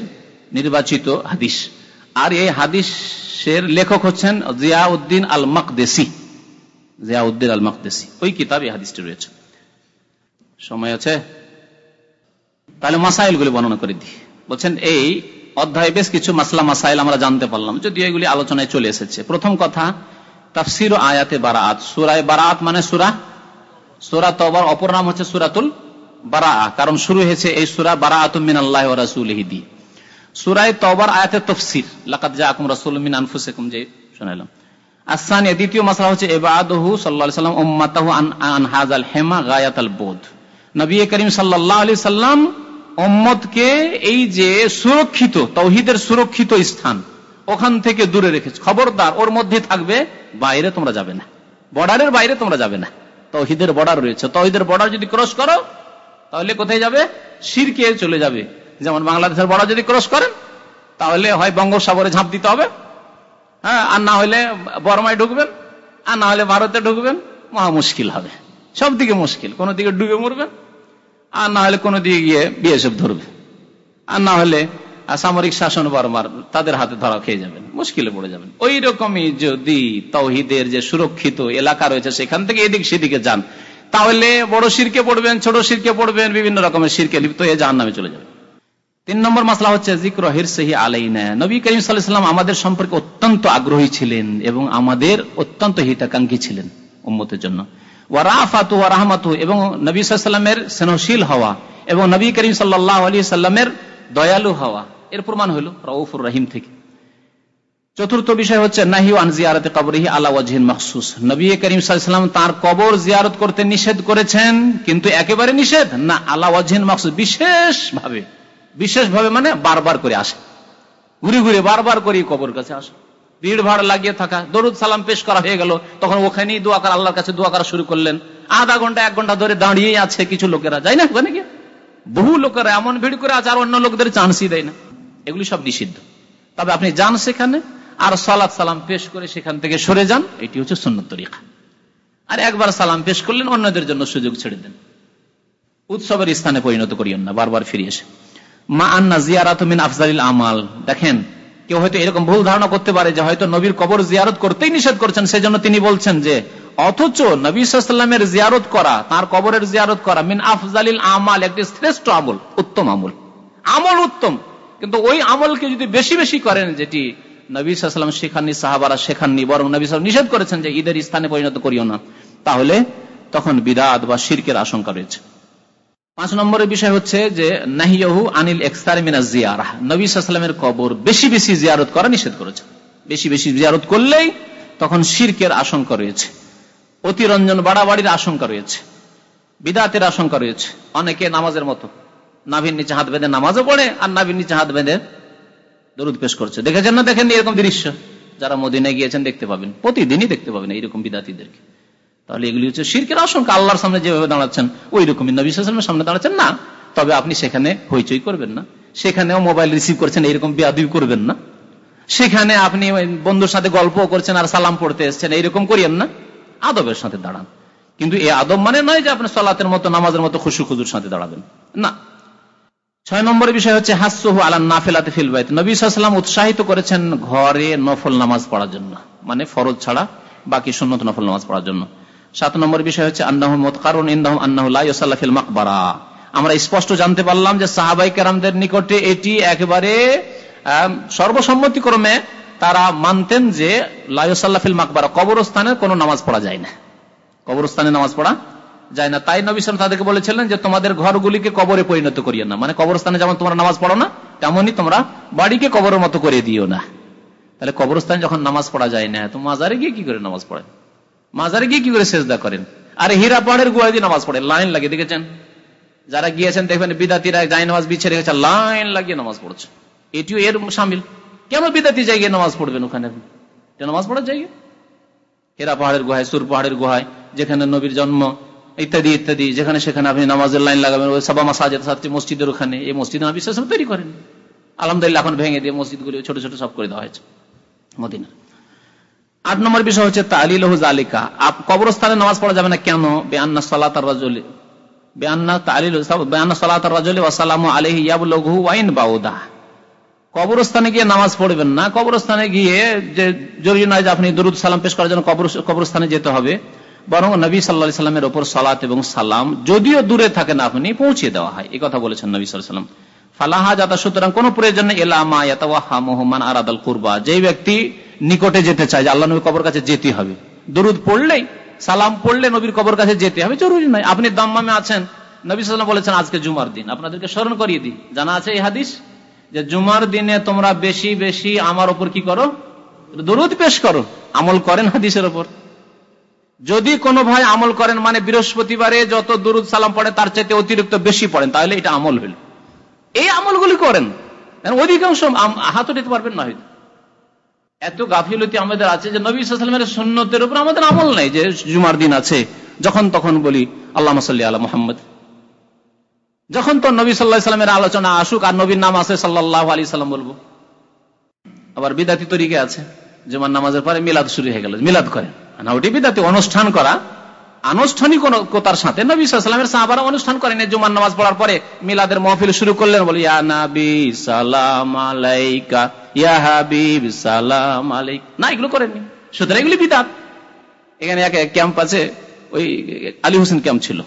নির্বাচিত হাদিস। আর এই হাদিসের লেখক হচ্ছেন জিয়াউদ্দিন আল মকদেসি জিয়াউদ্দিন আল মকদেসি ওই কিতাব, এই হাদিসটি রয়েছে। সময় আছে? তাহলে মাসাইল গুলি বর্ণনা করে দিই। বলছেন, এই অধ্যায় বেশ কিছু মাসলা মাসাইল আমরা জানতে পারলাম যদি এগুলি আলোচনায় চলে এসেছে। প্রথম কথা, তাফসির আয়াতে বারাত সুরায় বারাত মানে সুরা সুরা তবার অপর নাম হচ্ছে সুরাতুল বারা কারণ শুরু হয়েছে এই সুরা বারা আতুমিন আল্লাহ রাসুলহি দিয়ে। সুরাই তবার আয়াতে তফসির লাকাত রাসুল মিন আনফুসেকুম, যে শোনালাম আসান দ্বিতীয় মাসলা হচ্ছে এবাদহু সাল্লাহ সাল্লাম উম্মাতাহু আন হাজাল হেমা গায়াতাল বোধ। নবী করিম সাল্লাহ আলি সাল্লাম উম্মতকে এই যে সুরক্ষিত তৌহিদের সুরক্ষিত স্থান, ওখান থেকে দূরে রেখেছে। খবরদার, ওর মধ্যে থাকবে, বাইরে তোমরা যাবে না। বর্ডারের বাইরে তোমরা যাবে না। তৌহিদের বর্ডার রয়েছে। তৌহিদের বর্ডার যদি ক্রস করো, তাহলে কোথায় যাবে? শিরকে চলে যাবে। যেমন বাংলাদেশের বর্ডার যদি ক্রস করেন, তাহলে হয় বঙ্গোপসাগরে ঝাঁপ দিতে হবে। হ্যাঁ আর না হলে বর্মায় ঢুকবেন, আর না হলে ভারতে ঢুকবেন, মহা মুশকিল হবে। সব দিকে মুশকিল। কোনো দিকে ডুবে মরবেন আর না হলে কোনো দিকে গিয়ে বিএসএফ ধরবে। আর না হলে সামরিক শাসন বর্মার, তাদের হাতে ধরা খেয়ে যাবেন, মুশকিলে পড়ে যাবেন। ওই রকমই যদি তৌহিদের যে সুরক্ষিত এলাকা রয়েছে সেখান থেকে এদিক সেদিকে যান, তাহলে বড় শিরকে পড়বেন, ছোট শিরকে পড়বেন, বিভিন্ন রকমের শিরকে লিপ্ত হয়ে যান নামে চলে যাবে তিন নম্বর মাসলা হচ্ছে জিক্র হিরসহি আলাইনা। নবী করিম সাল্লাম আমাদের সম্পর্কে অত্যন্ত আগ্রহী ছিলেন এবং আমাদের অত্যন্ত হিতাকাঙ্ক্ষী ছিলেন উম্মতের জন্য। ওয়ারাফাতু ওয়ারাহমাতু এবং নবী সাল্লামের স্নেহশীল হওয়া এবং নবী করিম সাল্লাহ আলী সাল্লামের দয়ালু হওয়া। এর প্রমাণ হলো রউফুর রহিম থেকে। চতুর্থ বিষয় হচ্ছে নাহিউ আন জিয়ারতে কবরহি আলা ওয়াজহিন মখসুস। নবী করিম সাল্লাম তার কবর জিয়ারত করতে নিষেধ করেছেন, কিন্তু একেবারে নিষেধ? না, আলা ওয়াজহিন মখসুস। বিশেষ ভাবে বিশেষ ভাবে মানে বারবার করে আসে। ঘুরে ঘুরে বারবার করে কবর কাছে আসে। ভিড় ভাড় লাগিয়ে থাকা। দরুদ সালাম পেশ করা হয়ে গেল। তখন ওখানেই দোয়া করা, আল্লাহর কাছে দোয়া করা শুরু করলেন। আধা ঘণ্টা, এক ঘণ্টা ধরে দাঁড়িয়ে আছে কিছু লোকেরা। যাই না ওখানে গিয়ে বহু লোকেরা এমন ভিড় করে আছে আর অন্য লোকদের চান্সই দেয় না। এগুলি সব নিষিদ্ধ। তবে আপনি যান সেখানে, আর সালাত সালাম পেশ করে সেখান থেকে সরে যান, এটি হচ্ছে সুন্নত তরিকা। আর একবার সালাম পেশ করলেন, অন্যদের জন্য সুযোগ ছেড়ে দেন। উৎসবের স্থানে পরিণত করিয়েন না, বারবার ফিরে এসে। মা আন্না জিয়ারাত মিন আফজালিল আমাল। দেখেন, কেউ হয়তো এরকম ভুল ধারণা করতে পারে যে হয়তো নবীর কবর জিয়ারত করতেই নিষেধ করছেন, সেজন্য তিনি বলছেন যে, অথচ নবী সাল্লামের জিয়ারত করা, তার কবরের জিয়ারত করা মিন আফজালিল আমাল, একটি শ্রেষ্ঠ আমল, উত্তম আমল। আমল উত্তম। কিন্তু ওই আমলকে যদি বেশি বেশি করেন, যেটি নবী সাল্লাম শেখাননি, সাহাবারা শেখাননি, বরং নবী সাল নিষেধ করেছেন যে ঈদের স্থানে পরিণত করিও না, তাহলে তখন বিদাত বা শিরকের আশঙ্কা রয়েছে। পাঁচ নম্বরের বিষয় হচ্ছে যে, নাহিয়াহু আনিল এক্সার মিনা জিয়ারা নবী সাল্লামের কবর বেশি বেশি জিয়ারত করা নিষেধ করেছে বেশি বেশি জিয়ারত করলেই তখন শিরকের আশঙ্কা রয়েছে, অতিরঞ্জন বাড়াবাড়ির আশঙ্কা রয়েছে, বিদাতের আশঙ্কা রয়েছে, অনেকে নামাজের মতো। নাভির নিচে হাত বেঁধে নামাজও পড়ে, আর নাভির নিচে হাত বেঁধে দরুদ পেশ করছে। দেখেছেন না? দেখেন এরকম দৃশ্য? যারা মদিনায় গিয়েছেন দেখতে পাবেন। প্রতিদিনই দেখতে পাবেন এইরকম বিদাতিদেরকে। তাহলে এগুলি হচ্ছে শিরকের আশঙ্কা। আল্লাহর সামনে যেভাবে দাঁড়াচ্ছেন ওই রকমই নবী সালামের সামনে দাঁড়াচ্ছেন। না, তবে আপনি সেখানে হইচই করবেন না। সেখানেও মোবাইল রিসিভ করছেন, এইরকম বেয়াদি করবেন না। সেখানে আপনি বন্ধুর সাথে গল্প করছেন আর সালাম পড়তে এসছেন, এইরকম করিয়েন না। আদবের সাথে দাঁড়ান। কিন্তু এই আদব মানে নয় যে আপনি সলাতের মতো, নামাজের মতো খুশু খুজুর সাথে দাঁড়াবেন। না। ছয় নম্বরের বিষয় হচ্ছে হাসহু আলা নাফেলাতে ফিলবাইত নবী সাল্লাম উৎসাহিত করেছেন ঘরে নফল নামাজ পড়ার জন্য মানে ফরজ ছাড়া বাকি সুন্নত নফল নামাজ পড়ার জন্য। সাত নম্বর বিষয় হচ্ছে আমরা স্পষ্ট জানতে পারলাম যে সাহাবাই কেরামদের নিকটে এটি একেবারে সর্বসম্মতিক্রমে তারা মানতেন যে লাইসাল্লাফিল মাকবারা, কবরস্থানে কোনো নামাজ পড়া যায় না। কবরস্থানে নামাজ পড়া যায় না। তাই নবী সাল তাদেরকে বলেছিলেন যে, তোমাদের ঘরগুলিকে কবরে পরিণত করিও না। মানে কবরস্থানে যেমন তোমরা নামাজ পড়ো না তেমনই তোমরা বাড়িকে কবরের মতো করে দিও না। তাহলে কবরস্থানে যখন নামাজ পড়া যায় না, তো মাজারে গিয়ে কি করে নামাজ পড়ে মাজারে গিয়ে কি করে সেজদা করেন? আর হীরা পাহাড়ের গুয়ায় দিয়ে নামাজ পড়ে লাইন লাগিয়ে দেখেছেন? যারা গিয়েছেন, দেখবেন বিদাতিরা যাই নামাজ বিছে রেখেছে, লাইন লাগিয়ে নামাজ পড়ছে। এটিও এর সামিল। কেন বিদাতি জায়গায় নামাজ পড়বেন ওখানে? নামাজ পড়ার জায়গায় হেরা পাহাড়ের গুহায়, সুর পাহাড়ের গুহায়, যেখানে নবীর জন্ম ইত্যাদি ইত্যাদি। যেখানে সেখানে আপনি নামাজের লাইন লাগাবেন, ওই সাবা মাসাজের সাথে মসজিদের ওখানে। এই মসজিদ নবী তৈরি করেন আলহামদুলিল্লাহ এখন ভেঙে দিয়ে মসজিদগুলি ছোট ছোট সব করে দেওয়া হয়েছে মদিনা। আট নম্বর বিষয় হচ্ছে জালিকা কবরস্থানে নামাজ পড়া যাবে না কেন? বেআন্না সালাত রাজলি। ইয়াবলুহু ওয়াইন বাউদা। কবরস্থানে গিয়ে নামাজ পড়বেন না। কবরস্থানে গিয়ে যে জরুরি নয় যে আপনি দরুদ সালাম পেশ করার জন্য কবরস্থানে যেতে হবে। বরং নবী সাল্লা সাল্লামের ওপর সালাত এবং সালাম যদিও দূরে থাকেন আপনি পৌঁছে দেওয়া হয়। এই কথা বলেছেন নবী সাল্লাম। ফালাহা যাতা সুতরাং কোন প্রয়োজন আরাদাল কুরবা। যে ব্যক্তি নিকটে যেতে চায় আল্লাহ নবীর কবর কাছে যেতে হবে। দরুদ পড়লেই, সালাম পড়লে নবীর কবর কাছে যেতে হবে, জরুরি নয়। আপনি দাম্মামে আছেন, নবী সাল্লাম বলেছেন, আজকে জুমার দিন। আপনাদেরকে স্মরণ করিয়ে দিই। জানা আছে এই হাদিস যে জুমার দিনে তোমরা বেশি বেশি আমার ওপর কি করো? দরুদ পেশ করো। আমল করেন হাদিসের ওপর যদি কোনো ভাই আমল করেন মানে বৃহস্পতিবারে যত দরুদ সালাম পড়ে, তার চাইতে অতিরিক্ত বেশি পড়েন, তাহলে এটা আমল হইল। এই আমলগুলি করেন। অধিকাংশ হাত দিতে পারবেন না হয়তো। এত গাফিলতি আমাদের আছে যে নবী সালামের সন্ন্যতের উপর আমাদের আমল নেই, যে জুমার দিন আছে, যখন তখন বলি আল্লাহ সাল্লি আল্লাহ মোহাম্মদ। যখন তো নবী সাল্লাহ সাল্লামের আলোচনা আসুক, আর নবীর নাম আছে সাল্লাহ আলী সাল্লাম বলব। আবার বিদাতি তরিকে আছে, জুমার নামাজের পরে মিলাদ শুরু হয়ে গেল, মিলাদ করে না বিদাতি অনুষ্ঠান করা। আনুষ্ঠানিকতার সাথে নবী সাল্লামের অনুষ্ঠান করেন। জুমার নামাজ পড়ার পরে মিলাদের মহফিল শুরু করলেন, বলি ওই আলী ক্যাম্প ছিল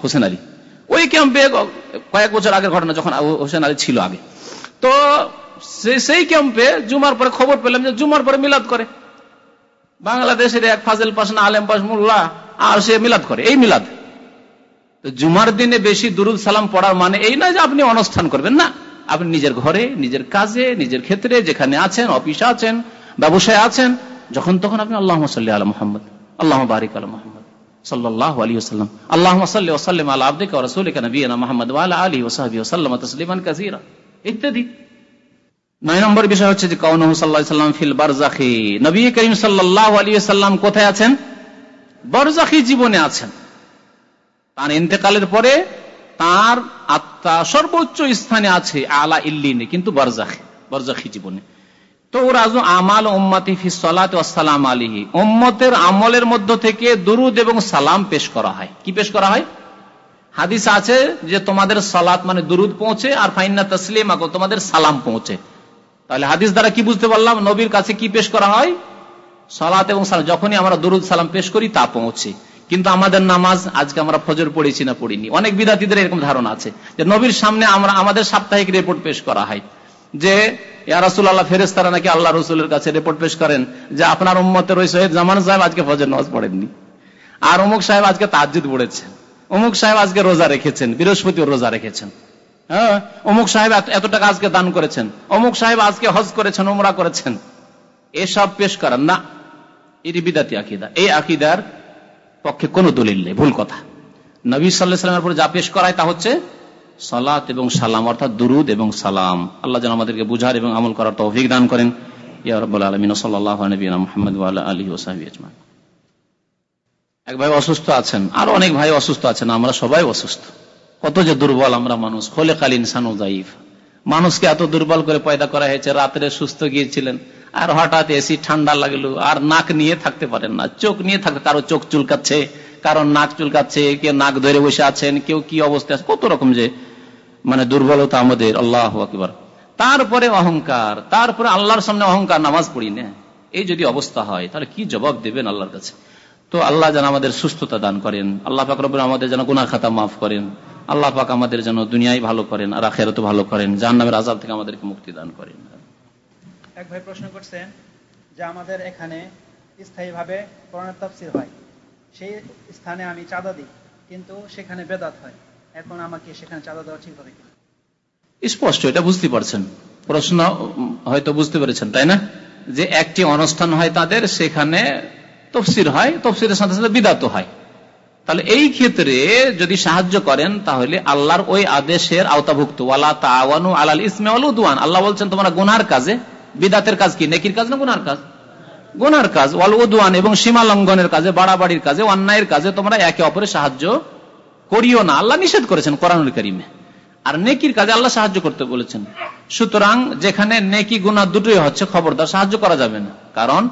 ওই ক্যাম্পে কয়েক বছর আগের ঘটনা, যখন ছিল আগে। তো সেই ক্যাম্পে জুমার পরে খবর পেলাম যে, জুমার পরে মিলাদ করে। বাংলাদেশের এক ফাজেল পাসনা আলেম পাস মোল্লা আর সে মিলাদ করে, এই মিলাদ। জুমার দিনে বেশি দুরুদ সালাম পড়ার মানে এই নয় যে আপনি অনুষ্ঠান করবেন না। আপনি নিজের ঘরে, নিজের কাজে, নিজের ক্ষেত্রে, যেখানে আছেন, অফিসে আছেন, ব্যবসায় আছেন, যখন তখন আপনি আল্লাহ সাল্লি আল মোহাম্মদ আল্লাহ বারিক আলা মোহাম্মদ সাল্লাহ আলী ওসাল্লাম আল্লাহ সাল্লি আলী ওসাহাবি ইত্যাদি। নয় নম্বর বিষয় হচ্ছে যে কৌন সাল্লাম ফিল বারজাখি নবী করিম সাল্লাহ আলী সাল্লাম কোথায় আছেন? বরজাখি জীবনে আছেন। তার ইন্তেকালের পরে তার আত্মা সর্বোচ্চ স্থানে আছে আলা ইল্লিনে, কিন্তু বরজাখি বরজাখি জীবনে। তো রাজু আমাল উম্মাতি ফি সালাত সালাম আলিহি উম্মতের আমলের মধ্য থেকে দুরুদ এবং সালাম পেশ করা হয়। কি পেশ করা হয়? হাদিস আছে যে তোমাদের সালাত মানে দুরুদ পৌঁছে আর ফাইন্না তসলিম, তোমাদের সালাম পৌঁছে। তাহলে হাদিস দ্বারা কি বুঝতে পারলাম? নবীর কাছে কি পেশ করা হয়? সালাত এবং সালাম। যখনই আমরা দুরুদ সালাম পেশ করি, তা পৌঁছে। কিন্তু আমাদের নামাজ আজকে আমরা ফজর পড়েছি না, পড়িনি। অনেক বিদ্যার্থীদের এরকম ধারণা আছে যে নবীর সামনে আমরা, আমাদের সাপ্তাহিক রিপোর্ট পেশ করা হয়। যে রাসুল্লাহ ফেরেস্তারা নাকি আল্লাহ রসুলের কাছে রিপোর্ট পেশ করেন যে, আপনার উম্মতের ওই শহীদ জামান সাহেব, আজকে ফজর নামাজ পড়েননি। আর অমুক সাহেব আজকে তাজ্জুদ পড়েছেন। অমুক সাহেব আজকে রোজা রেখেছেন বৃহস্পতি রোজা রেখেছেন। হ্যাঁ? অমুক সাহেব এত টাকা আজকে দান করেছেন। অমুক সাহেব আজকে হজ করেছেন, উমরা করেছেন। এসব পেশ করেন। না, এটি বিদাতি আকিদা। এই আকিদার পক্ষে কোনো দলিল নেই, ভুল কথা। নবী সাল্লাহ সাল্লামের উপর যা পেশ করায় তা হচ্ছে সালাত এবং সালাম, অর্থাৎ দুরুদ এবং সালাম। আল্লাহ যেন আমাদেরকে বুঝার এবং আমল করার তৌফিক দান করেন। এক ভাই অসুস্থ আছেন। আর অনেক ভাই অসুস্থ আছেন, আমরা সবাই অসুস্থ। কত যে দুর্বল আমরা মানুষ খোলে কাল ইনসান জাইফ মানুষকে এত দুর্বল করে পয়দা করা হয়েছে, রাত্রে সুস্থ গিয়েছিলেন, আর হঠাৎ এসি ঠান্ডা লাগল, আর নাক নিয়ে থাকতে পারেন না, চোখ নিয়ে থাকতে, কারও চোখ চুলকাচ্ছে, কারও নাক চুলকাচ্ছে, কেউ নাক ধরে বসে আছেন, কেউ কি অবস্থা কত রকম যে মানে দুর্বলতা আমাদের, আল্লাহ আকবর। তারপরে অহংকার, তারপরে আল্লাহর সামনে অহংকার, নামাজ পড়ি না। এই যদি অবস্থা হয়, তাহলে কি জবাব দেবেন আল্লাহর কাছে? তো আল্লাহ যেন আমাদের সুস্থতা দান করেন, আল্লাহ পাক রব আমাদের যেন গুনা খাতা মাফ করেন। আল্লাহ পাক আমাদের যেন দুনিয়ায় ভালো করেন আর আখেরাতে ভালো করেন জাহান্নামের আজাব থেকে আমাদেরকে মুক্তি দান করেন। এক ভাই প্রশ্ন করছেন যে আমাদের এখানে স্থায়ীভাবে কোরআনের তাফসির হয়। সেই স্থানে আমি চাঁদা দিই কিন্তু সেখানে বেদাত হয়। এখন আমাকে সেখানে চাঁদা দেওয়া ঠিক হবে স্পষ্ট এটা বুঝতে পারছেন। প্রশ্ন হয়তো বুঝতে পেরেছেন তাই না? যে একটি অনুষ্ঠান হয় তাদের সেখানে তফসির হয় তফসিরের সাথে সাথে বিদাত হয়। তাহলে এই ক্ষেত্রে যদি সাহায্য করেন, তাহলে আল্লাহর ওই আদেশের আওতাভুক্ত। আল্লাহ বলছেন, তোমরা গুনার কাজে, বিদাতের কাজ কি? নেকির কাজ না গুনার কাজ? গুনার কাজ। ওয়াল উদওয়ান এবং সীমা লঙ্ঘনের কাজে, বাড়াবাড়ির কাজে, অন্যায়ের কাজে তোমরা একে অপরের সাহায্য করিও না। আল্লাহ নিষেধ করেছেন কোরআনুল করিমে। আর নেকির কাজে আল্লাহ সাহায্য করতে বলেছেন। সুতরাং যেখানে নেকি গুণা দুটোই হচ্ছে, খবরদার সাহায্য করা যাবে না। কারণ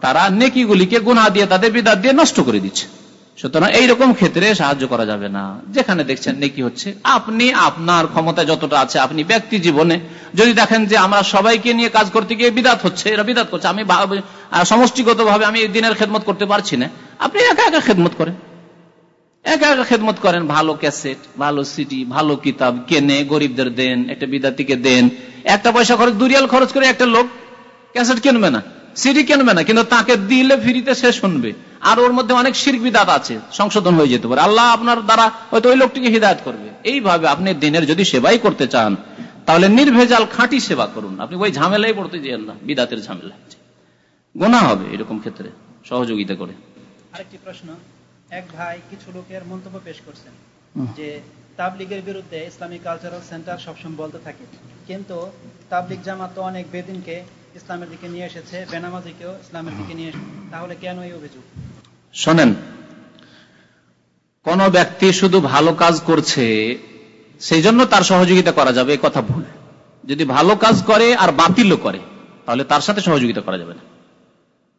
তারা নেকিগুলিকে গুণা দিয়ে, তাদের বিদাত দিয়ে নষ্ট করে দিচ্ছে। সুতরাং এইরকম ক্ষেত্রে সাহায্য করা যাবে না। যেখানে দেখছেন নেকি হচ্ছে। আপনি আপনার ক্ষমতা যতটা আছে, আপনি ব্যক্তি জীবনে যদি দেখেন যে আমরা সবাইকে নিয়ে কাজ করতে গিয়ে বিদাত হচ্ছে, এরা বিদাত করছে, আমি সমষ্টিগত ভাবে আমি দিনের খেদমত করতে পারছি না। আপনি একা একা খেদমত করেন। একা একা খেদমত করেন, ভালো ক্যাসেট, ভালো সিটি ভালো কিতাব, কেনে, গরিবদের দেন, একটা বিদ্যার্থীকে দেন, একটা পয়সা খরচ, দুরিয়াল খরচ করে একটা লোক ক্যাসেট কিনবে না, সিডি কিনবে না, কিন্তু তাকে দিলে ফ্রিতে সে শুনবে। আর ওর মধ্যে অনেক শির্ক বিদাত আছে সংশোধন হয়ে যেতে পারে। আল্লাহ আপনার দ্বারা হয়তো ওই লোকটিকে হৃদায়ত করবে। এইভাবে আপনি দিনের যদি সেবাই করতে চান তাহলে নির্ভেজাল খাঁটি সেবা করুন। আপনি ওই ঝামেলাই পড়তে যেন না বিদাতের ঝামেলা গোনা হবে এরকম ক্ষেত্রে সহযোগিতা করে। আরেকটি প্রশ্ন এক ভাই কিছু লোকের মন্তব্য পেশ করছেন যে তাবলিগের বিরুদ্ধে ইসলামিক কালচারাল সেন্টার সবসময় বলতে থাকে। কিন্তু তাবলিগ জামাত অনেক বেদিনকে ইসলামের দিকে নিয়ে এসেছে, বেনামাজিকেও ইসলামের দিকে নিয়ে এসেছে, তাহলে কেন এই অভিযোগ? শোনেন, কোন ব্যক্তি শুধু ভালো কাজ করছে, সেই জন্য তার সহযোগিতা করা যাবে, এ কথা ভুল। যদি ভালো কাজ করে আর বাতিলও করে, তাহলে তার সাথে সহযোগিতা করা যাবে না।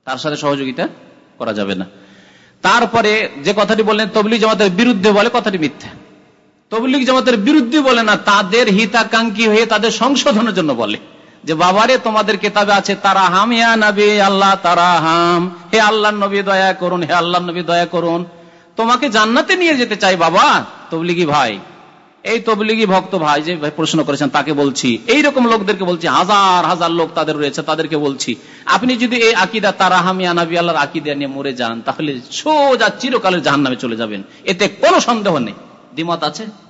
তার সাথে সহযোগিতা করা যাবে না। তারপরে যে কথাটি বললেন, তবলিগ জামাতের বিরুদ্ধে বলে, কথাটি মিথ্যা। তবলিগ জামাতের বিরুদ্ধে বলে না, তাদের হিতাকাঙ্ক্ষী হয়ে তাদের সংশোধনের জন্য বলে। যে বাবারে, তোমাদের কেতাবে আছে তারা হাম ইয়া নবী, আল্লাহ তারা হাম হে আল্লাহ নবী, দয়া করুন, হে আল্লাহ নবী, দয়া করুন। তোমাকে জান্নাতে নিয়ে যেতে চাই, বাবা। তবলিগি ভাই। এই তবলিগি ভক্ত ভাই যে প্রশ্ন করেছেন, তাকে বলছি। এই রকম লোকদেরকে বলছি, হাজার হাজার লোক তাদের রয়েছে, তাদেরকে বলছি। আপনি যদি এই আকিদা তারা হামিয়া নবী, আল্লাহর আকিদা নিয়ে মরে যান, তাহলে সোজা চিরকালের জাহান নামে চলে যাবেন। এতে কোনো সন্দেহ নেই। দ্বিমত আছে?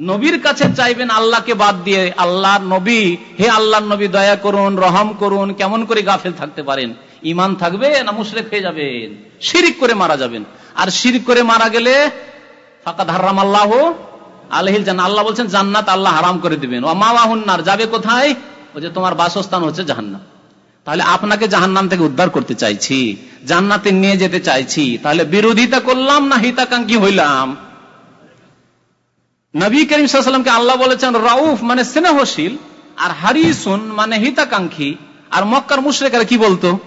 নবীর কাছে চাইবেন আল্লাহকে বাদ দিয়ে আল্লাহ নবী, হে আল্লাহ নবী দয়া করুন, রহম করুন, কেমন করে গাফেল থাকতে পারেন? ইমান থাকবে না মুশরেক হয়ে যাবেন? শিরিক করে মারা যাবেন। আর শিরিক করে মারা গেলে ফাঁকা ধারাম আল্লাহ আলহিল জান আল্লাহ বলছেন, জান্নাত আল্লাহ হারাম করে দিবেন। ও মাওয়াহুন্নার যাবে কোথায়? ও যে তোমার বাসস্থান হচ্ছে জাহান্নাম। তাহলে আপনাকে জাহান্নাম থেকে উদ্ধার করতে চাইছি, জান্নাতে নিয়ে যেতে চাইছি, তাহলে বিরোধিতা করলাম না হিতাকাঙ্ক্ষী হইলাম? নবী করিম সাল্লামকে আল্লাহ বলেছেন, রাউফ মানে স্নেহশীল, আর হারিসুন মানে হিতাকাঙ্ক্ষী, আর মক্কার মুশ্রেকারা কি বলতো?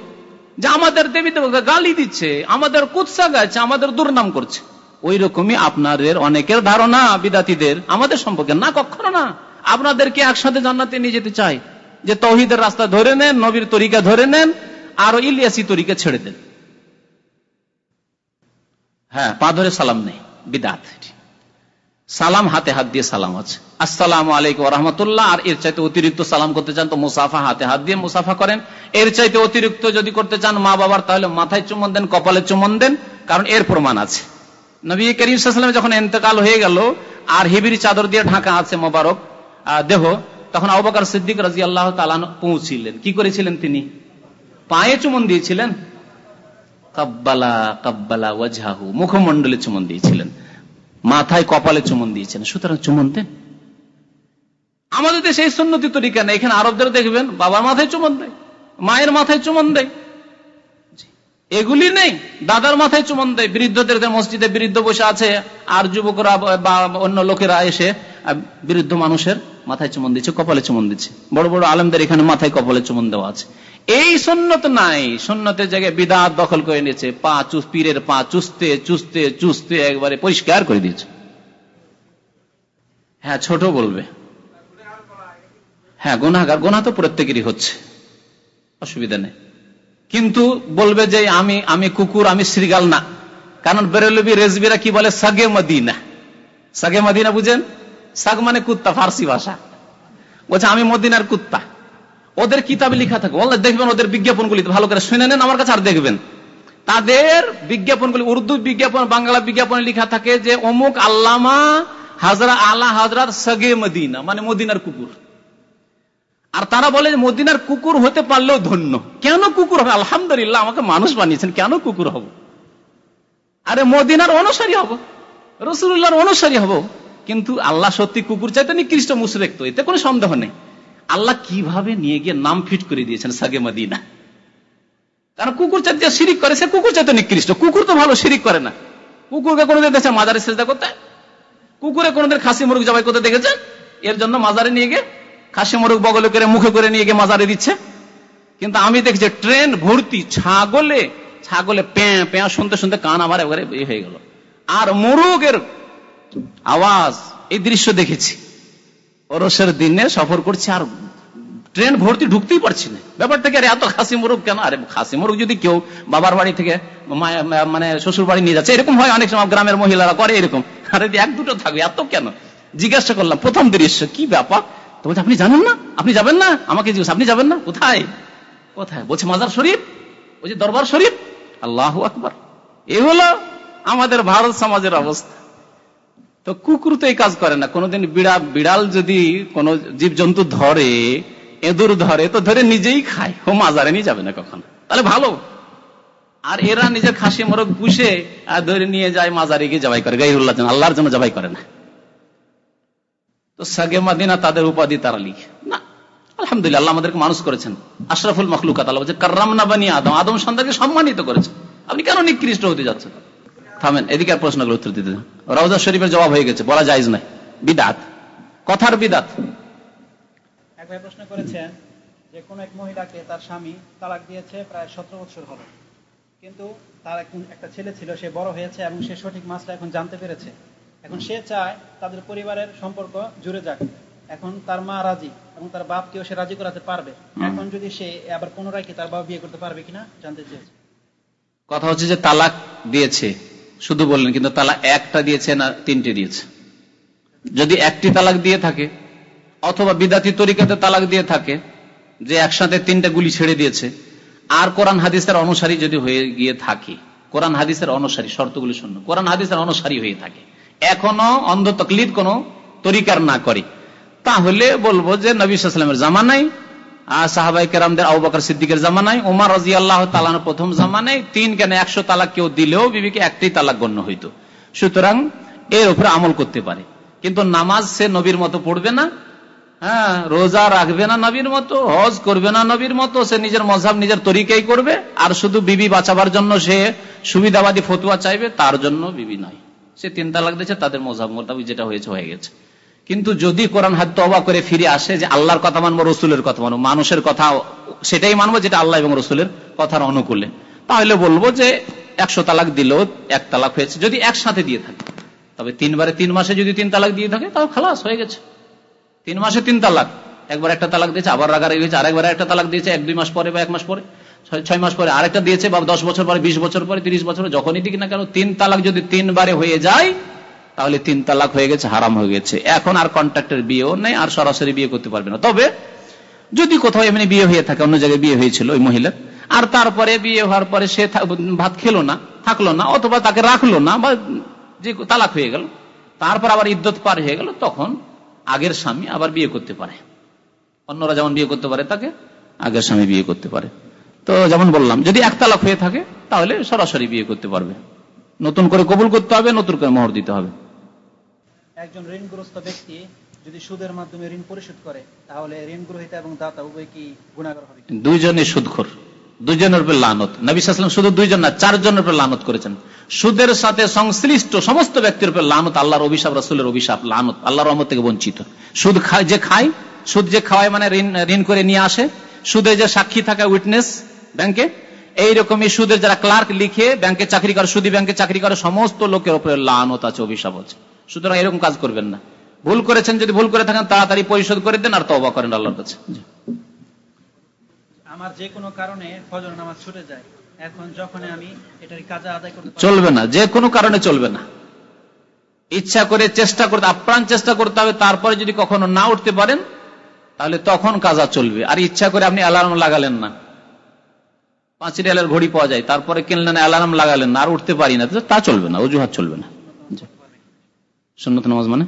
যে আমাদের দেবী দেবতা গালি দিচ্ছে, আমাদের কুৎসা গাচ্ছে আমাদের দুর্নাম করছে। ওই রকমই আপনাদের অনেকের ধারণা, বিদাতিদের। আমাদের সম্পর্কে না, কখনো না। আপনাদেরকে একসাথে জান্নাতে নিয়ে যেতে চাই যে তহিদের রাস্তা ধরে নেন, নবীর তরিকা ধরে নেন, আর ইলিয়াসি তরিকা ছেড়ে দেন। হ্যাঁ পা ধরে সালাম নেই, বিদাত সালাম, হাতে হাত দিয়ে সালাম আছে। আসসালাম আলাইকুম রহমতুল্লাহ আর এর চাইতে অতিরিক্ত সালাম করতে চান তো মুসাফা, হাতে হাত দিয়ে মুসাফা করেন। এর চাইতে অতিরিক্ত যদি করতে চান মা বাবার, তাহলে মাথায় চুমন দেন, কপালে চুমন দেন, কারণ এর প্রমাণ আছে। নবী করিম যখন এতেকাল হয়ে গেল, আর হেবির চাদর দিয়ে ঢাকা আছে মোবারক দেহ, তখন আবাকার সিদ্দিক রাজি আল্লাহ তালান পৌঁছিলেন। কি করেছিলেন তিনি? পায়ে চুমন দিয়েছিলেন? কাব্বালা কাব্বালা ওয়াজহাহু মুখমন্ডলে চুমন দিয়েছিলেন। মাথায় কপালে চুমন দিয়েছেন। সুতরাং চুমন দেন। আমাদের দেশে এই সন্ন্যতি তরিকা নেই। এখানে আরবদের দেখবেন, বাবার মাথায় চুমন দেয়, মায়ের মাথায় চুমন দেয়। এগুলি নেই। দাদার মাথায় চুমন দেয়। বৃদ্ধদের মসজিদে বৃদ্ধ বসে আছে, আর যুবকরা বা অন্য লোকেরা এসে বৃদ্ধ মানুষের মাথায় চুমন দিচ্ছে, কপালে চুমন দিচ্ছে। বড় বড় আলমদের এখানে মাথায় কপালে চুমন দেওয়া আছে। এই সন্ন্যত নাই। সন্ন্যতের জায়গায় বিদাত দখল করে নিয়েছে। পা চুস পীরের পা চুষতে চুষতে চুষতে একবারে পরিষ্কার করে দিয়েছে। হ্যাঁ ছোট বলবে। হ্যাঁ গোনাগার গোনা তো প্রত্যেকেরই হচ্ছে। অসুবিধা নেই। কিন্তু বলবে যে আমি আমি কুকুর, আমি শ্রীগাল না। কারণ বেরলবি, রেজবিরা কি বলে? সাগে মদিনা। সাগে মদিনা বুঝেন? সাগ মানে কুত্তা, ফার্সি ভাষা। বলছে, আমি মদিনার কুত্তা। ওদের কিতাবে লিখা থাকে। বললে দেখবেন ওদের বিজ্ঞাপনগুলি, ভালো করে শুনে নেন, আমার কাছে আর দেখবেন। তাদের বিজ্ঞাপনগুলি, উর্দু বিজ্ঞাপন, বাংলা বিজ্ঞাপনে লিখা থাকে যে, অমুক আল্লামা হাজরা আলা হাজরাত সগে মদিনা মানে মদিনার কুকুর। আর তারা বলে মদিনার কুকুর হতে পারলেও ধন্য। কেন কুকুর হবে? আলহামদুলিল্লাহ, আমাকে মানুষ বানিয়েছেন, কেন কুকুর হব? আরে, মদিনার অনুসারী হব। রসুল্লাহর অনুসারী হব। কিন্তু আল্লাহ সত্যি কুকুর চাইতে নিকৃষ্ট মুশরেক তো, এতে কোনো সন্দেহ নেই। আল্লাহ কীভাবে নিয়ে গিয়ে নাম ফিট করে দিয়েছেন সাগে মদিনা? কারণ কুকুর চাইতে শিরিক করে, সে কুকুর চাইতে নিকৃষ্ট। কুকুর তো ভালো শিরিক করে না। কুকুরকে কোনোদিন দেখছে মাজারে চেষ্টা করতে? কুকুরে কোনোদিন খাসি মুরগ জবাই করতে দেখেছেন এর জন্য মাজারে নিয়ে গিয়ে খাসি মুরগ বগলে করে মুখে করে নিয়ে গিয়ে মাজারে দিচ্ছে। কিন্তু আমি দেখছি ট্রেন ভর্তি ছাগলে ছাগলে প্যাঁ প্যাঁ শুনতে শুনতে কান আমার এবারে হয়ে গেল। আর মোরগের আওয়াজ এই দৃশ্য দেখেছি। ওরসের দিনে সফর করছি আর ট্রেন ভর্তি ঢুকতেই পারছি না। ব্যাপারটা কি আরে এত খাসি মুরগ কেন? আরে খাসি মুরগ যদি কেউ বাবার বাড়ি থেকে মানে শ্বশুর বাড়ি নিয়ে যাচ্ছে, এরকম হয় অনেক সময় গ্রামের মহিলারা করে এরকম। আরে এক দুটো থাকবে, এত কেন? জিজ্ঞাসা করলাম, প্রথম দৃশ্য কি ব্যাপার? তো বলছে, আপনি জানেন না? আপনি যাবেন না? আমাকে জিজ্ঞেস, আপনি যাবেন না? কোথায়? কোথায়? বলছে, মাজার শরীফ। বলছে, দরবার শরীফ? আল্লাহ আকবর। এই হলো আমাদের ভারত সমাজের অবস্থা। তো কুকুর তো এই কাজ করে না। কোনোদিন বিড়া বিড়াল যদি কোন জীবজন্তু ধরে, এঁদুর ধরে, তো ধরে নিজেই খায়। ও মাজারে নিয়ে যাবে না কখনো। তাহলে ভালো। আর এরা নিজের খাসি মোরগ পুষে, আর ধরে নিয়ে যায় মাজারে গিয়ে জবাই করে। গাইরুল্লাহ আল্লাহর জন্য জবাই করে না। তো সাগে মাদিনা তাদের উপাধি তারা লিখে না, আলহামদুলিল্লাহ, আল্লাহ আমাদেরকে মানুষ করেছেন। আশরাফুল মখলুকাত, আল্লাহ বলছে কার্রাম না বানিয়ে আদম। আদম সন্তানকে সম্মানিত করেছেন আপনি কেন নিকৃষ্ট হতে যাচ্ছেন? থামেন এদিকে আর প্রশ্নগুলো উত্তর দিতে রওজা শরীফের জবাব হয়ে গেছে বলা যায় নাই বিদাত কথার বিদাত। এক ভাই প্রশ্ন করেছেন যে কোন এক মহিলাকে তার স্বামী তালাক দিয়েছে প্রায় সতেরো বছর হলো। কিন্তু তার এখন একটা ছেলে ছিল সে বড় হয়েছে এবং সে সঠিক মাসটা এখন জানতে পেরেছে। এখন সে চায় তাদের পরিবারের সম্পর্ক জুড়ে যাক। এখন তার মা রাজি এবং তার বাপকেও সে রাজি করাতে পারবে। এখন যদি সে আবার পুনরায় কি তার বাবা বিয়ে করতে পারবে কিনা জানতে চেয়েছে। কথা হচ্ছে যে তালাক দিয়েছে শুধু বললেন, কিন্তু তালা একটা দিয়েছে না তিনটে দিয়েছে। যদি একটি তালাক দিয়ে থাকে, অথবা বিদাতি তরিকাতে তালাক দিয়ে থাকে, যে একসাথে তিনটা গুলি ছেড়ে দিয়েছে, আর কোরআন হাদিসের অনুসারী যদি হয়ে গিয়ে থাকে, কোরআন হাদিসের অনুসারী, শর্তগুলি শূন্য, কোরআন হাদিসের অনুসারী হয়ে থাকে, এখনও অন্ধ তকলিদ কোন তরিকার না করে, তাহলে বলব যে নবী সাল্লামের জামানাই আর আমল করতে পারে। কিন্তু নামাজ সে নবীর মতো পড়বে না হ্যাঁ রোজা রাখবে না নবীর মতো, হজ করবে না নবীর মতো, সে নিজের মজাব নিজের তরিকাই করবে, আর শুধু বিবি বাঁচাবার জন্য সে সুবিধাবাদী ফতুয়া চাইবে, তার জন্য বিবি নয়। সে তিন তালাক দিয়েছে, তাদের মজাব মোতাবিক যেটা হয়েছে, হয়ে গেছে। কিন্তু যদি কোরআন হাত তবা করে ফিরে আসে যে আল্লাহর কথা মানবো, রসুলের কথা মানবো, মানুষের কথা সেটাই মানবো যেটা আল্লাহ এবং রসুলের কথার অনুকূলে। তাহলে বলব যে একশো তালাক দিলেও এক তালাক হয়েছে, যদি একসাথে দিয়ে থাকে। তবে তিনবারে তিন মাসে যদি তিন তালাক দিয়ে থাকে তাহলে খালাস হয়ে গেছে। তিন মাসে তিন তালাক। একবার একটা তালাক দিয়েছে, আবার রাগারে গেছে আরেকবার একটা তালাক দিয়েছে, এক দুই মাস পরে বা এক মাস পরে, ছয়- মাস পরে আরেকটা দিয়েছে, বা দশ বছর পরে, বিশ বছর পরে, তিরিশ বছর যখনই দিক না কেন, তিন তালাক যদি তিনবারে হয়ে যায় তাহলে তিন তালাক হয়ে গেছে, হারাম হয়ে গেছে। এখন আর কন্ট্রাক্টের বিয়েও নেই, আর সরাসরি বিয়ে করতে পারবে না। তবে যদি কোথাও এমনি বিয়ে হয়ে থাকে, অন্য জায়গায় বিয়ে হয়েছিল ওই মহিলার, আর তারপরে বিয়ে হওয়ার পরে সে ভাত খেলো না, থাকল না, অথবা তাকে রাখল না, বা যে তালাক হয়ে গেল, তারপর আবার ইদ্যত পার হয়ে গেল, তখন আগের স্বামী আবার বিয়ে করতে পারে। অন্যরা যেমন বিয়ে করতে পারে, তাকে আগের স্বামী বিয়ে করতে পারে। তো যেমন বললাম, যদি এক তালাক হয়ে থাকে, তাহলে সরাসরি বিয়ে করতে পারবে। নতুন করে কবুল করতে হবে, নতুন করে মোহর দিতে হবে। একজন ঋণগ্রস্ত ব্যক্তি যদি সুদের মাধ্যমে ঋণ পরিশোধ করে, তাহলে ঋণ গ্রহীতা এবং দাতা উভয় কি গুণাগার হবে দুইজনে সুদখোর। উপর লানত। নবী সাল্লাম শুধু দুইজন না উপর লানত করেছেন। সুদের সাথে সংশ্লিষ্ট সমস্ত ব্যক্তির উপর লানত, আল্লাহর অভিশাপ, রাসুলের অভিশাপ, লানত, আল্লাহর রহমত থেকে বঞ্চিত। সুদ খায়, যে খায়, সুদ যে খাওয়ায় মানে ঋণ ঋণ করে নিয়ে আসে। সুদে যে সাক্ষী থাকে উইটনেস ব্যাংকে, এইরকমই সুদের যারা ক্লার্ক লিখে ব্যাংকে চাকরি করে, সুদী ব্যাংকে চাকরি করে, সমস্ত লোকের উপরে লানত আছে, অভিশাপ আছে। সুতরাং এরকম কাজ করবেন না। ভুল করেছেন যদি ভুল করে থাকেন তাড়াতাড়ি পরিশোধ করে দেন আর তবা করেন আল্লাহর কাছে। আমার যে কোনো কারণে ফজর নামাজ ছুটে যায়। এখন যখন আমি এটার কাজা আদায় করতে চলবে না যে কোনো কারণে চলবে না। ইচ্ছা করে চেষ্টা করতে আপ্রাণ চেষ্টা করতে হবে তারপরে যদি কখনো না উঠতে পারেন তাহলে তখন কাজা চলবে। আর ইচ্ছা করে আপনি অ্যালার্ম লাগালেন না। পাঁচ রিয়ালের ঘড়ি পাওয়া যায় তারপরে কিনলেন অ্যালার্ম লাগালেন না আর উঠতে পারি না তা চলবে না অজুহাত চলবে না। সুন্নত নামাজ মানে?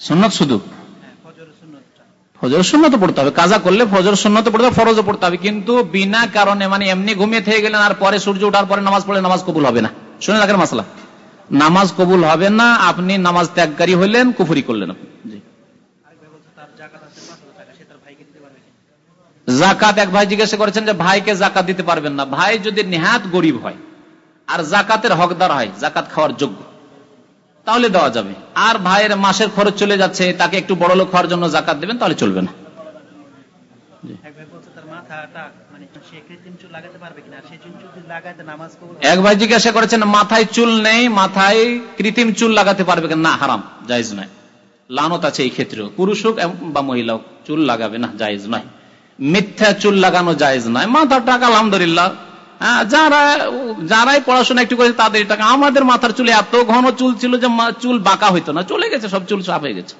সুন্নত শুধু? ফজর সুন্নত পড়তে হবে। কাজা করলে ফজর পড়তে হবে, ফরজও পড়তে হবে। কিন্তু বিনা কারণে মানে এমনি ঘুমিয়ে থেকে গেলেন আর পরে সূর্য পরে নামাজ পড়লে নামাজ কবুল হবে না। শুনে রাখেন নামাজ কবুল হবে না, আপনি নামাজ ত্যাগকারী হইলেন, কুফুরি করলেন জাকাত এক ভাই জিজ্ঞাসা করেছেন যে, ভাইকে জাকাত দিতে পারবেন না। ভাই যদি নেহাত গরিব হয়, আর জাকাতের হকদার হয়, জাকাত খাওয়ার যোগ্য। তাহলে দেওয়া যাবে। আর ভাইয়ের মাসের খরচ চলে যাচ্ছে তাকে একটু বড় লোক হওয়ার জন্য জাকাত দেবেন তাহলে চলবে না। এক ভাই মানে? এক ভাই জিজ্ঞাসা করেছেন মাথায় চুল নেই মাথায় কৃত্রিম চুল লাগাতে পারবে কিনা? না হারাম জায়েজ নয়। লানত আছে এই ক্ষেত্রেও পুরুষ হোক বা মহিলা হোক চুল লাগাবে না জায়েজ নয়। মিথ্যা চুল লাগানো জায়েজ নয়। মাথার টাকা আলহামদুলিল্লাহ যারা, যারাই পড়াশোনা একটু করেছে তাদের টাকা। আমাদের মাথার চুলে এত ঘন চুল ছিল যে চুল বাঁকা হইতো না, চলে গেছে, সব চুল সাফ হয়ে গেছে।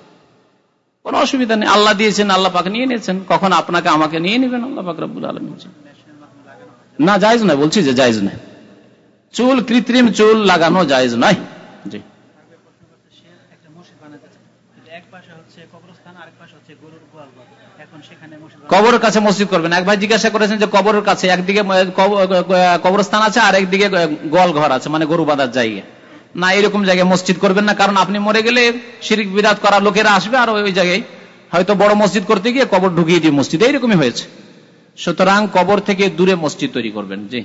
কোনো অসুবিধা নেই। আল্লাহ দিয়েছেন, আল্লাহ পাক নিয়ে নিয়েছেন। কখন আপনাকে আমাকে নিয়ে নেবেন? আল্লাহ পাক রব্বুল মাধ্যমে না, জায়েজ নয়, বলছি যে জায়েজ নয়। চুল, কৃত্রিম চুল লাগানো জায়েজ নয়। জি। কবরের কাছে মসজিদ করবেন। এক ভাই জিজ্ঞাসা করেছেন যে কবরের কাছে একদিকে কবরস্থান আছে আর একদিকে গোয়াল ঘর আছে মানে গরু বাঁধার জায়গা। না, এরকম জায়গায় মসজিদ করবেন না, কারণ আপনি মরে গেলে শিরিক বিরাট করা লোকেরা আসবে আর ওই জায়গায় হয়তো বড় মসজিদ করতে গিয়ে কবর ঢুকিয়ে দিয়ে মসজিদ। এইরকমই হয়েছে। সুতরাং কবর থেকে দূরে মসজিদ তৈরি করবেন। জি।